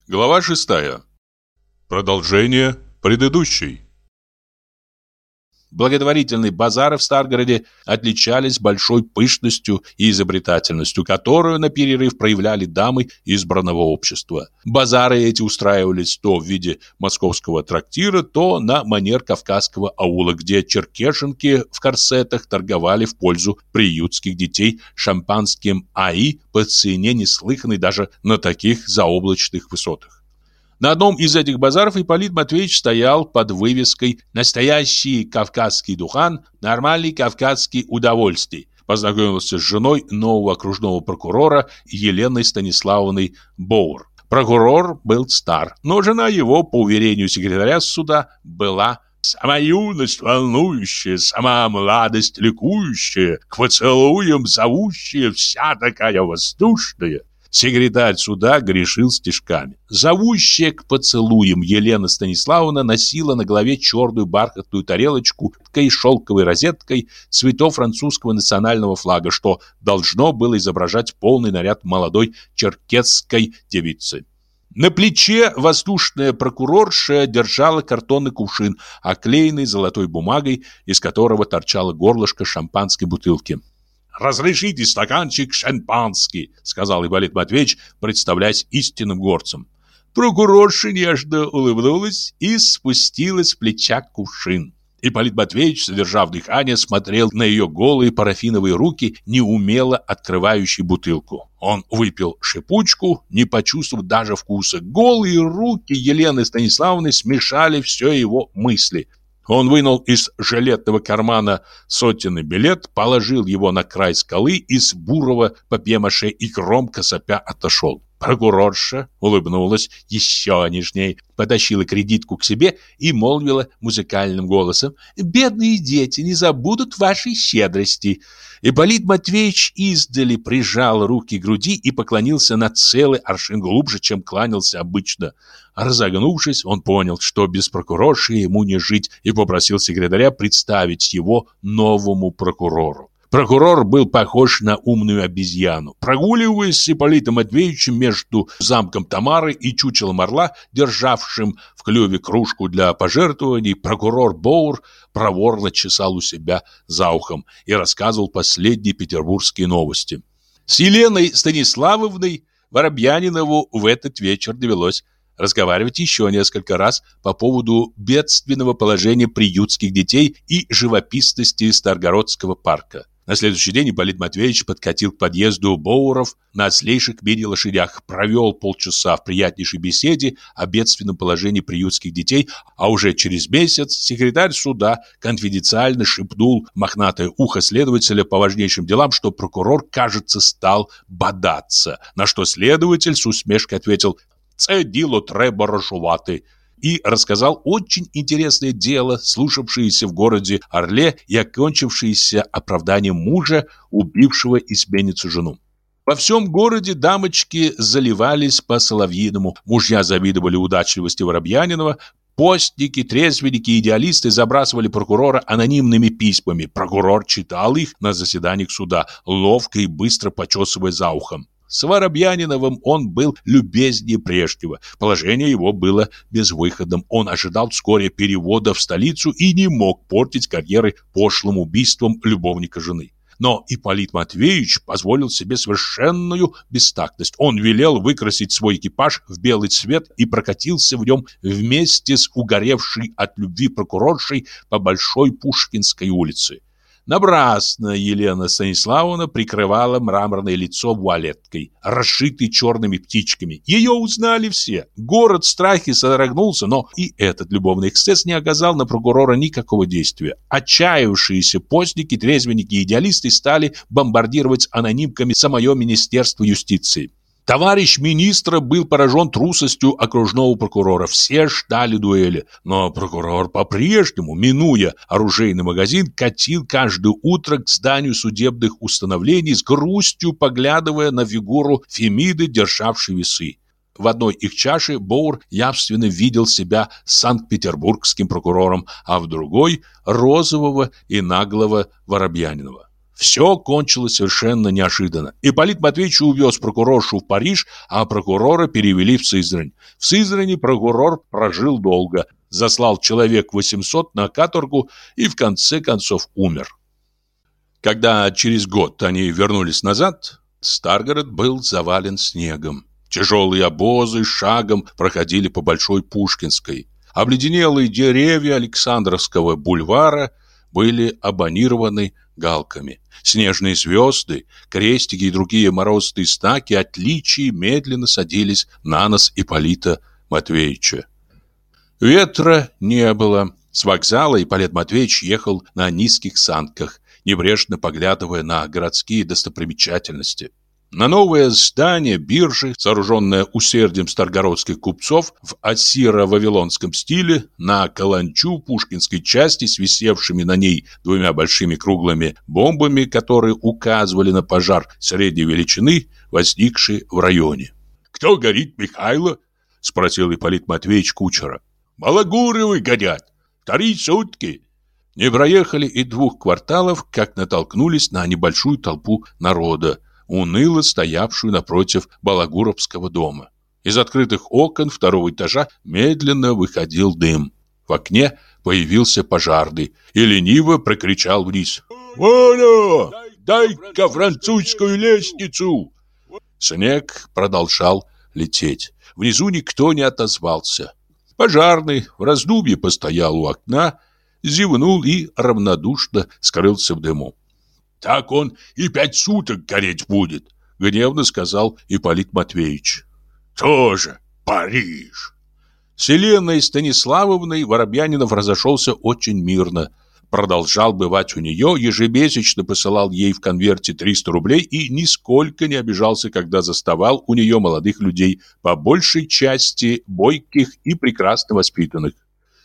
Глава шестая. Продолжение предыдущей. Благотворительные базары в Старгороде отличались большой пышностью и изобретательностью, которую на перерыв проявляли дамы избранного общества. Базары эти устраивались то в виде московского трактира, то на манер кавказского аула, где черкешенки в корсетах торговали в пользу приютских детей шампанским АИ по цене неслыханной даже на таких заоблачных высотах. На одном из этих базаров Ипполит Матвеевич стоял под вывеской «Настоящий кавказский духан, нормальный кавказский удовольствий». Познакомился с женой нового окружного прокурора Еленой Станиславовной Боур. Прокурор был стар, но жена его, по уверению секретаря суда, была Сама юность волнующая, сама младость ликующая, к поцелуям зовущая, вся такая воздушная. Секретарь суда грешил стежками. Зовущая к поцелуям Елена Станиславовна носила на голове черную бархатную тарелочку ткой шелковой розеткой цветов французского национального флага, что должно было изображать полный наряд молодой черкесской девицы. На плече воздушная прокурорша держала картонный кувшин, оклеенный золотой бумагой, из которого торчало горлышко шампанской бутылки. «Разрешите стаканчик шампанский», — сказал Ипполит Матвеевич, представляясь истинным горцем. Прокурорша нежно улыбнулась и спустилась с плеча кувшин. Ипполит Матвеевич, задержав дыхание, смотрел на ее голые парафиновые руки, неумело открывающие бутылку. Он выпил шипучку, не почувствовав даже вкуса. Голые руки Елены Станиславовны смешали все его мысли. Он вынул из жилетного кармана сотенный билет, положил его на край скалы из бурого папье-маше и громко сопя отошел. Прокурорша улыбнулась еще нежней, потащила кредитку к себе и молвила музыкальным голосом «Бедные дети не забудут вашей щедрости». Ипполит Матвеевич издали прижал руки к груди и поклонился на целый аршин глубже, чем кланялся обычно. Разогнувшись, он понял, что без прокурорши ему не жить, и попросил секретаря представить его новому прокурору. Прокурор был похож на умную обезьяну. Прогуливаясь с Ипполитом Матвеевичем между замком Тамары и чучелом орла, державшим в клюве кружку для пожертвований, прокурор Боур проворно чесал у себя за ухом и рассказывал последние петербургские новости. С Еленой Станиславовной Воробьянинову в этот вечер довелось разговаривать еще несколько раз по поводу бедственного положения приютских детей и живописности Старгородского парка. На следующий день Ипполит Матвеевич подкатил к подъезду Боуров на ослейших мини-лошадях, провел полчаса в приятнейшей беседе о бедственном положении приютских детей, а уже через месяц секретарь суда конфиденциально шепнул мохнатое ухо следователя по важнейшим делам, что прокурор, кажется, стал бодаться, на что следователь с усмешкой ответил «Це діло треба розшувати» и рассказал очень интересное дело, слушавшееся в городе Орле и окончившееся оправданием мужа, убившего изменницу жену. Во всем городе дамочки заливались по соловьиному, мужья завидовали удачливости Воробьянинова, Постники, трезвенники, идеалисты забрасывали прокурора анонимными письмами. Прокурор читал их на заседаниях суда, ловко и быстро почесывая за ухом. С Воробьяниновым он был любезнее прежнего. Положение его было безвыходным. Он ожидал вскоре перевода в столицу и не мог портить карьеры пошлым убийством любовника жены. Но Ипполит Матвеевич позволил себе совершенную бестактность. Он велел выкрасить свой экипаж в белый цвет и прокатился в нем вместе с угоревшей от любви прокуроршей по Большой Пушкинской улице. Напрасно Елена Станиславовна прикрывала мраморное лицо вуалеткой, расшитой черными птичками. Ее узнали все. Город в страхе содрогнулся, но и этот любовный эксцесс не оказал на прокурора никакого действия. Отчаявшиеся постники, трезвенники и идеалисты стали бомбардировать анонимками самое Министерство юстиции. Товарищ министра был поражен трусостью окружного прокурора. Все ждали дуэли. Но прокурор по-прежнему, минуя оружейный магазин, катил каждое утро к зданию судебных установлений с грустью, поглядывая на фигуру Фемиды, державшей весы. В одной их чаше Боур явственно видел себя санкт-петербургским прокурором, а в другой – розового и наглого Воробьянинова. Все кончилось совершенно неожиданно. Ипполит Матвеевич увез прокуроршу в Париж, а прокурора перевели в Сызрань. В Сызрани прокурор прожил долго, заслал человек 800 на каторгу и в конце концов умер. Когда через год они вернулись назад, Старгород был завален снегом. Тяжелые обозы шагом проходили по Большой Пушкинской. Обледенелые деревья Александровского бульвара были абонированы галками. Снежные звезды, крестики и другие морозные знаки отличий медленно садились на нос Ипполита Матвеевича. Ветра не было. С вокзала Ипполит Матвеевич ехал на низких санках, небрежно поглядывая на городские достопримечательности. На новое здание биржи, сооруженное усердием старгородских купцов в ассиро-вавилонском стиле, на каланчу пушкинской части с висевшими на ней двумя большими круглыми бомбами, которые указывали на пожар средней величины, возникший в районе. «Кто горит, Михайло?» — спросил Ипполит Матвеевич кучера. «Балагуровы горят. Вторые сутки». Не проехали и двух кварталов, как натолкнулись на небольшую толпу народа, уныло стоявшую напротив Балагуровского дома. Из открытых окон второго этажа медленно выходил дым. В окне появился пожарный и лениво прокричал вниз. «Ваня, дай-ка французскую лестницу!» Снег продолжал лететь. Внизу никто не отозвался. Пожарный в раздумье постоял у окна, зевнул и равнодушно скрылся в дыму. Так он и пять суток гореть будет, гневно сказал Ипполит Матвеевич. Тоже Париж. С Еленой Станиславовной Воробьянинов разошелся очень мирно. Продолжал бывать у нее, ежемесячно посылал ей в конверте 300 рублей и нисколько не обижался, когда заставал у нее молодых людей, по большей части бойких и прекрасно воспитанных.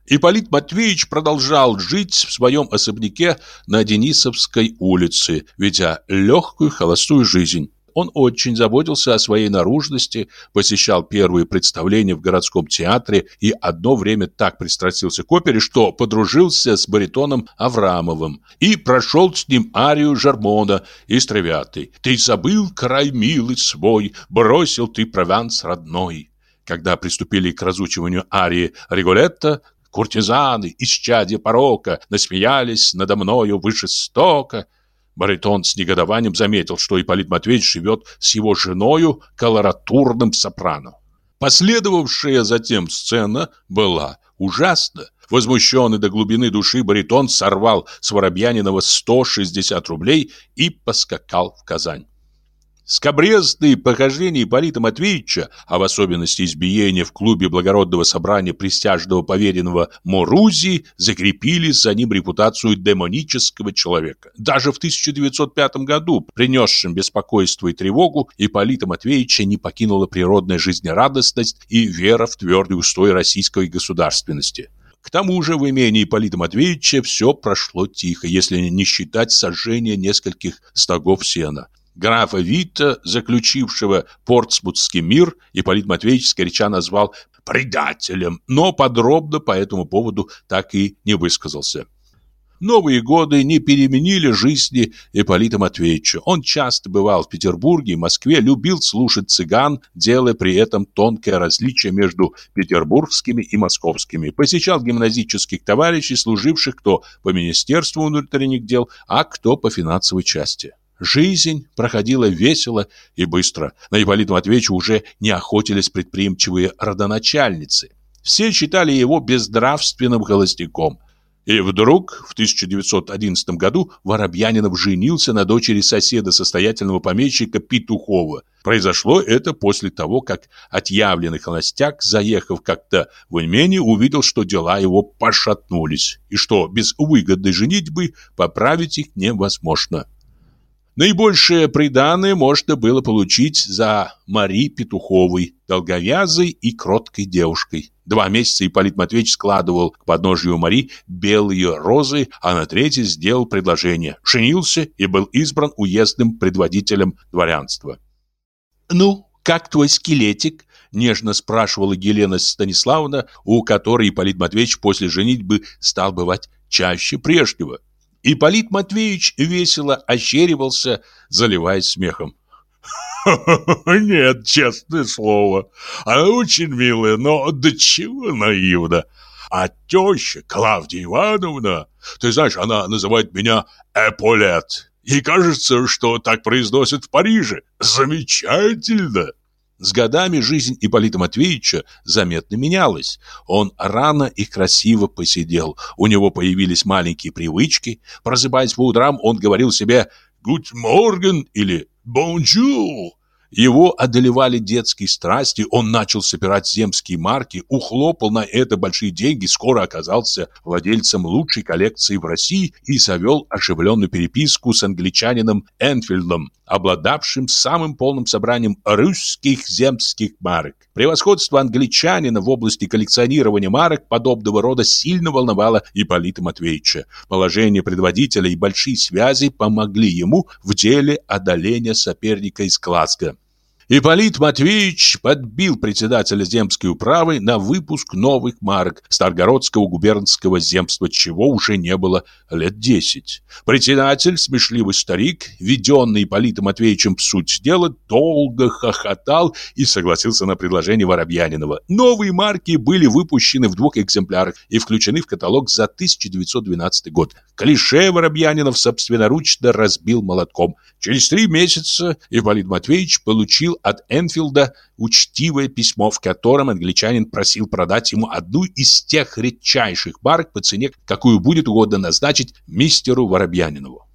Ипполит Матвеевич продолжал жить в своем особняке на Денисовской улице, ведя легкую холостую жизнь. Он очень заботился о своей наружности, посещал первые представления в городском театре и одно время так пристрастился к опере, что подружился с баритоном Аврамовым и прошел с ним арию Жармона из «Травиаты». «Ты забыл край милый свой, бросил ты Прованс родной». Когда приступили к разучиванию арии Риголетто, куртизаны, исчадья порока, насмеялись надо мною выше стока – Баритон с негодованием заметил, что Ипполит Матвеевич живет с его женою, колоратурным сопрано. Последовавшая затем сцена была ужасна. Возмущенный до глубины души баритон сорвал с Воробьянинова 160 рублей и поскакал в Казань. Скобрезные похождения Ипполита Матвеевича, а в особенности избиения в клубе благородного собрания присяжного поверенного Морузи, закрепили за ним репутацию демонического человека. Даже в 1905 году, принесшим беспокойство и тревогу, Ипполита Матвеевича не покинула природная жизнерадостность и вера в твердый устой российской государственности. К тому же в имении Ипполита Матвеевича все прошло тихо, если не считать сожжения нескольких стогов сена. Графа Вита, заключившего Портсмутский мир, Ипполит Матвеевич скорича назвал предателем, но подробно по этому поводу так и не высказался. Новые годы не переменили жизни Ипполита Матвеевича. Он часто бывал в Петербурге и Москве, любил слушать цыган, делая при этом тонкое различие между петербургскими и московскими. Посещал гимназических товарищей, служивших кто по Министерству внутренних дел, а кто по финансовой части. Жизнь проходила весело и быстро. На Ипполита Матвеевича уже не охотились предприимчивые родоначальницы. Все считали его безнравственным холостяком. И вдруг в 1911 году Воробьянинов женился на дочери соседа состоятельного помещика Петухова. Произошло это после того, как отъявленный холостяк, заехав как-то в имение, увидел, что дела его пошатнулись, и что без выгодной женитьбы поправить их невозможно. Наибольшее приданое можно было получить за Мари Петуховой, долговязой и кроткой девушкой. Два месяца Ипполит Матвеевич складывал к подножию Мари белые розы, а на третий сделал предложение. Женился и был избран уездным предводителем дворянства. «Ну, как твой скелетик?» – нежно спрашивала Елена Станиславовна, у которой Ипполит Матвеевич после женитьбы стал бывать чаще прежнего. Ипполит Матвеевич весело ощеривался, заливаясь смехом. <laughs> «Нет, честное слово, она очень милая, но до чего наивна. А теща Клавдия Ивановна, ты знаешь, она называет меня Эполет. Ей кажется, что так произносят в Париже. Замечательно!» С годами жизнь Ипполита Матвеевича заметно менялась. Он рано и красиво посидел. У него появились маленькие привычки. Просыпаясь по утрам, он говорил себе «Good morning» или «Bonjour». Его одолевали детские страсти, он начал собирать земские марки, ухлопал на это большие деньги, скоро оказался владельцем лучшей коллекции в России и завел оживленную переписку с англичанином Энфилдом, обладавшим самым полным собранием русских земских марок. Превосходство англичанина в области коллекционирования марок подобного рода сильно волновало Ипполита Матвеевича. Положение предводителя и большие связи помогли ему в деле одоления соперника из Глазго. Ипполит Матвеевич подбил председателя земской управы на выпуск новых марок Старгородского губернского земства, чего уже не было лет десять. Председатель, смешливый старик, введенный Ипполитом Матвеевичем в суть дела, долго хохотал и согласился на предложение Воробьянинова. Новые марки были выпущены в двух экземплярах и включены в каталог за 1912 год. Клише Воробьянинов собственноручно разбил молотком. Через три месяца Ипполит Матвеевич получил от Энфилда учтивое письмо, в котором англичанин просил продать ему одну из тех редчайших марок по цене, какую будет угодно назначить мистеру Воробьянинову.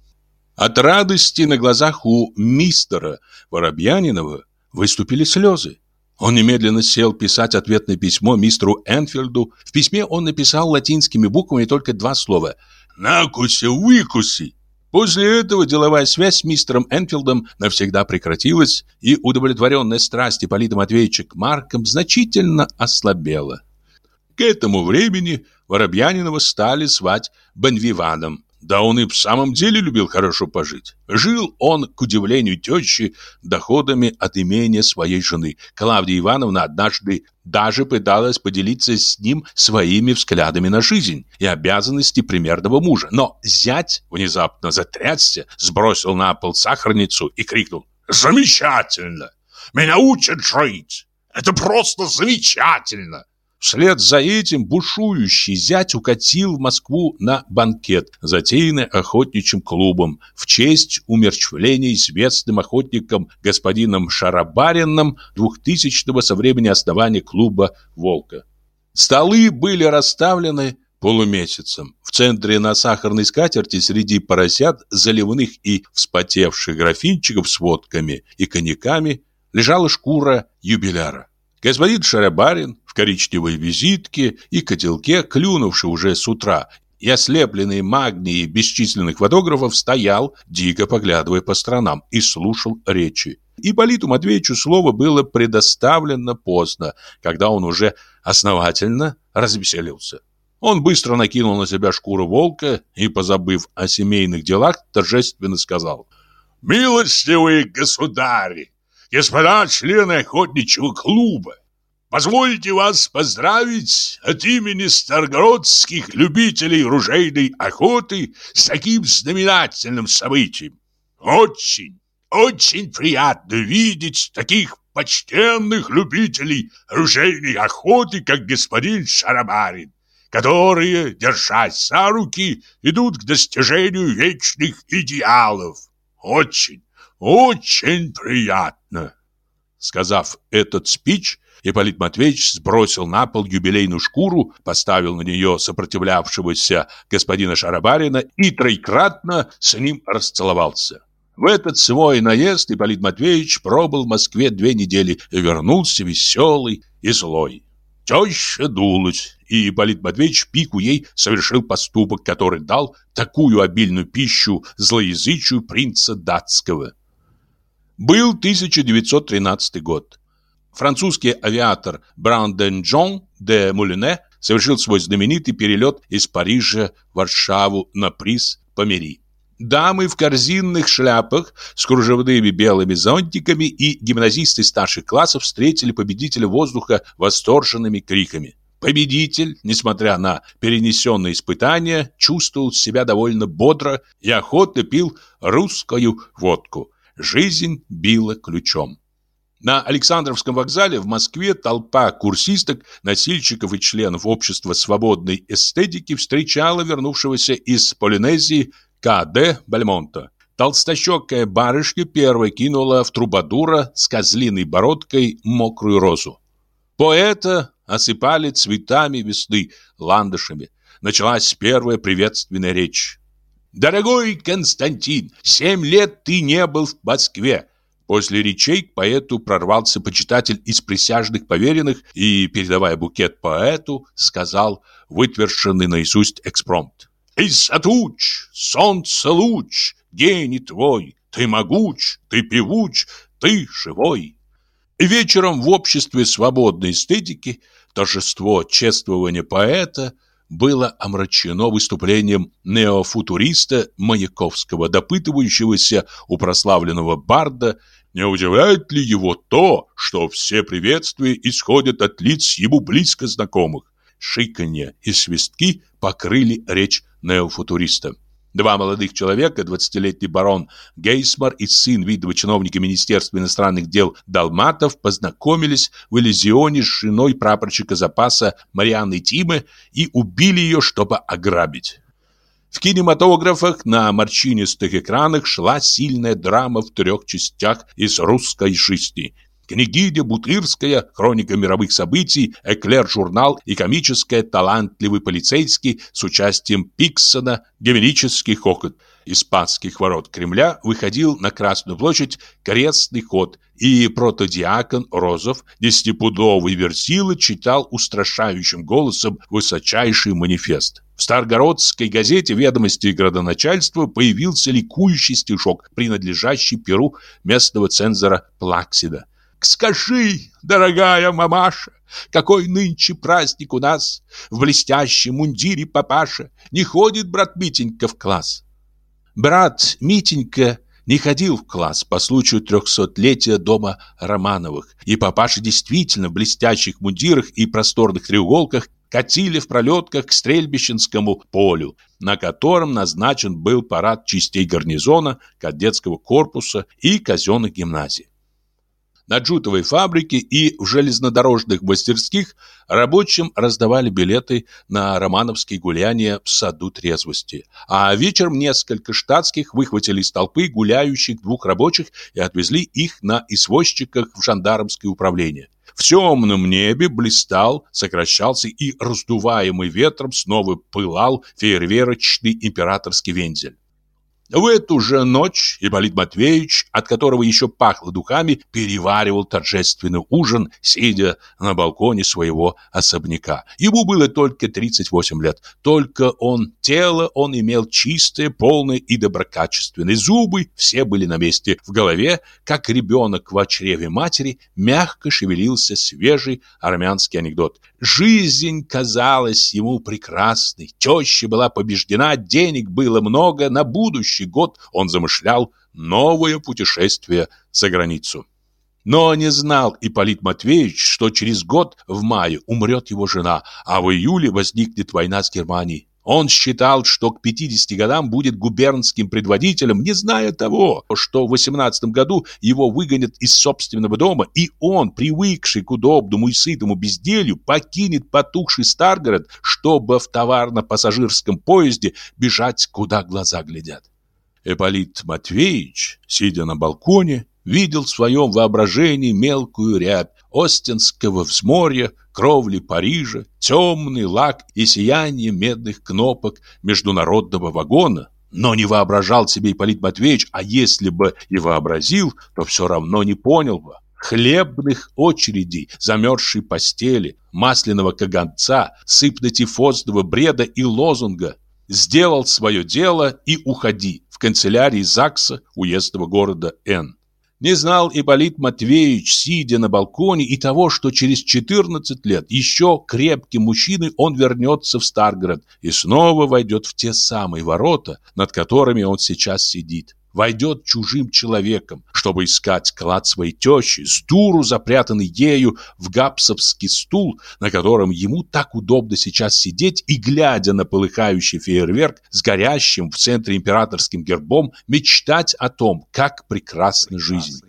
От радости на глазах у мистера Воробьянинова выступили слезы. Он немедленно сел писать ответное письмо мистеру Энфилду. В письме он написал латинскими буквами только два слова «Накуси, выкуси». После этого деловая связь с мистером Энфилдом навсегда прекратилась, и удовлетворенная страсть Ипполита Матвеевича к маркам значительно ослабела. К этому времени Воробьянинова стали звать Бенвиваном. Да он и в самом деле любил хорошо пожить. Жил он, к удивлению тещи, доходами от имения своей жены. Клавдия Ивановна однажды даже пыталась поделиться с ним своими взглядами на жизнь и обязанности примерного мужа. Но зять внезапно затрясся, сбросил на пол сахарницу и крикнул «Замечательно! Меня учат жить! Это просто замечательно!» Вслед за этим бушующий зять укатил в Москву на банкет, затеянный охотничьим клубом, в честь умерщвления известным охотником господином Шарабарином двухтысячного со времени основания клуба «Волка». Столы были расставлены полумесяцем. В центре на сахарной скатерти среди поросят, заливных и вспотевших графинчиков с водками и коньяками лежала шкура юбиляра. Господин Шарабарин в коричневой визитке и котелке, клюнувший уже с утра, и ослепленный магнией бесчисленных фотографов, стоял, дико поглядывая по сторонам, и слушал речи. Ипполиту Матвеевичу слово было предоставлено поздно, когда он уже основательно развеселился. Он быстро накинул на себя шкуру волка и, позабыв о семейных делах, торжественно сказал «Милостивые государи! Господа члены охотничьего клуба, позвольте вас поздравить от имени старгородских любителей ружейной охоты с таким знаменательным событием. Очень, очень приятно видеть таких почтенных любителей ружейной охоты, как господин Шарабарин, которые, держась за руки, идут к достижению вечных идеалов. Очень, очень приятно. Сказав этот спич, Ипполит Матвеевич сбросил на пол юбилейную шкуру, поставил на нее сопротивлявшегося господина Шарабарина и троекратно с ним расцеловался. В этот свой наезд Ипполит Матвеевич пробыл в Москве две недели и вернулся веселый и злой. Теща дулась, и Ипполит Матвеевич пику ей совершил поступок, который дал такую обильную пищу злоязычию принца датского. Был 1913 год. Французский авиатор Бранден Джон де Мулине совершил свой знаменитый перелет из Парижа в Варшаву на приз Помери. Дамы в корзинных шляпах с кружевными белыми зонтиками и гимназисты старших классов встретили победителя воздуха восторженными криками. Победитель, несмотря на перенесенные испытания, чувствовал себя довольно бодро и охотно пил русскую водку – Жизнь била ключом. На Александровском вокзале в Москве толпа курсисток, носильщиков и членов общества свободной эстетики встречала вернувшегося из Полинезии К.Д. Бальмонта. Толстощекая барышня первой кинула в трубадура с козлиной бородкой мокрую розу. Поэта осыпали цветами весны, ландышами. Началась первая приветственная речь. Дорогой Константин, семь лет ты не был в Москве. После речей к поэту прорвался почитатель из присяжных поверенных и, передавая букет поэту, сказал вытвершенный наизусть экспромт. «Из туч, солнце луч, гений твой, ты могуч, ты певуч, ты живой». И вечером в обществе свободной эстетики торжество чествования поэта – было омрачено выступлением неофутуриста Маяковского, допытывающегося у прославленного барда, не удивляет ли его то, что все приветствия исходят от лиц ему близко знакомых. Шиканье и свистки покрыли речь неофутуриста. Два молодых человека, 20-летний барон Гейсмар и сын видного чиновника Министерства иностранных дел Далматов, познакомились в Элизионе с женой прапорщика запаса Марианны Тимы и убили ее, чтобы ограбить. В кинематографах на морщинистых экранах шла сильная драма в трех частях из русской жизни – Княгиня Бутырская, хроника мировых событий, эклер-журнал и комическая талантливый полицейский с участием Пиксона, героический хохот. испанских ворот Кремля выходил на Красную площадь крестный ход, и протодиакон Розов, десятипудовый версила, читал устрашающим голосом высочайший манифест. В Старгородской газете «Ведомости градоначальства» появился ликующий стишок, принадлежащий перу местного цензора Плаксида. «Скажи, дорогая мамаша, какой нынче праздник у нас! В блестящем мундире папаша не ходит брат Митенька в класс!» Брат Митенька не ходил в класс по случаю трехсотлетия дома Романовых, и папаша действительно в блестящих мундирах и просторных треуголках катили в пролетках к стрельбищенскому полю, на котором назначен был парад частей гарнизона, кадетского корпуса и казенных гимназий. На джутовой фабрике и в железнодорожных мастерских рабочим раздавали билеты на романовские гуляния в саду трезвости. А вечером несколько штатских выхватили из толпы гуляющих двух рабочих и отвезли их на извозчиках в жандармское управление. В темном небе блистал, сокращался и, раздуваемый ветром, снова пылал фейерверочный императорский вензель. В эту же ночь Ипполит Матвеевич, от которого еще пахло духами, переваривал торжественный ужин, сидя на балконе своего особняка. Ему было только 38 лет. Только он, тело он имел чистое, полное и доброкачественное. Зубы все были на месте. В голове, как ребенок в чреве матери, мягко шевелился свежий армянский анекдот. Жизнь казалась ему прекрасной. Теща была побеждена, денег было много на будущее следующий год он замышлял новое путешествие за границу. Но не знал Ипполит Матвеевич, что через год в мае умрет его жена, а в июле возникнет война с Германией. Он считал, что к 50 годам будет губернским предводителем, не зная того, что в 18 году его выгонят из собственного дома, и он, привыкший к удобному и сытому безделью, покинет потухший Старгород, чтобы в товарно-пассажирском поезде бежать, куда глаза глядят. Эполит Матвеевич, сидя на балконе, видел в своем воображении мелкую рябь Остинского взморья, кровли Парижа, темный лак и сияние медных кнопок международного вагона, но не воображал себе Ипполит Матвеевич, а если бы и вообразил, то все равно не понял бы. Хлебных очередей, замерзшей постели, масляного каганца, сыпно-тифозного бреда и лозунга «Сделал свое дело и уходи» в канцелярии ЗАГСа уездного города Н. Не знал Ипполит Матвеевич, сидя на балконе, и того, что через 14 лет еще крепким мужчиной он вернется в Старгород и снова войдет в те самые ворота, над которыми он сейчас сидит войдет чужим человеком, чтобы искать клад своей тещи, с дуру запрятанный ею в гапсовский стул, на котором ему так удобно сейчас сидеть и, глядя на полыхающий фейерверк с горящим в центре императорским гербом, мечтать о том, как прекрасна жизнь.